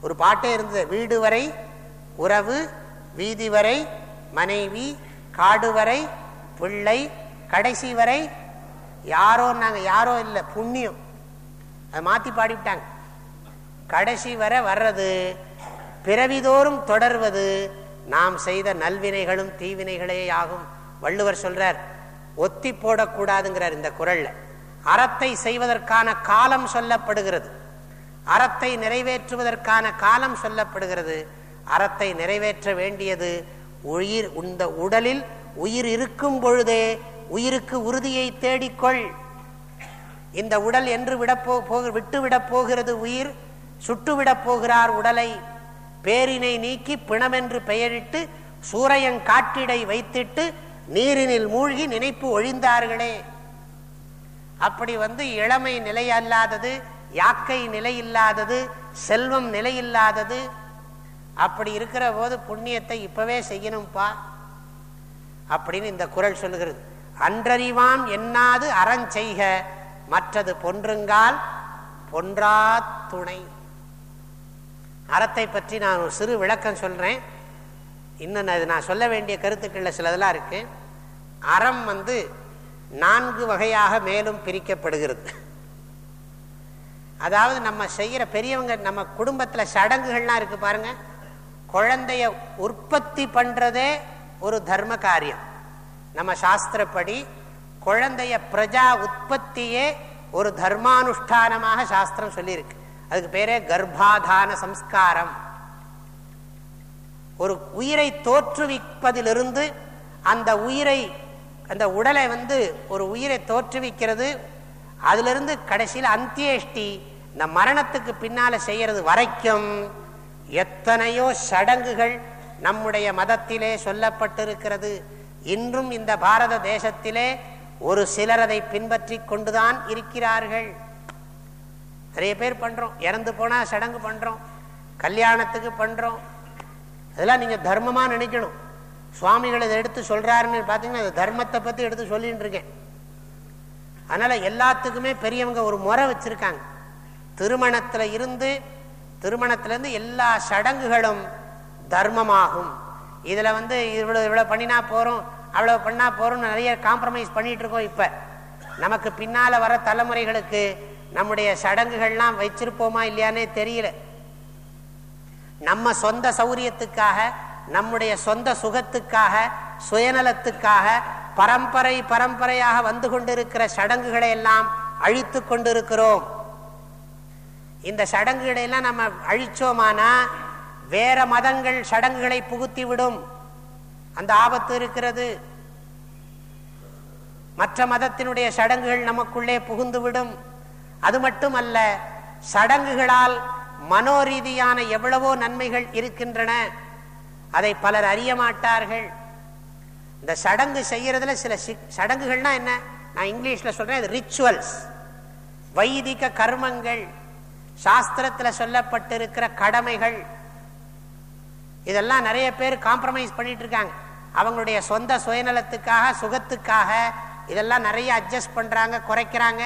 ஒரு பாட்டே இருந்தது. வீடு வரை உறவு வீதி வரை மனைவி காடு வரை பிள்ளை கடைசி வரை யாரோ நாங்கள் யாரோ இல்லை புண்ணியம். அதை மாற்றி பாடிவிட்டாங்க. கடைசி வரை வர்றது பிறவிதோறும் தொடர்வது நாம் செய்த நல்வினைகளும் தீவினைகளே ஆகும். வள்ளுவர் சொல்றார் ஒத்தி போடக்கூடாதுங்கிறார் இந்த குரல்ல. அறத்தை செய்வதற்கான காலம் சொல்லப்படுகிறது. அறத்தை நிறைவேற்றுவதற்கான காலம் சொல்லப்படுகிறது. அறத்தை நிறைவேற்ற வேண்டியது உயிர் இந்த உடலில் உயிர் இருக்கும் பொழுதே உயிருக்கு உறுதியை தேடிக்கொள். இந்த உடல் என்று விடப்போ போக விட்டுவிடப் போகிறது உயிர் சுட்டுவிடப் போகிறார் உடலை. பேரினை நீக்கி பிணமென்று பெயரிட்டு சூரையன் காட்டிடை வைத்திட்டு நீரினில் மூழ்கி நினைப்பு ஒழிந்தார்களே. அப்படி வந்து இளமை நிலை அல்லாதது யாக்கை நிலை இல்லாதது செல்வம் நிலையில்லாதது அப்படி இருக்கிற போது புண்ணியத்தை இப்பவே செய்யணும்ப்பா அப்படின்னு இந்த குரல் சொல்லுகிறது. அன்றறிவாம் எண்ணாது அறஞ்செய்க மற்றது பொன்றுங்கால் பொன்றா துணை. அறத்தை பற்றி நான் ஒரு சிறு விளக்கம் சொல்கிறேன் இன்னும் அது நான் சொல்ல வேண்டிய கருத்துக்களில் சிலதெல்லாம் இருக்குது அறம் வந்து நான்கு வகையாக மேலும் பிரிக்கப்படுகிறது. அதாவது நம்ம செய்கிற பெரியவங்க நம்ம குடும்பத்தில் சடங்குகள்லாம் இருக்குது பாருங்க. குழந்தைய உற்பத்தி பண்ணுறதே ஒரு தர்ம காரியம். நம்ம சாஸ்திரப்படி குழந்தைய பிரஜா உற்பத்தியே ஒரு தர்மானுஷ்டானமாக சாஸ்திரம் சொல்லியிருக்கு. அதுக்கு பேரே கர்ப்பாதான சம்ஸ்காரம். ஒரு உயிரை தோற்றுவிப்பதிலிருந்து அந்த உயிரை அந்த உடலை வந்து ஒரு உயிரை தோற்றுவிக்கிறது அதிலிருந்து கடைசியில் அந்தியேஷ்டி இந்த மரணத்துக்கு பின்னால செய்யறது வரைக்கும் எத்தனையோ சடங்குகள் நம்முடைய மதத்திலே சொல்லப்பட்டிருக்கிறது. இன்றும் இந்த பாரத தேசத்திலே ஒரு சிலர் அதை பின்பற்றி கொண்டுதான் இருக்கிறார்கள். நிறைய பேர் பண்றோம். இறந்து போனா சடங்கு பண்றோம். கல்யாணத்துக்கு பண்றோம். அதெல்லாம் நீங்க தர்மமா நினைக்கணும். சுவாமிகள் இதை எடுத்து சொல்றாருன்னு பார்த்தீங்கன்னா அந்த தர்மத்தை பத்தி எடுத்து சொல்லிட்டு இருக்கேன். அதனால எல்லாத்துக்குமே பெரியவங்க ஒரு முறை வச்சிருக்காங்க. திருமணத்துல இருந்து திருமணத்துல இருந்து எல்லா சடங்குகளும் தர்மமாகும். இதுல வந்து இவ்வளவு இவ்வளவு பண்ணினா போறோம் அவ்வளவு பண்ணா போகிறோம்னு நிறைய காம்ப்ரமைஸ் பண்ணிட்டு இருக்கோம் இப்ப. நமக்கு பின்னால வர தலைமுறைகளுக்கு நம்முடைய சடங்குகள்லாம் வச்சிருப்போமா இல்லையானே தெரியல. நம்ம சொந்த சௌரியத்துக்காக நம்முடைய சொந்த சுகத்துக்காக சுயநலத்துக்காக பரம்பரை பரம்பரையாக வந்து கொண்டிருக்கிற சடங்குகளை எல்லாம் அழித்து கொண்டிருக்கிறோம். இந்த சடங்குகளை எல்லாம் நம்ம அழிச்சோமானா வேற மதங்கள் சடங்குகளை புகுத்தி விடும் அந்த ஆபத்து இருக்கிறது. மற்ற மதத்தினுடைய சடங்குகள் நமக்குள்ளே புகுந்துவிடும். அது மட்டுமல்ல சடங்குகளால் மனோரீதியான எவ்வளவோ நன்மைகள் இருக்கின்றன. அதை பலர் அறிய மாட்டார்கள். இந்த சடங்கு செய்யறதுல சில சடங்குகள்னா என்ன? நான் இங்கிலீஷ்ல சொல்றேன் ரிச்சுவல்ஸ் வைதிக கர்மங்கள் சாஸ்திரத்தில் சொல்லப்பட்டிருக்கிற கடமைகள். இதெல்லாம் நிறைய பேர் காம்ப்ரமைஸ் பண்ணிட்டு இருக்காங்க அவங்களுடைய சொந்த சுயநலத்துக்காக சுகத்துக்காக இதெல்லாம் நிறைய அட்ஜஸ்ட் பண்றாங்க குறைக்கிறாங்க.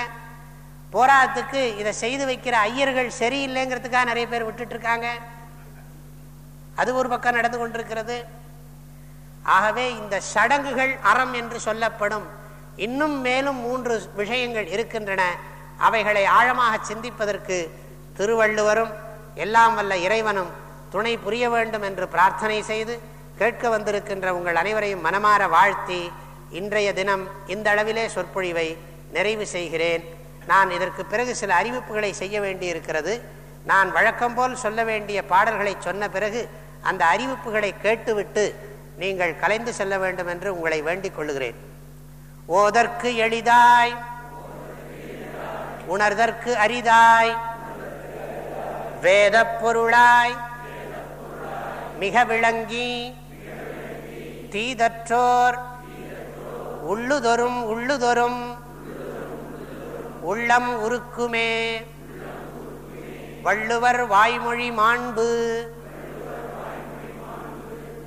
போராட்டத்துக்கு இதை செய்து வைக்கிற ஐயர்கள் சரியில்லைங்கிறதுக்காக நிறைய பேர் விட்டுட்டு இருக்காங்க அது ஒரு பக்கம் நடந்து கொண்டிருக்கிறது. ஆகவே இந்த சடங்குகள் அறம் என்று சொல்லப்படும். இன்னும் மேலும் மூன்று விஷயங்கள் இருக்கின்றன. அவைகளை ஆழமாக சிந்திப்பதற்கு திருவள்ளுவரும் எல்லாம் வல்ல இறைவனும் துணை புரிய வேண்டும் என்று பிரார்த்தனை செய்து கேட்க வந்திருக்கின்ற உங்கள் அனைவரையும் மனமாற வாழ்த்தி இன்றைய தினம் இந்த அளவிலே சொற்பொழிவை நிறைவு செய்கிறேன். நான் இதற்கு பிறகு சில அறிவிப்புகளை செய்ய வேண்டியிருக்கிறது. நான் வழக்கம் போல் சொல்ல வேண்டிய பாடல்களை சொன்ன பிறகு அந்த அறிவிப்புகளை கேட்டுவிட்டு நீங்கள் கலைந்து செல்ல வேண்டும் என்று உங்களை வேண்டிக் கொள்ளுகிறேன். ஓதற்கு எளிதாய். உணர்தற்கு அரிதாய். வேத பொருளாய் மிக விளங்கி. தீதற்றோர். உள்ளுதொரும் உள்ளுதொரும். உள்ளம் உருக்குமே. வள்ளுவர் வாய்மொழி மாண்பு.